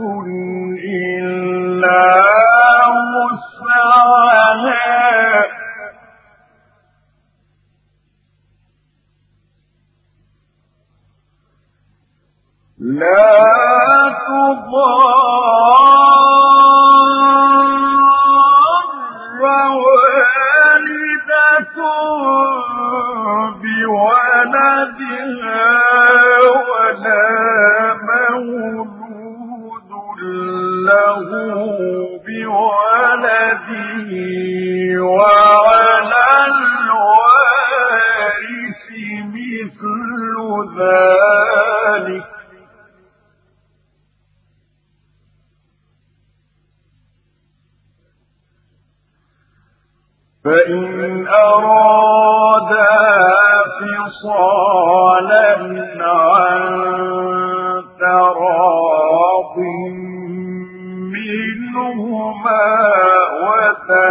إلا لا تضار والدة بولدها ولا مولود له بولده وعلى الوارث مثل ذلك. فإن أرادا فصالا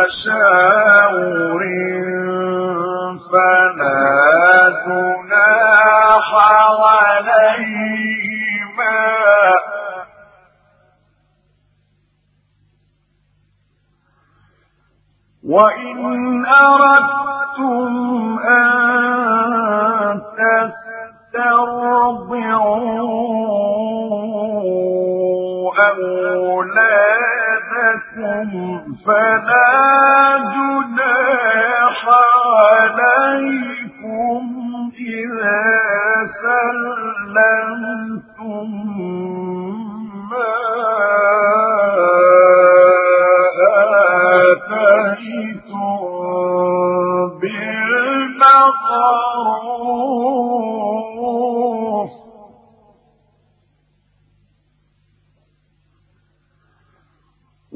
وتشاور فلا جناح عليهما وإن أردتم أن تسترضعوا أولادكم فلا جناح عليكم إذا سلمتم.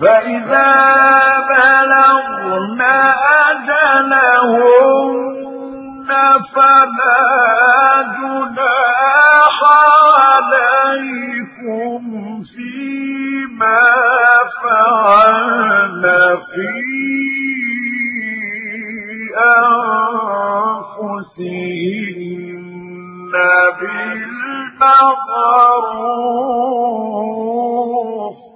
فإذا بلغن أجلهن فلا جناح عليكم فيما فعلن في أنفسهن بالمعروف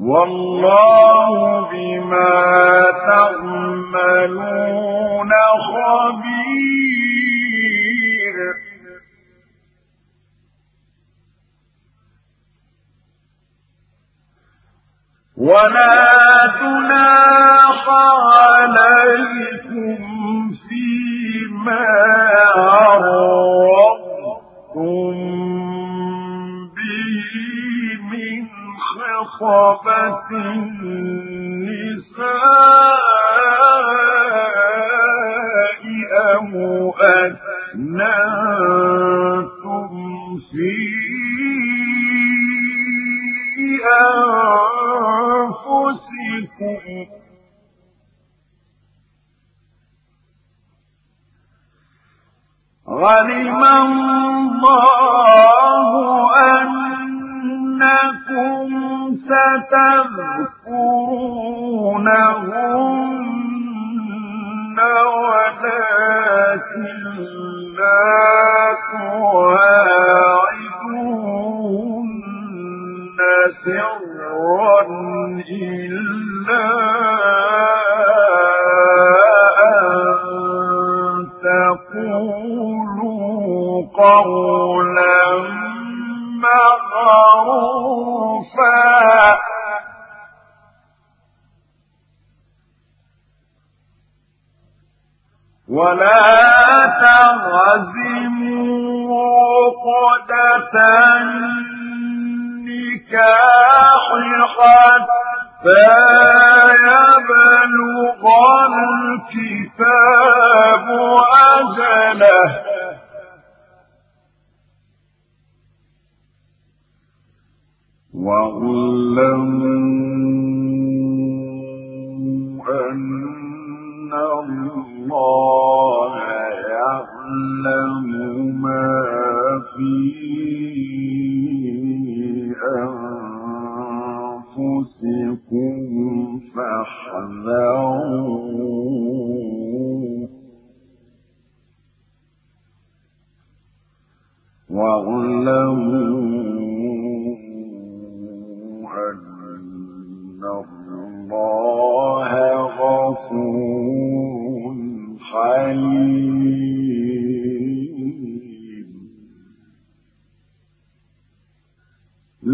والله بما تعملون خبير. ولا جناح عليكم فيما النساء أو أكننتم في أنفسكم؟ علم الله أنكم ستذكرونهن ولكن لا تواعدون سرا إلا أن تقولوا قولا معروفا. ولا تعزموا قدة النكاح حتى يبلغ الكتاب أجله. واعلموا أن الله يعلم ما في أنفسكم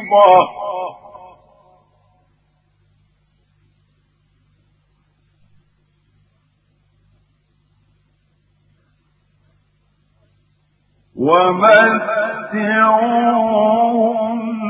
فريضة ومتعوهن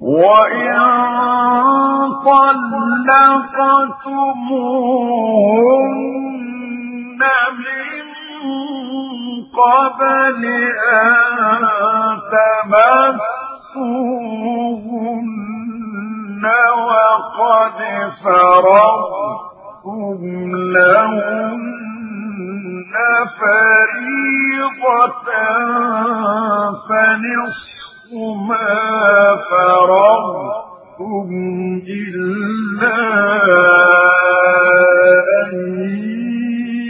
وإن طلقتموهن من قبل أن تمسوهن وقد فرضتم لهن فريضة فنصف ما فرضتم إلا أن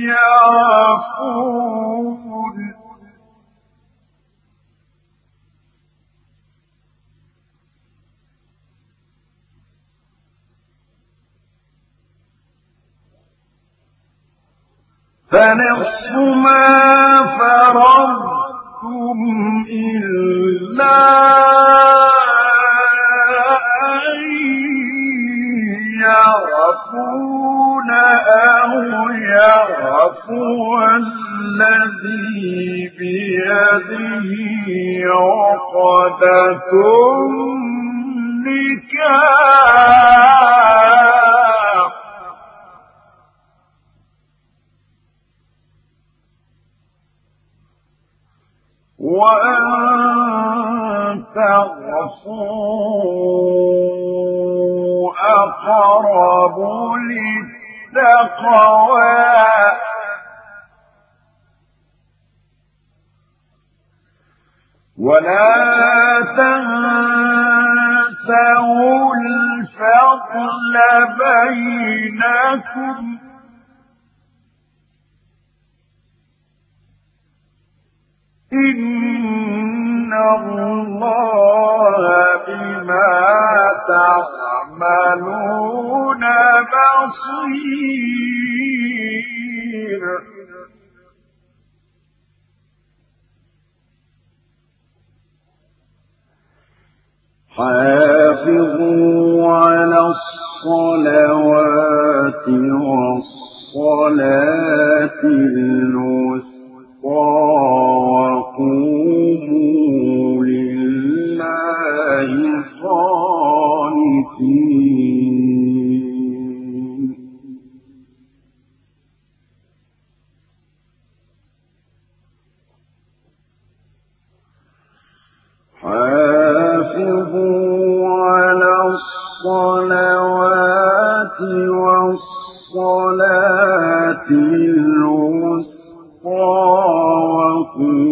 يعفون. فنصف ما فرضتم إلا أن يعفون أو يعفو الذي بيده عقدة النكاح وأن تغفوا أقرب للتقوى. ولا تنسوا الفضل بينكم. إن الله بما تعملون بصير حافظوا على الصلوات والصلاة الوسطى وقوموا لله قانتين حافظوا على الصلوات والصلاة الوسطى وقوموا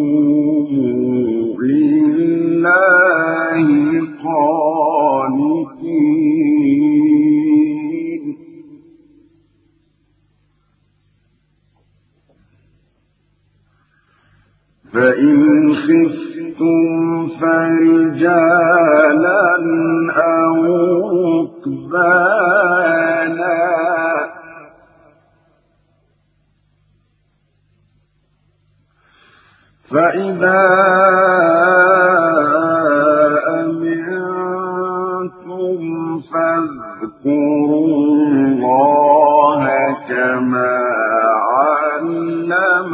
فإن خفتم فرجالا أو ركبانا فإذا أمنتم فاذكروا الله كما علمكم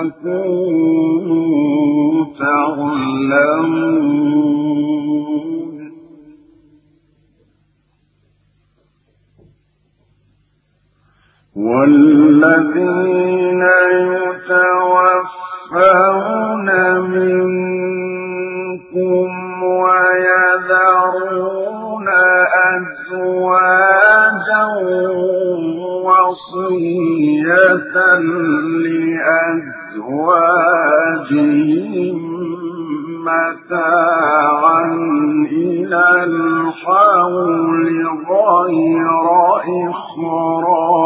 تكونوا تعلمون والذين يتوفون منكم ويذرون أزواجا وصية لأزواجهم متاعا إلى الحول غير إخراج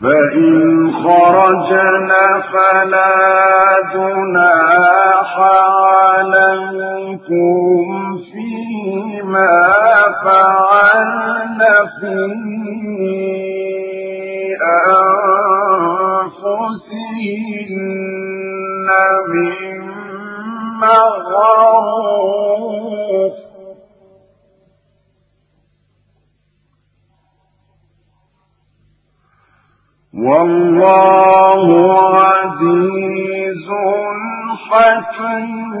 فإن خرجنا فلا جناح عليكم فيما فعلن في أنفسهن من معروف. والله عزيز حكيم.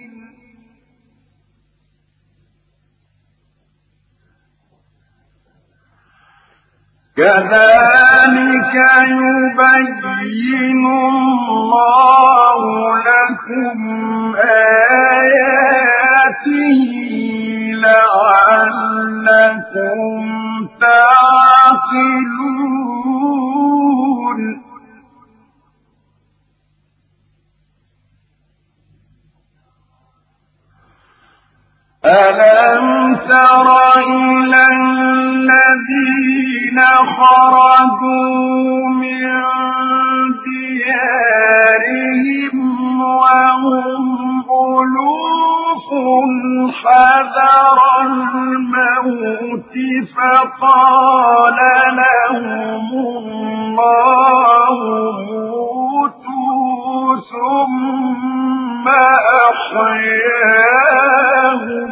كذلك يبين الله لكم آياته لعلكم تعقلون. ألم تر إلى الذين خرجوا من ديارهم وهم ألوف حذر الموت فقال لهم الله موتوا ثم أحياهم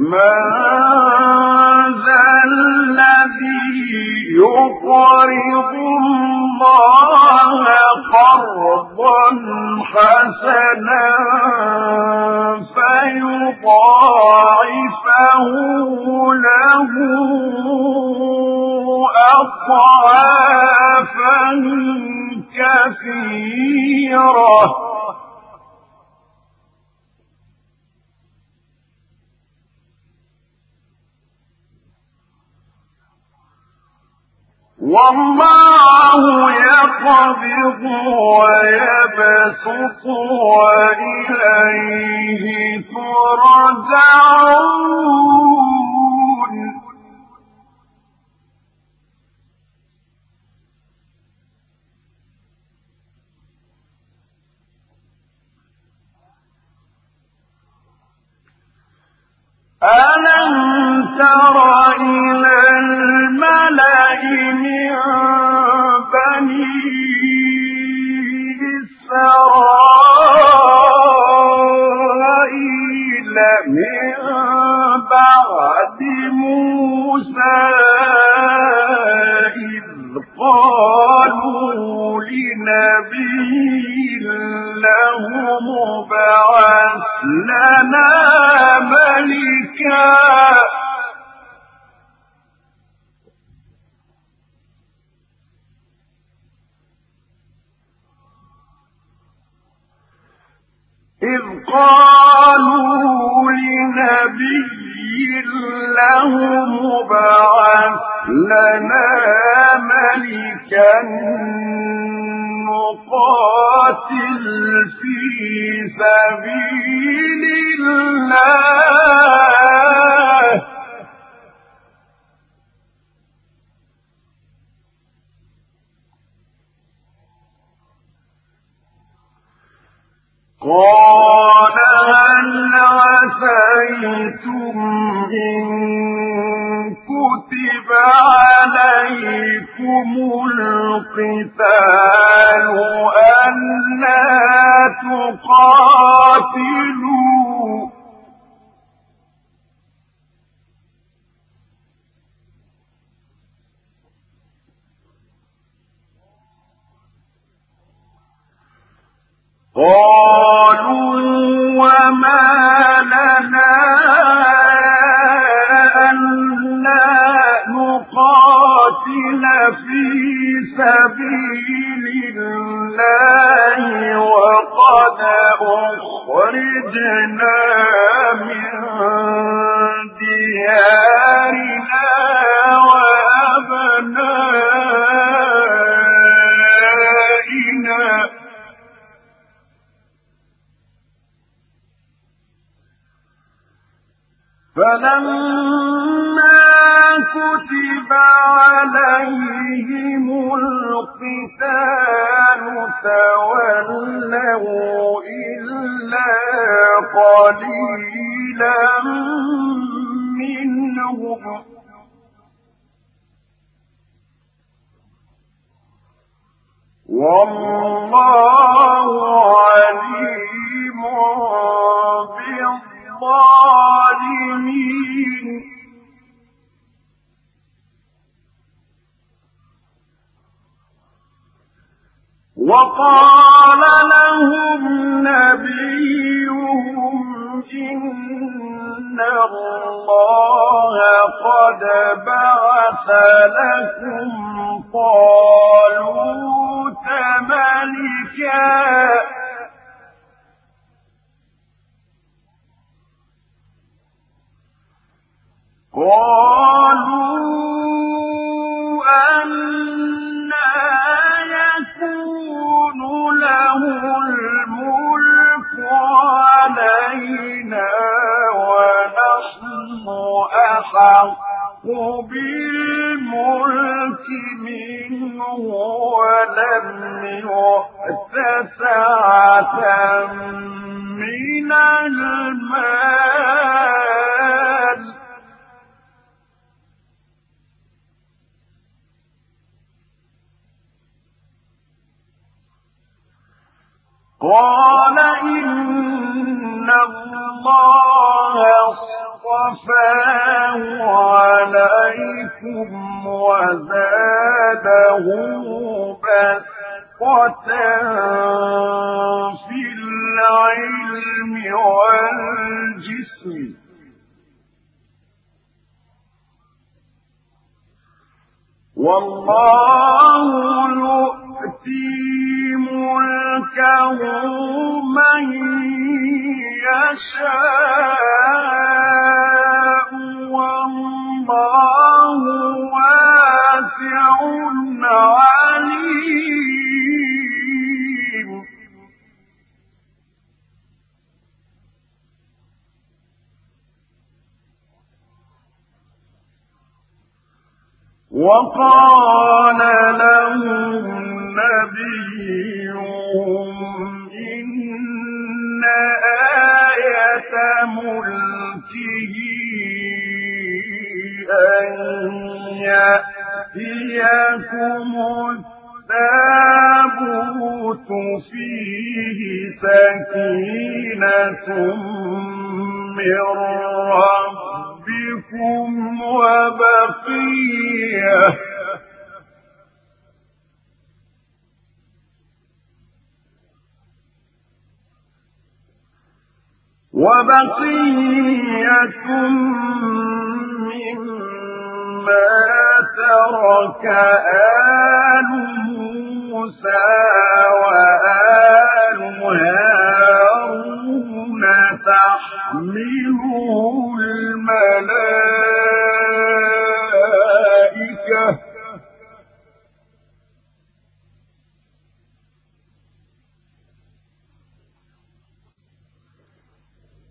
من ذا الذي يقرض الله قرضا حسنا فيضاعفه له أضعافا كثيرة. والله يقبض ويبسط وإليه ترجعون. ألم تر إلى الملأ من بني إسرائيل من بعد موسى قالوا لنبي له مبعث لنا ملكا إذ قالوا لنبي له مبعث لنا ملكا نقاتل في سبيل الله. قال هل عسيتم إن كتب عليكم القتال ألا تقاتلوا؟ قالوا وما لنا نقاتل في سبيل الله وقد أخرجنا من فلما كتب عليهم القتال تولوا إلا قليلا منهم. والله وقال لهم نبيهم إن الله قد بعث لكم طالوت ملكا. قالوا أحق بالملك منه ولم يؤت سعة من المال. قال إن الله اصطفاه عليكم وزاده بسطة في العلم والجسم والله يؤتي ملكه من يشاء والله واسع عليم. وقال لهم نبيهم إن آية ملكه أن يأتيكم التابوت فيه سكينة من ربكم وبقية وبقية مما ترك آل موسى وآل هارون تحمله الملائكة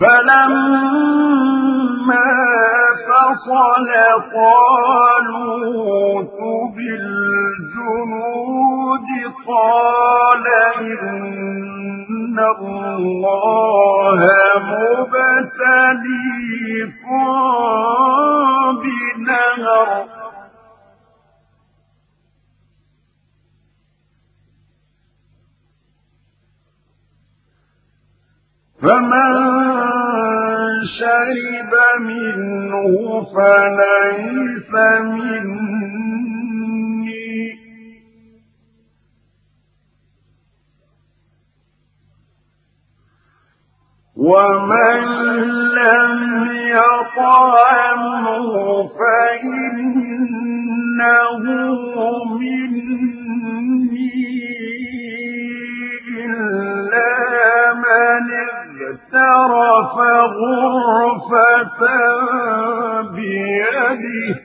فلما فصل طالوت بالجنود قال إن الله مبتليكم بنهر فمن شرب منه فليس مني. ومن لم يطعمه فإنه مني. إلا من اغترف غرفة بيده.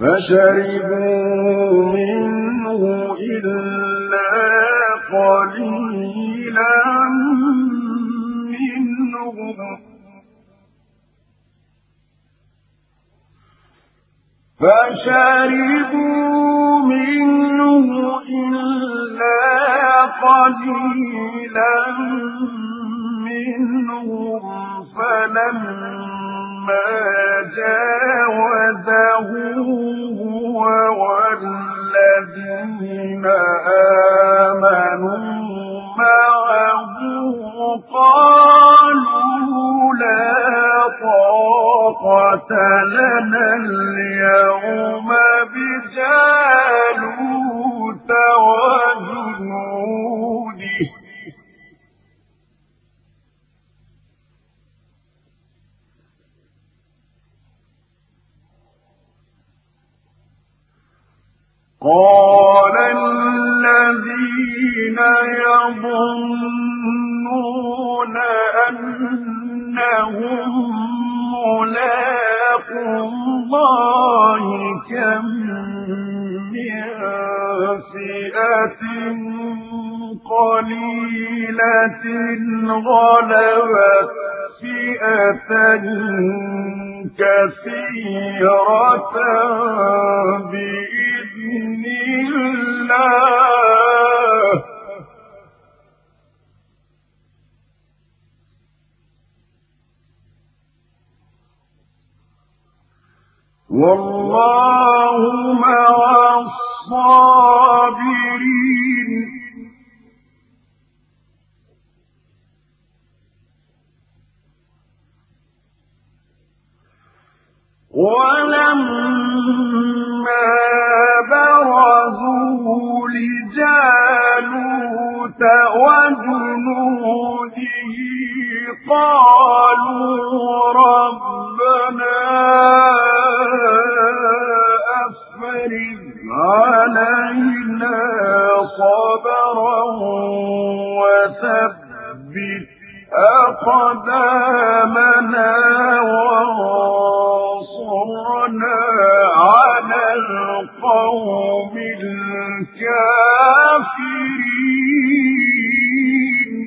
فشربوا منه إلا قليلاً. فشربوا منه إلا قليلا منهم فلما جاوزه هو والذين آمنوا معه قالوا لا طاقة لنا اليوم بجالوت وجنوده. قال الذين يظنون أنهم ملاق الله كم من فئة قليلة غلبت فئة كثيرة بإذن الله. والله مع الصابرين. ولما برزوا لجالوت وجنوده قالوا ربنا أفرغ علينا صبرا وثبت أقدامنا وانصرنا على القوم الكافرين.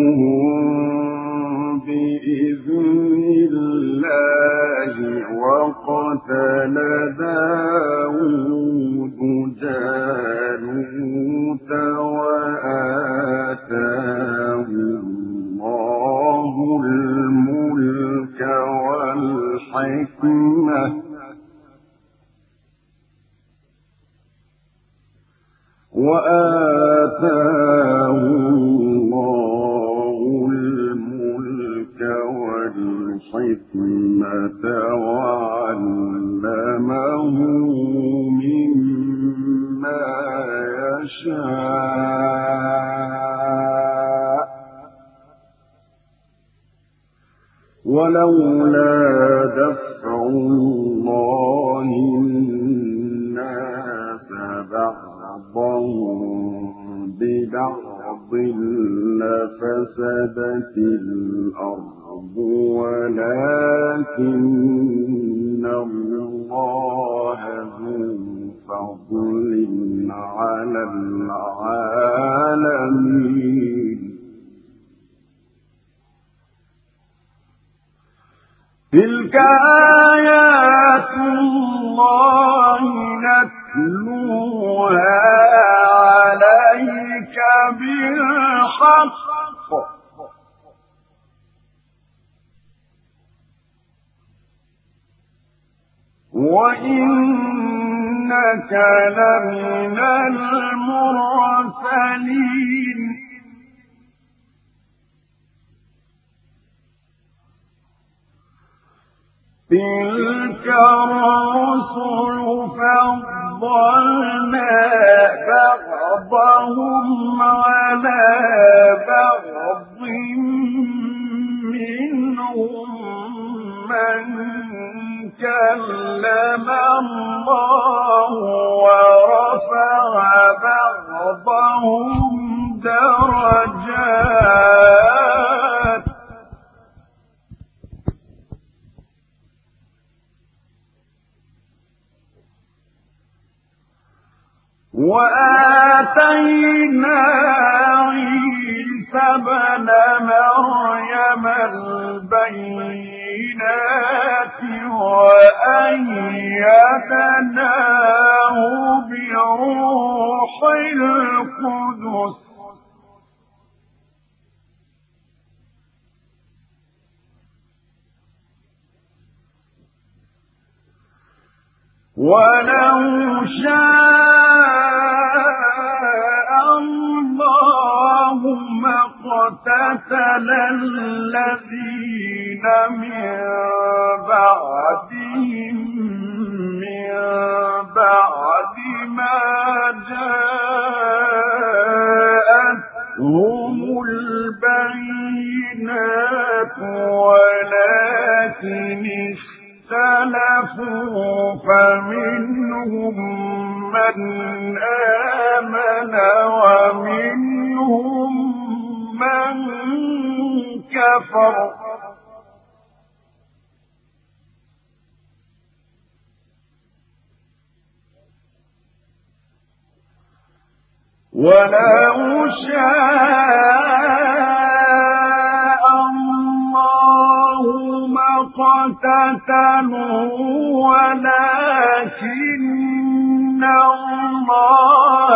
فهزموهم بإذن وقتل داود وآتاه الله الملك والحكمة. وآتاه مما يشاء ولولا دفع الله الناس بعضهم ببعض لفسدت الأرض ولكن الله ذو فضل على العالمين. تلك آيات الله نتلوها عليك بالحق. وإنك لمن المرسلين تلك الرسل فضلنا بعضهم على بعض منهم من كلم الله ورفع بعضهم درجات وآتينا عيسى ابن مريم البينات وأيدناه بروح القدس. ولو شاء اقتتل الذين من بعدهم من بعد ما جاءتهم البينات ولكن اختلفوا فمنهم من آمن ومنهم من كفر. ولو شاء الله ما قتتلوا ولكن الله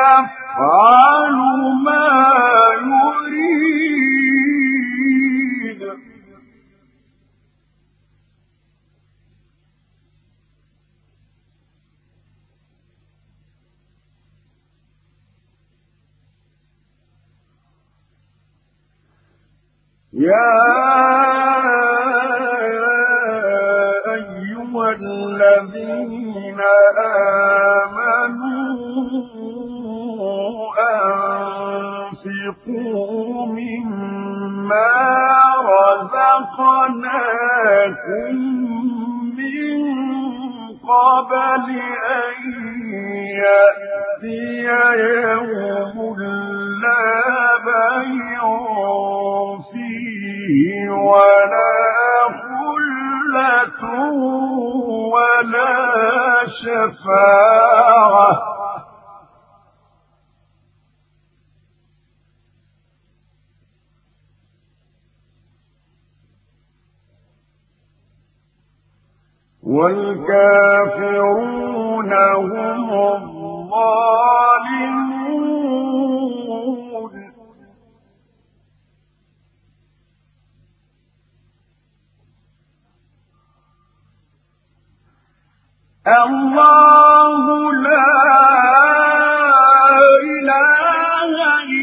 يفعل ما يا أيها الذين آمنوا أنفقوا مما رزقناكم من قبل أن يأتي يوم لا بيع فيه ولا خلة ولا شفاعة. والكافرون هم الظالمون. الله لا إله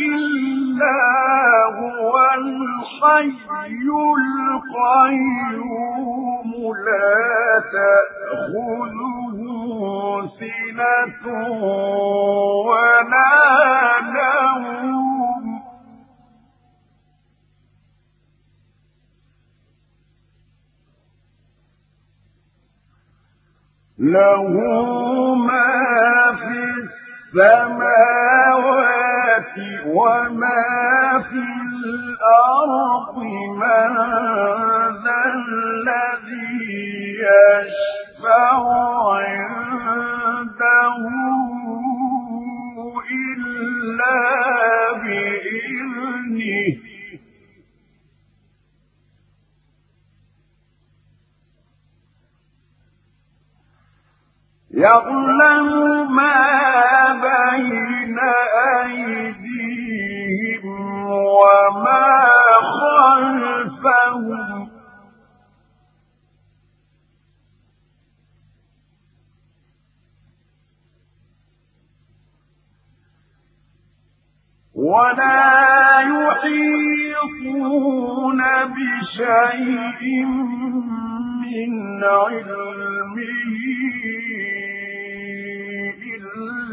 إلا هو الحي القيوم لا تأخذه سنة ولا نوم له ما في السماوات وما في الأرض من ذا الذي يشفع عنده إلا بإذنه؟ يعلم ما بين أيديهم وما خلفهم ولا يحيطون بشيء من علمه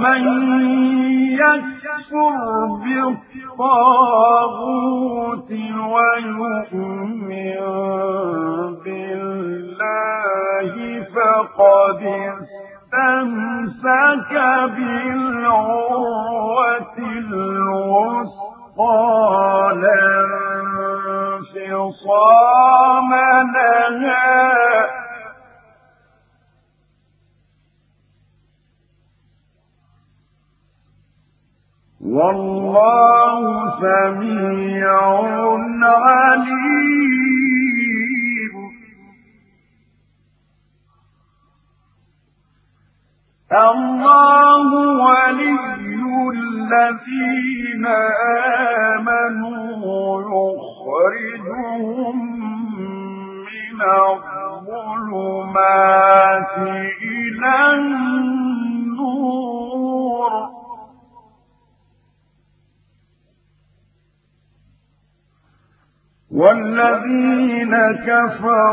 فمن كفروا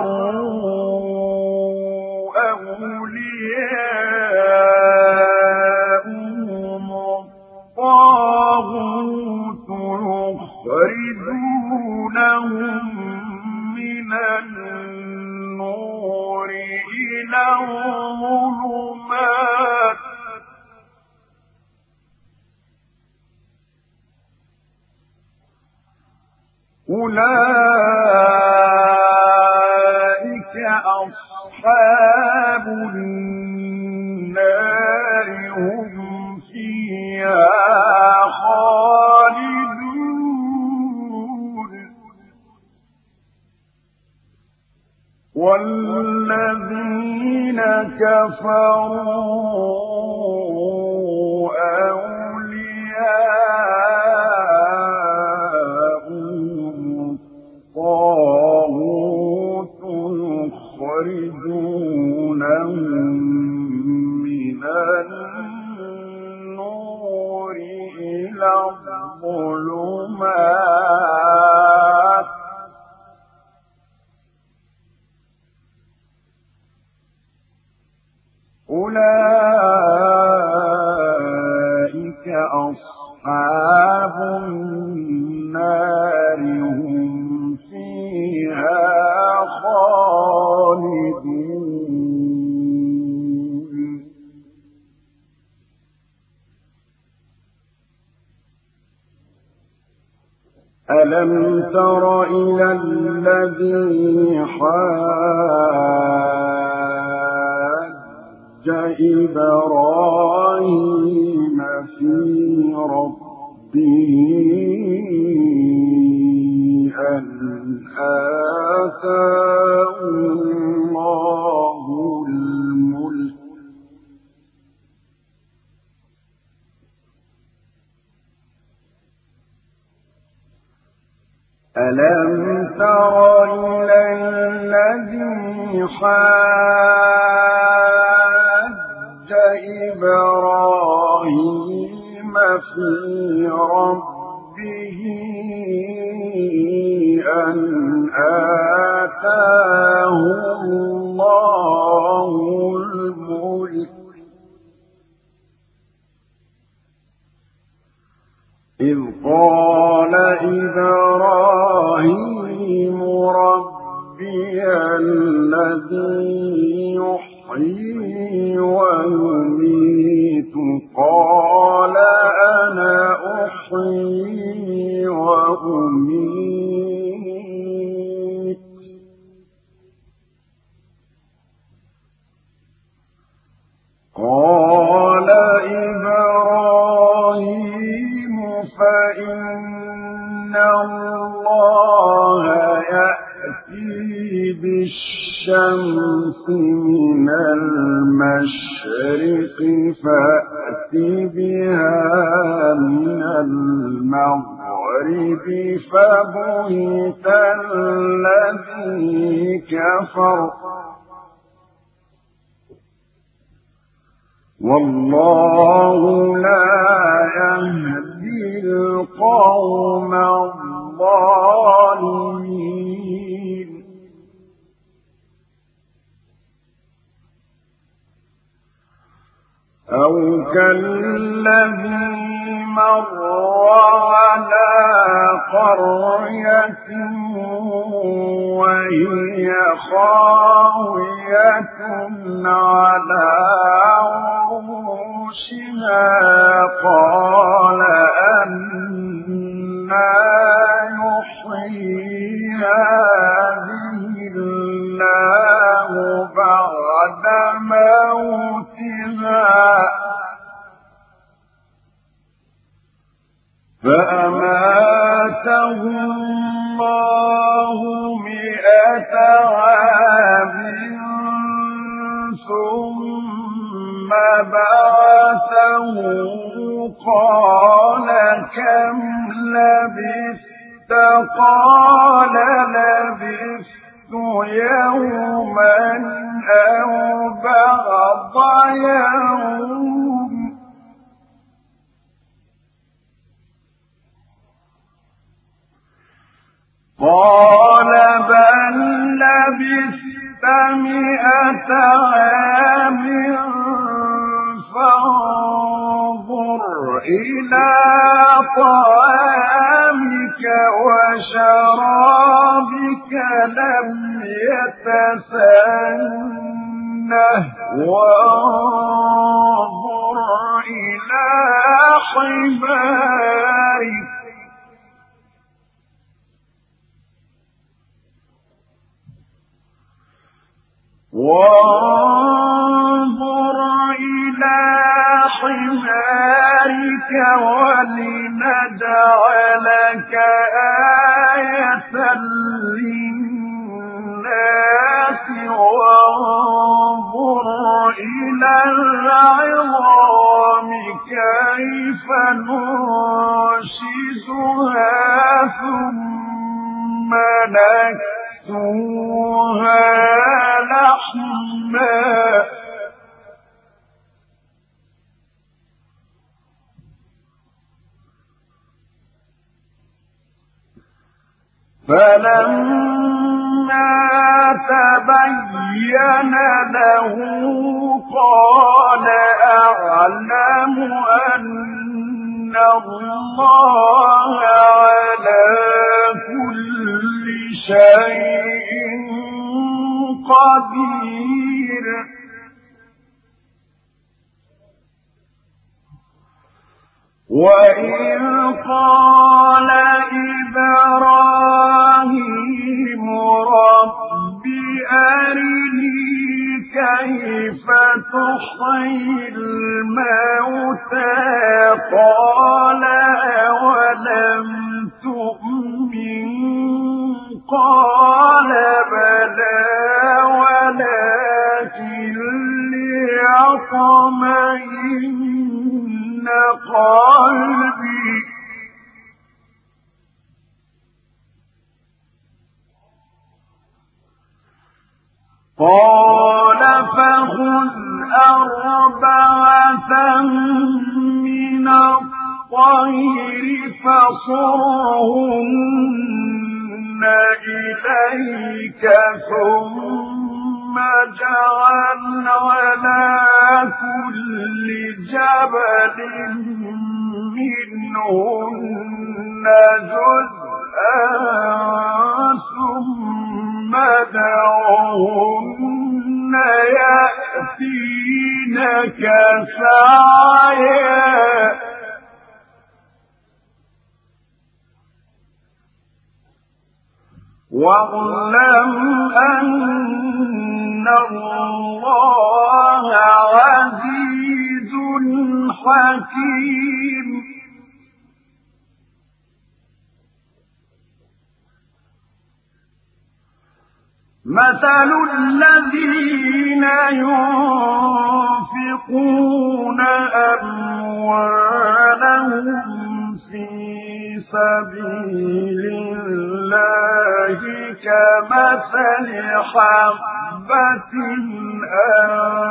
سبيل الله كمثل حبة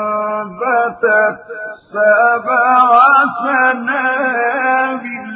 أنبتت سبع سنابل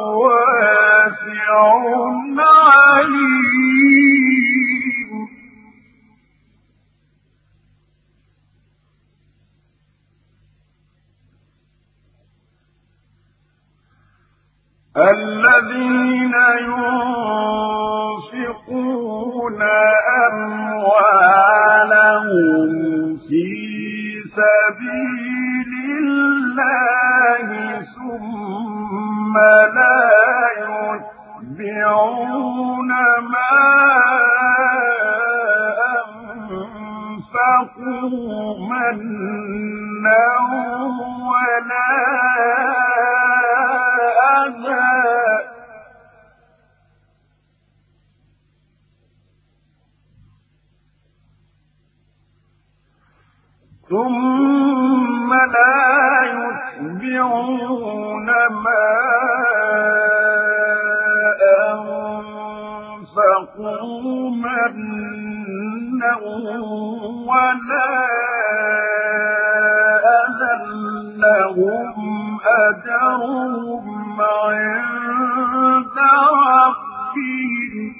واسع عليم. الذين ينفقون أموالهم في سبيل الله ثم لا يتبعون ما أنفقوا منا ولا أذى ثم لا يتبعون ما أنفقوا منا ولا أذى لهم أجرهم عند ربهم.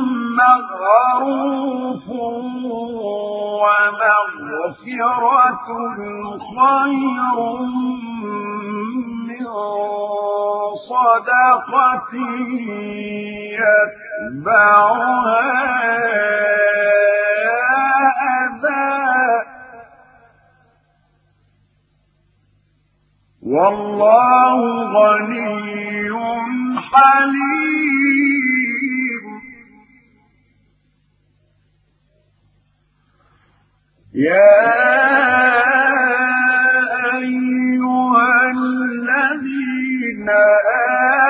معروف ومغفرة خير من صدقة يتبعها أذى والله غني حليم. يا أيها الذين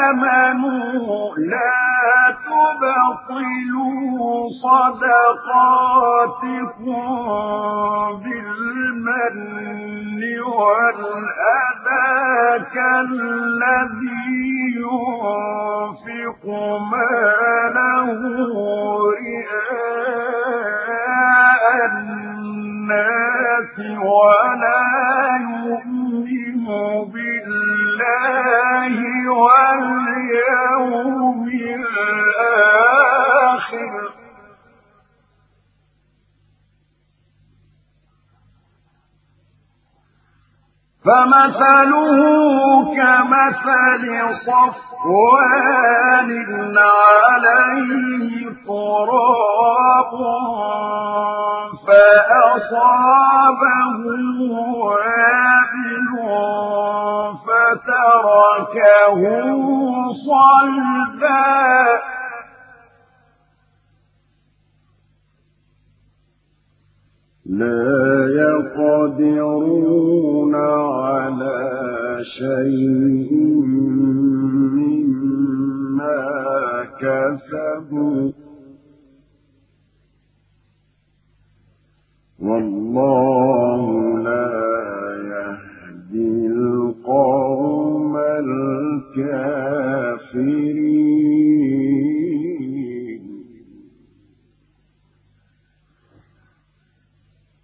آمنوا لا تبطلوا صدقاتكم بالمن والأذى كالذي ينفق ماله رئاء الناس ولا يؤمن بالله واليوم الآخر. فمثله كمثل صفوان عليه تراب فأصابه وابل فتركه صلبا لا يقدرون على شيء مما كسبوا. والله لا يهدي القوم الفاسقين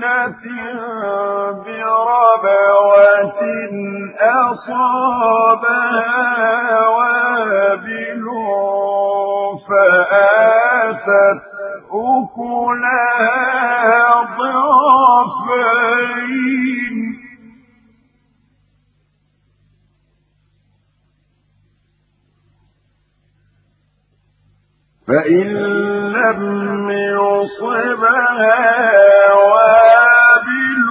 جنة أصابها أكلها ضعفين. فإن لم يصبها وابل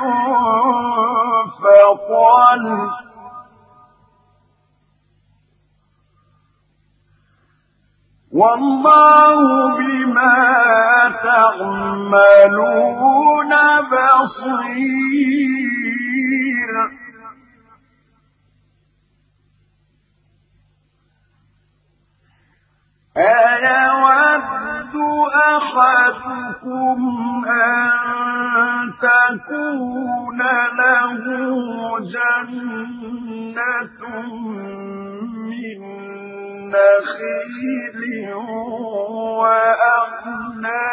فطل والله بما تعملون بصير. أيود أحدكم أن تكون له جنة من نخيل وأعناب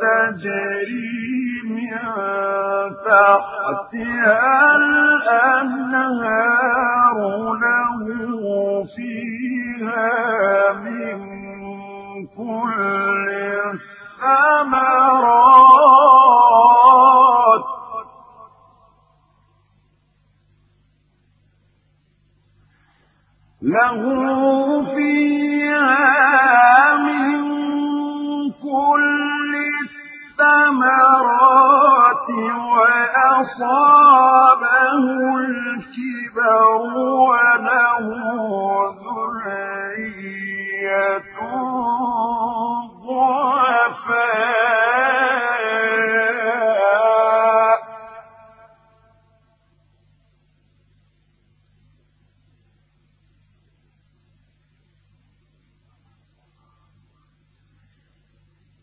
تجري من تحتها الأنهار له فيها من كل الثمرات. له فيها من كل الثمرات وأصابه الكبر وله ذرية ضعفاء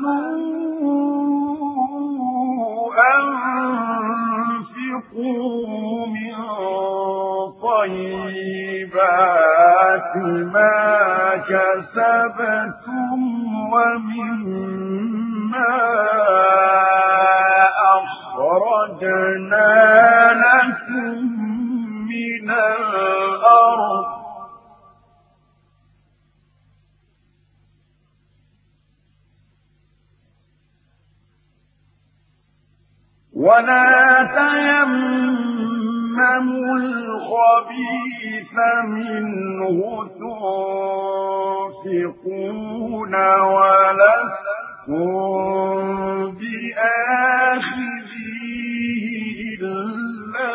آمنوا أنفقوا من طيبات ما كسبتم ومما أخرجنا لكم من الأرض ولا تيمموا الخبيث منه تنفقون ولستم بآخذيه إلا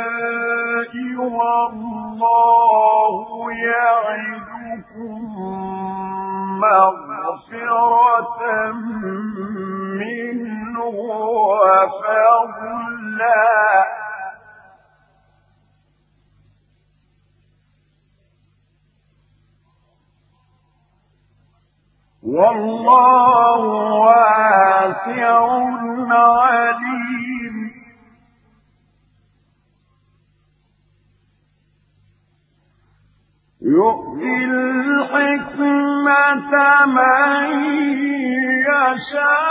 بالفحشاء والله يعدكم مغفرة منه وفضلا والله واسع عليم. يؤتي الحكمة من يشاء.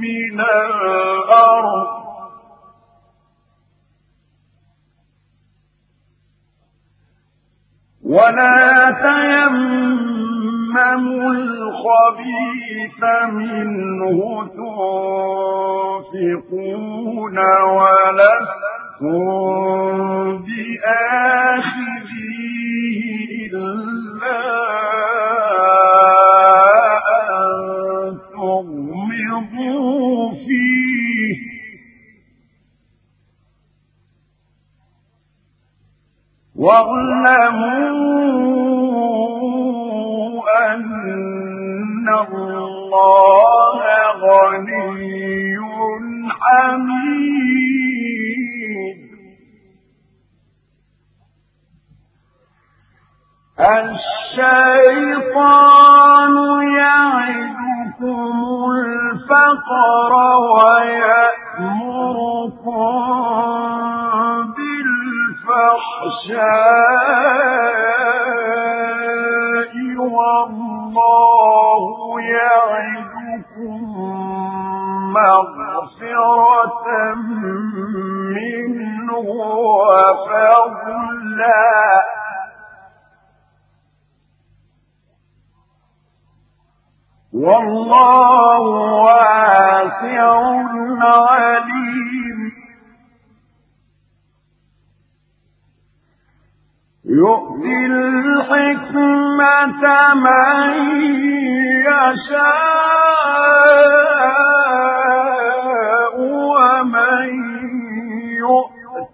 من الأرض. ولا تيمموا الخبيث منه تنفقون ولستم بآخذيه إلا تغمضوا فيه. واعلموا أن الله غني حميد. الشيطان يعدكم الفقر ويأمركم بالفحشاء والله يعدكم مغفرة منه وفضلا. والله واسع عليم. يؤتي الحكمة من يشاء.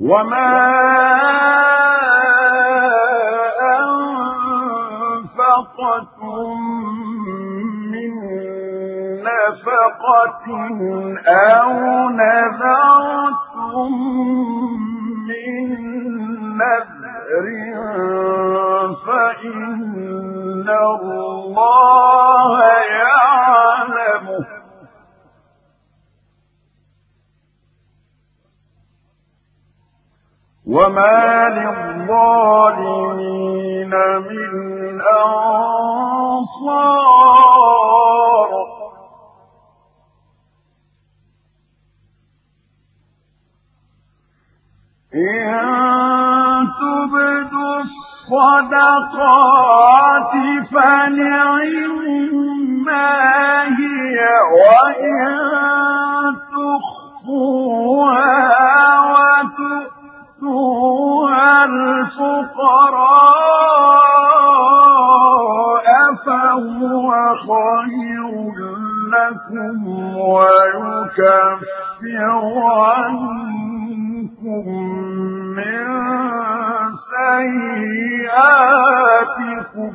وما أنفقتم من نفقة أو نذرتم من نذر فإن الله يعلمه وما للظالمين من أنصار إن تبدوا الصدقات فنعما هي وإن تخفوها وتؤتوها الفقراء فهو خير لكم ويكفر عنكم من سيئاتكم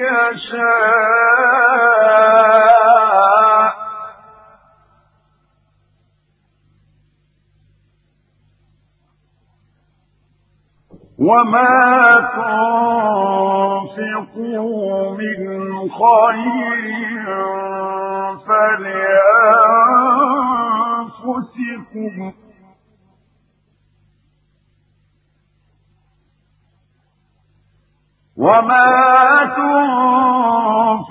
يشاء. وما تنفقوا من خير فلأنفسكم. وما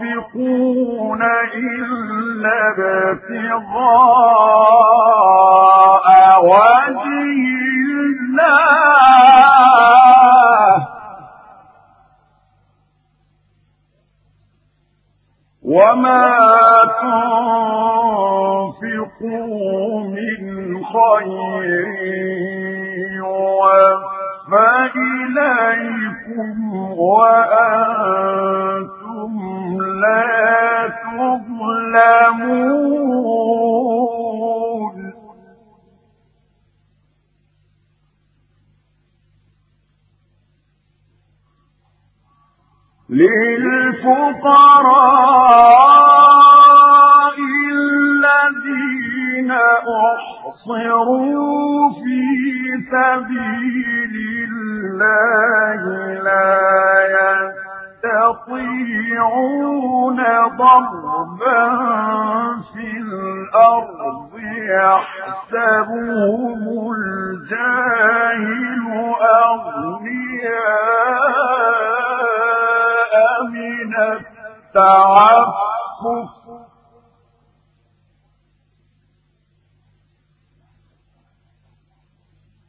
تنفقون إلا ابتغاء وجه الله وما تنفقوا من خير يوفى إليكم وأنتم لا تظلمون. للفقراء الذين أحصروا في سبيل الله لا يستطيعون ضربا في الأرض يحسبهم الجاهل أغنياء من التعفف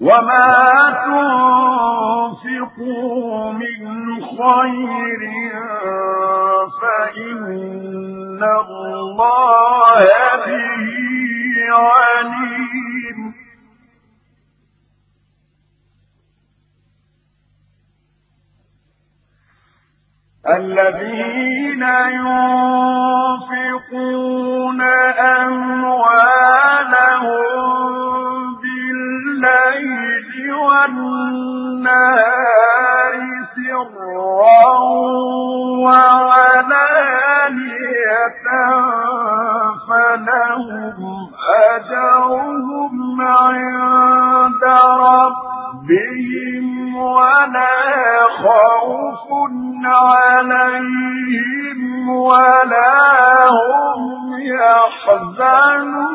وما تنفقوا من خير فإن الله به عليم الذين ينفقون أموالهم بالليل والنهار سرا وعلانية فلهم أجرهم عند ربهم ولا خوف عليهم ولا هم يحزنون.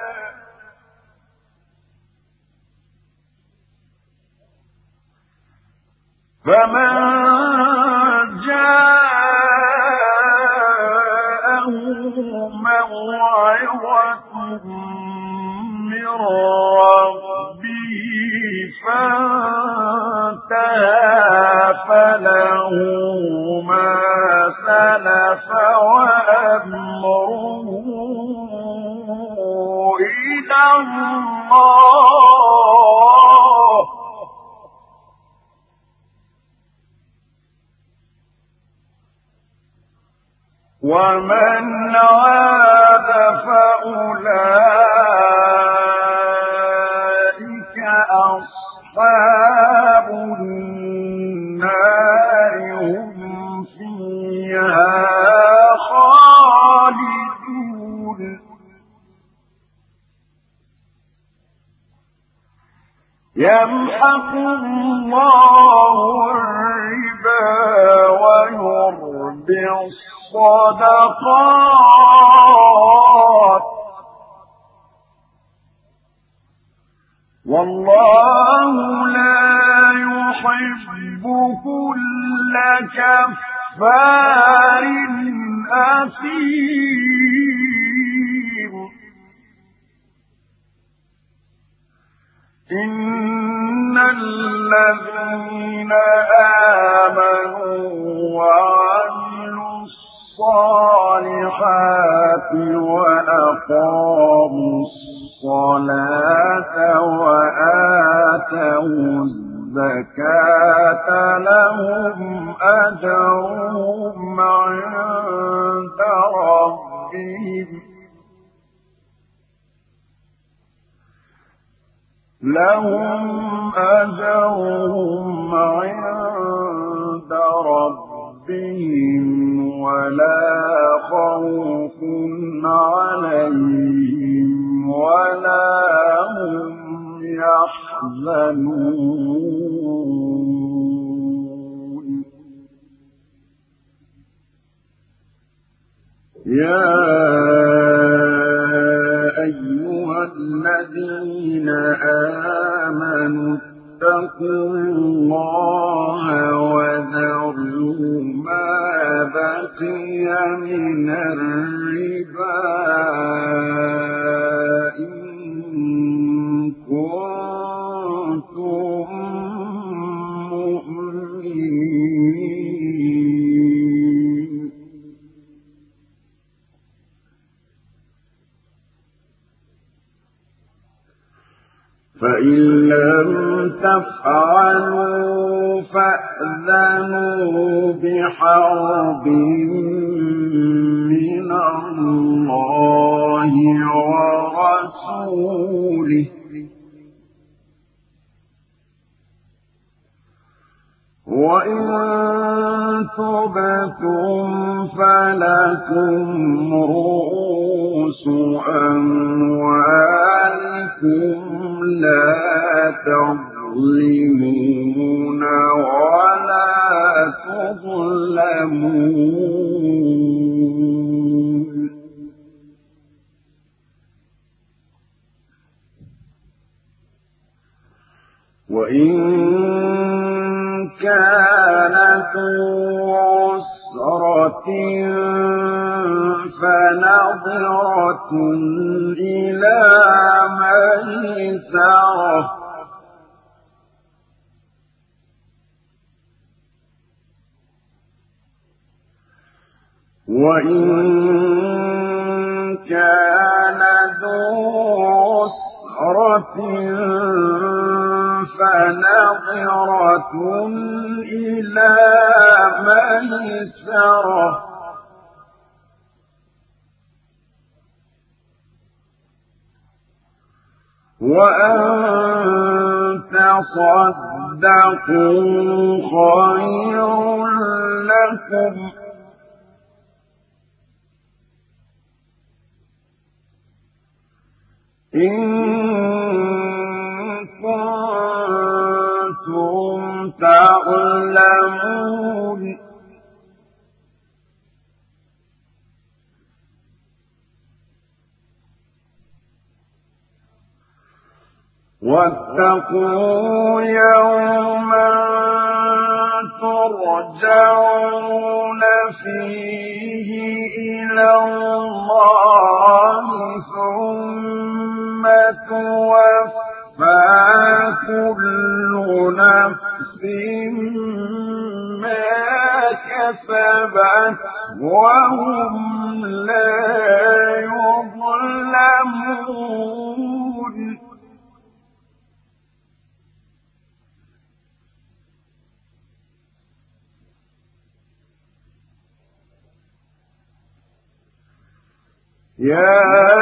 فمن جاءه موعظة من ربه فانتهى فله ما سلف وأمره إلى الله ومن عاد فأولئك أصحاب النار هم فيها خالدون. يمحق الله الربا ويربي الصدقات. والله لا يحب كل كفار أثيم. إن الذين آمنوا وعملوا الصالحات وأقاموا الصلاة وآتوا الزكاة لهم أجرهم عند ربهم لهم أجرهم عند ربهم ولا خوف عليهم ولا هم يحزنون. يا أيها الذين آمنوا اتقوا الله وذروا ما بقي من الربا إن كنتم فإن لم تفعلوا فأذنوا بحرب من الله ورسوله. وإن تبتم فلكم رؤوس أموالكم لا تظلمون ولا تظلمون وإن كانت عسرة فنظرة إلى ميسرة وإن كان ذو عسرة فنظرة إلى ميسرة وأن تصدقوا خير لكم. إن كنتم تعلمون. واتقوا يوما ترجعون فيه إلى الله ثم توفى كل نفس ما كسبت وهم لا يظلمون. يا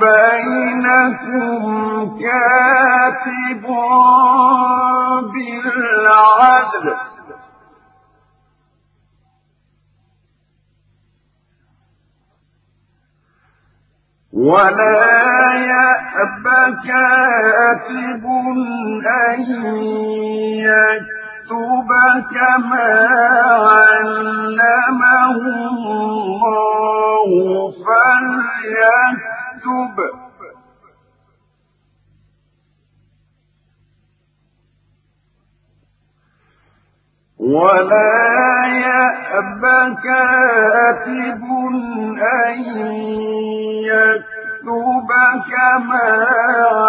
بينكم كاتب بالعدل ولا يأب كاتب أن يكتب كما علمه الله فليكتب ولا يأب كاتب أن يكتب كما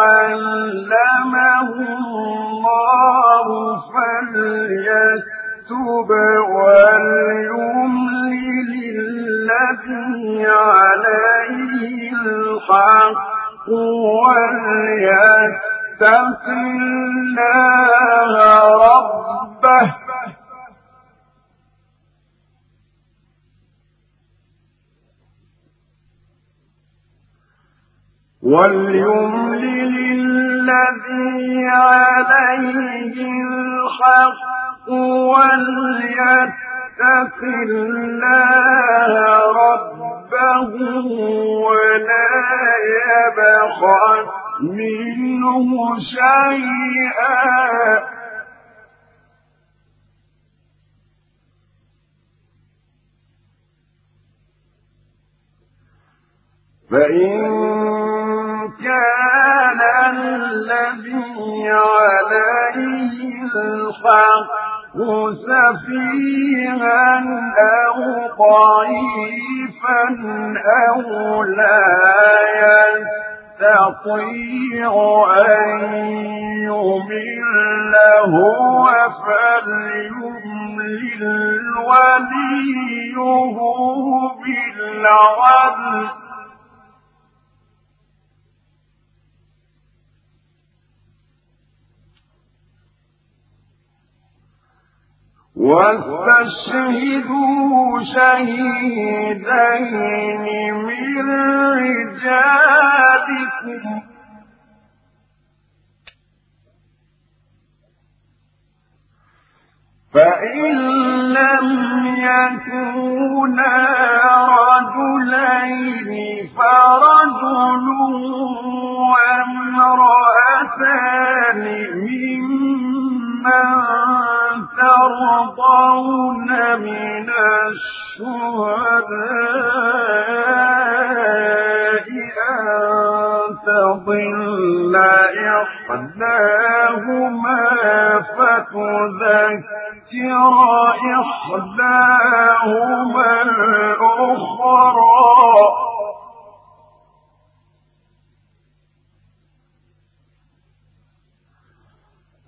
علمه الله فليكتب. وليملل الذي عليه الحق وليتق الله ربه. وليملل الذي عليه الحق وليتق الله ربه ولا يبخل منه شيئا. فإن كان الذي عليه الحق سفيها أو ضعيفا أو لا يستطيع أن يمل هو فليملل وليه بالعدل واستشهدوا شهيدين من رجالكم فإن لم يكونا رجلين فرجل وامرأتان ممن ترضون من الشهداء أن تضل إحداهما فتذكر إحداهما الأخرى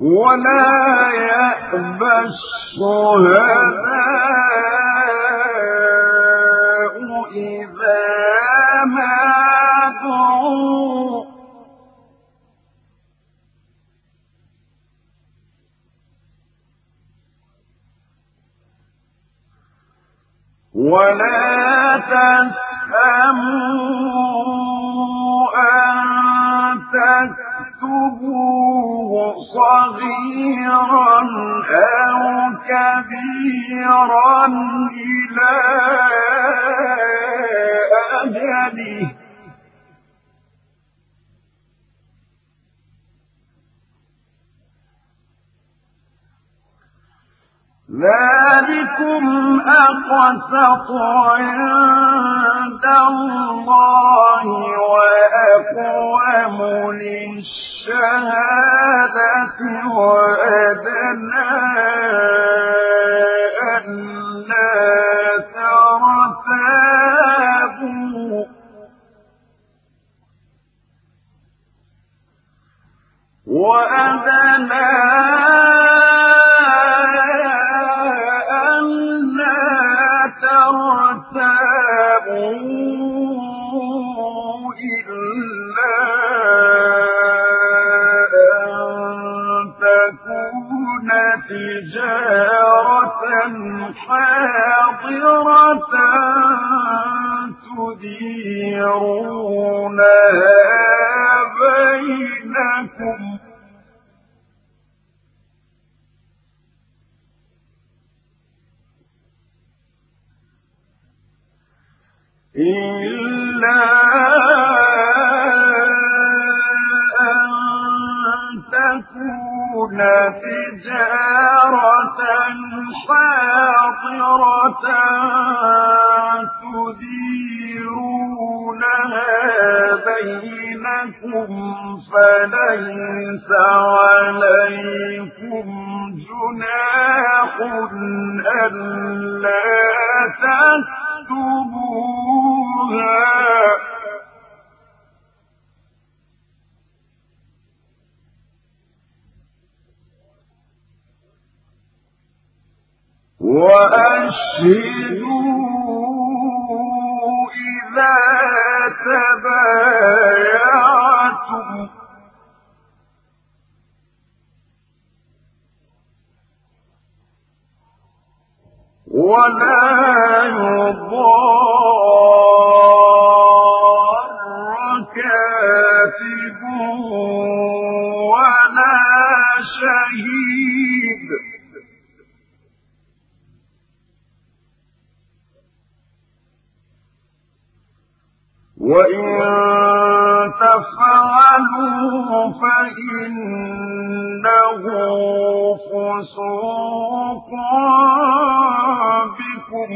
ولا يأبى الشهداء إذا ما دعوا. ولا تسأموا أن تكتبوه صغيرا أو كبيرا إلى أجله ذلكم أقسط عند الله وأقوم للشهادة وأدنى ألا ترتابوا. وأدنى تجارة حاضرة تديرونها بينكم. إلا أن تكون تجارة حاضرة تديرونها بينكم فليس عليكم جناح ألا تكتبوها. وأشهدوا إذا تبايعتم. ولا يضار وإن تفعلوا فإنه فسوق بكم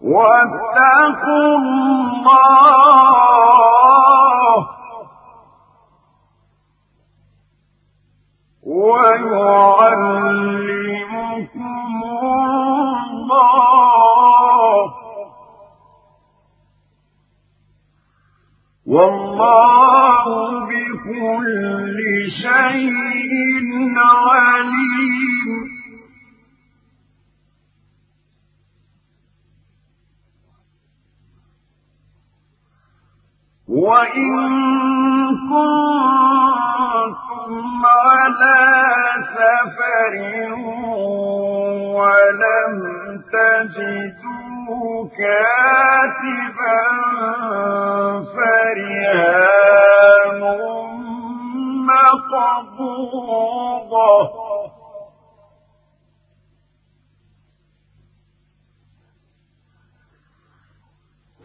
واتقوا الله ويعلمكم الله. والله بكل شيء عليم. وإن كنتم على سفر ولم تجدوا كاتبا فرهان مقبوضة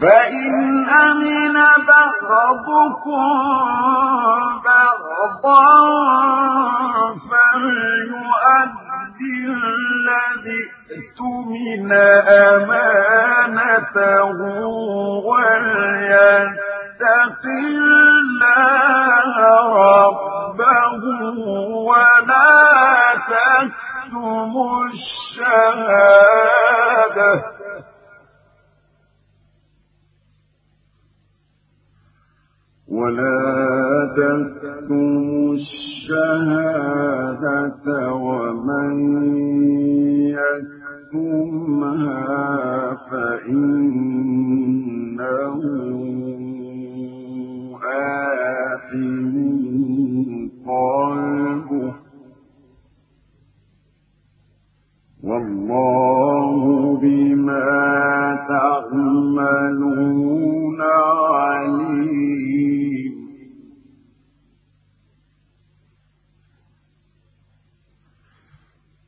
فإن أمن بعضكم بعضا فليؤدي الذي اؤتمن أمانته وليتق الله ربه ولا تكتم الشهاده ولا تكتموا الشهادة ومن يكتمها فإنه آثم قلبه والله بما تعملون عليم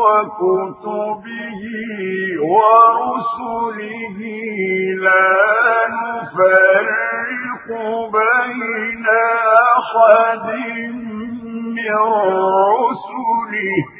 وكتبه ورسله لا نفرق بين أحد من رسله.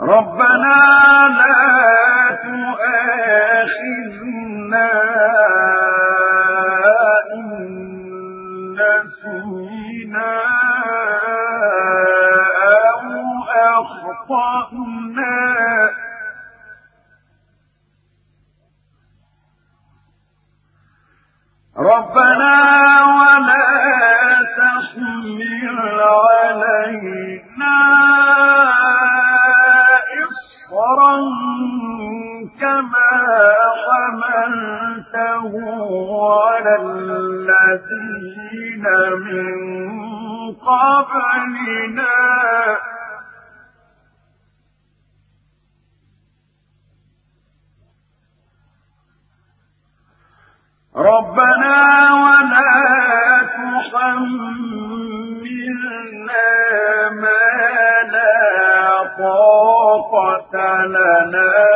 ربنا لا تؤاخذنا إن نسينا أو أخطأنا. ربنا ولا تحمل علينا كما حملته على الذين من قبلنا. ربنا ولا تحملنا ما لا طاقة لنا.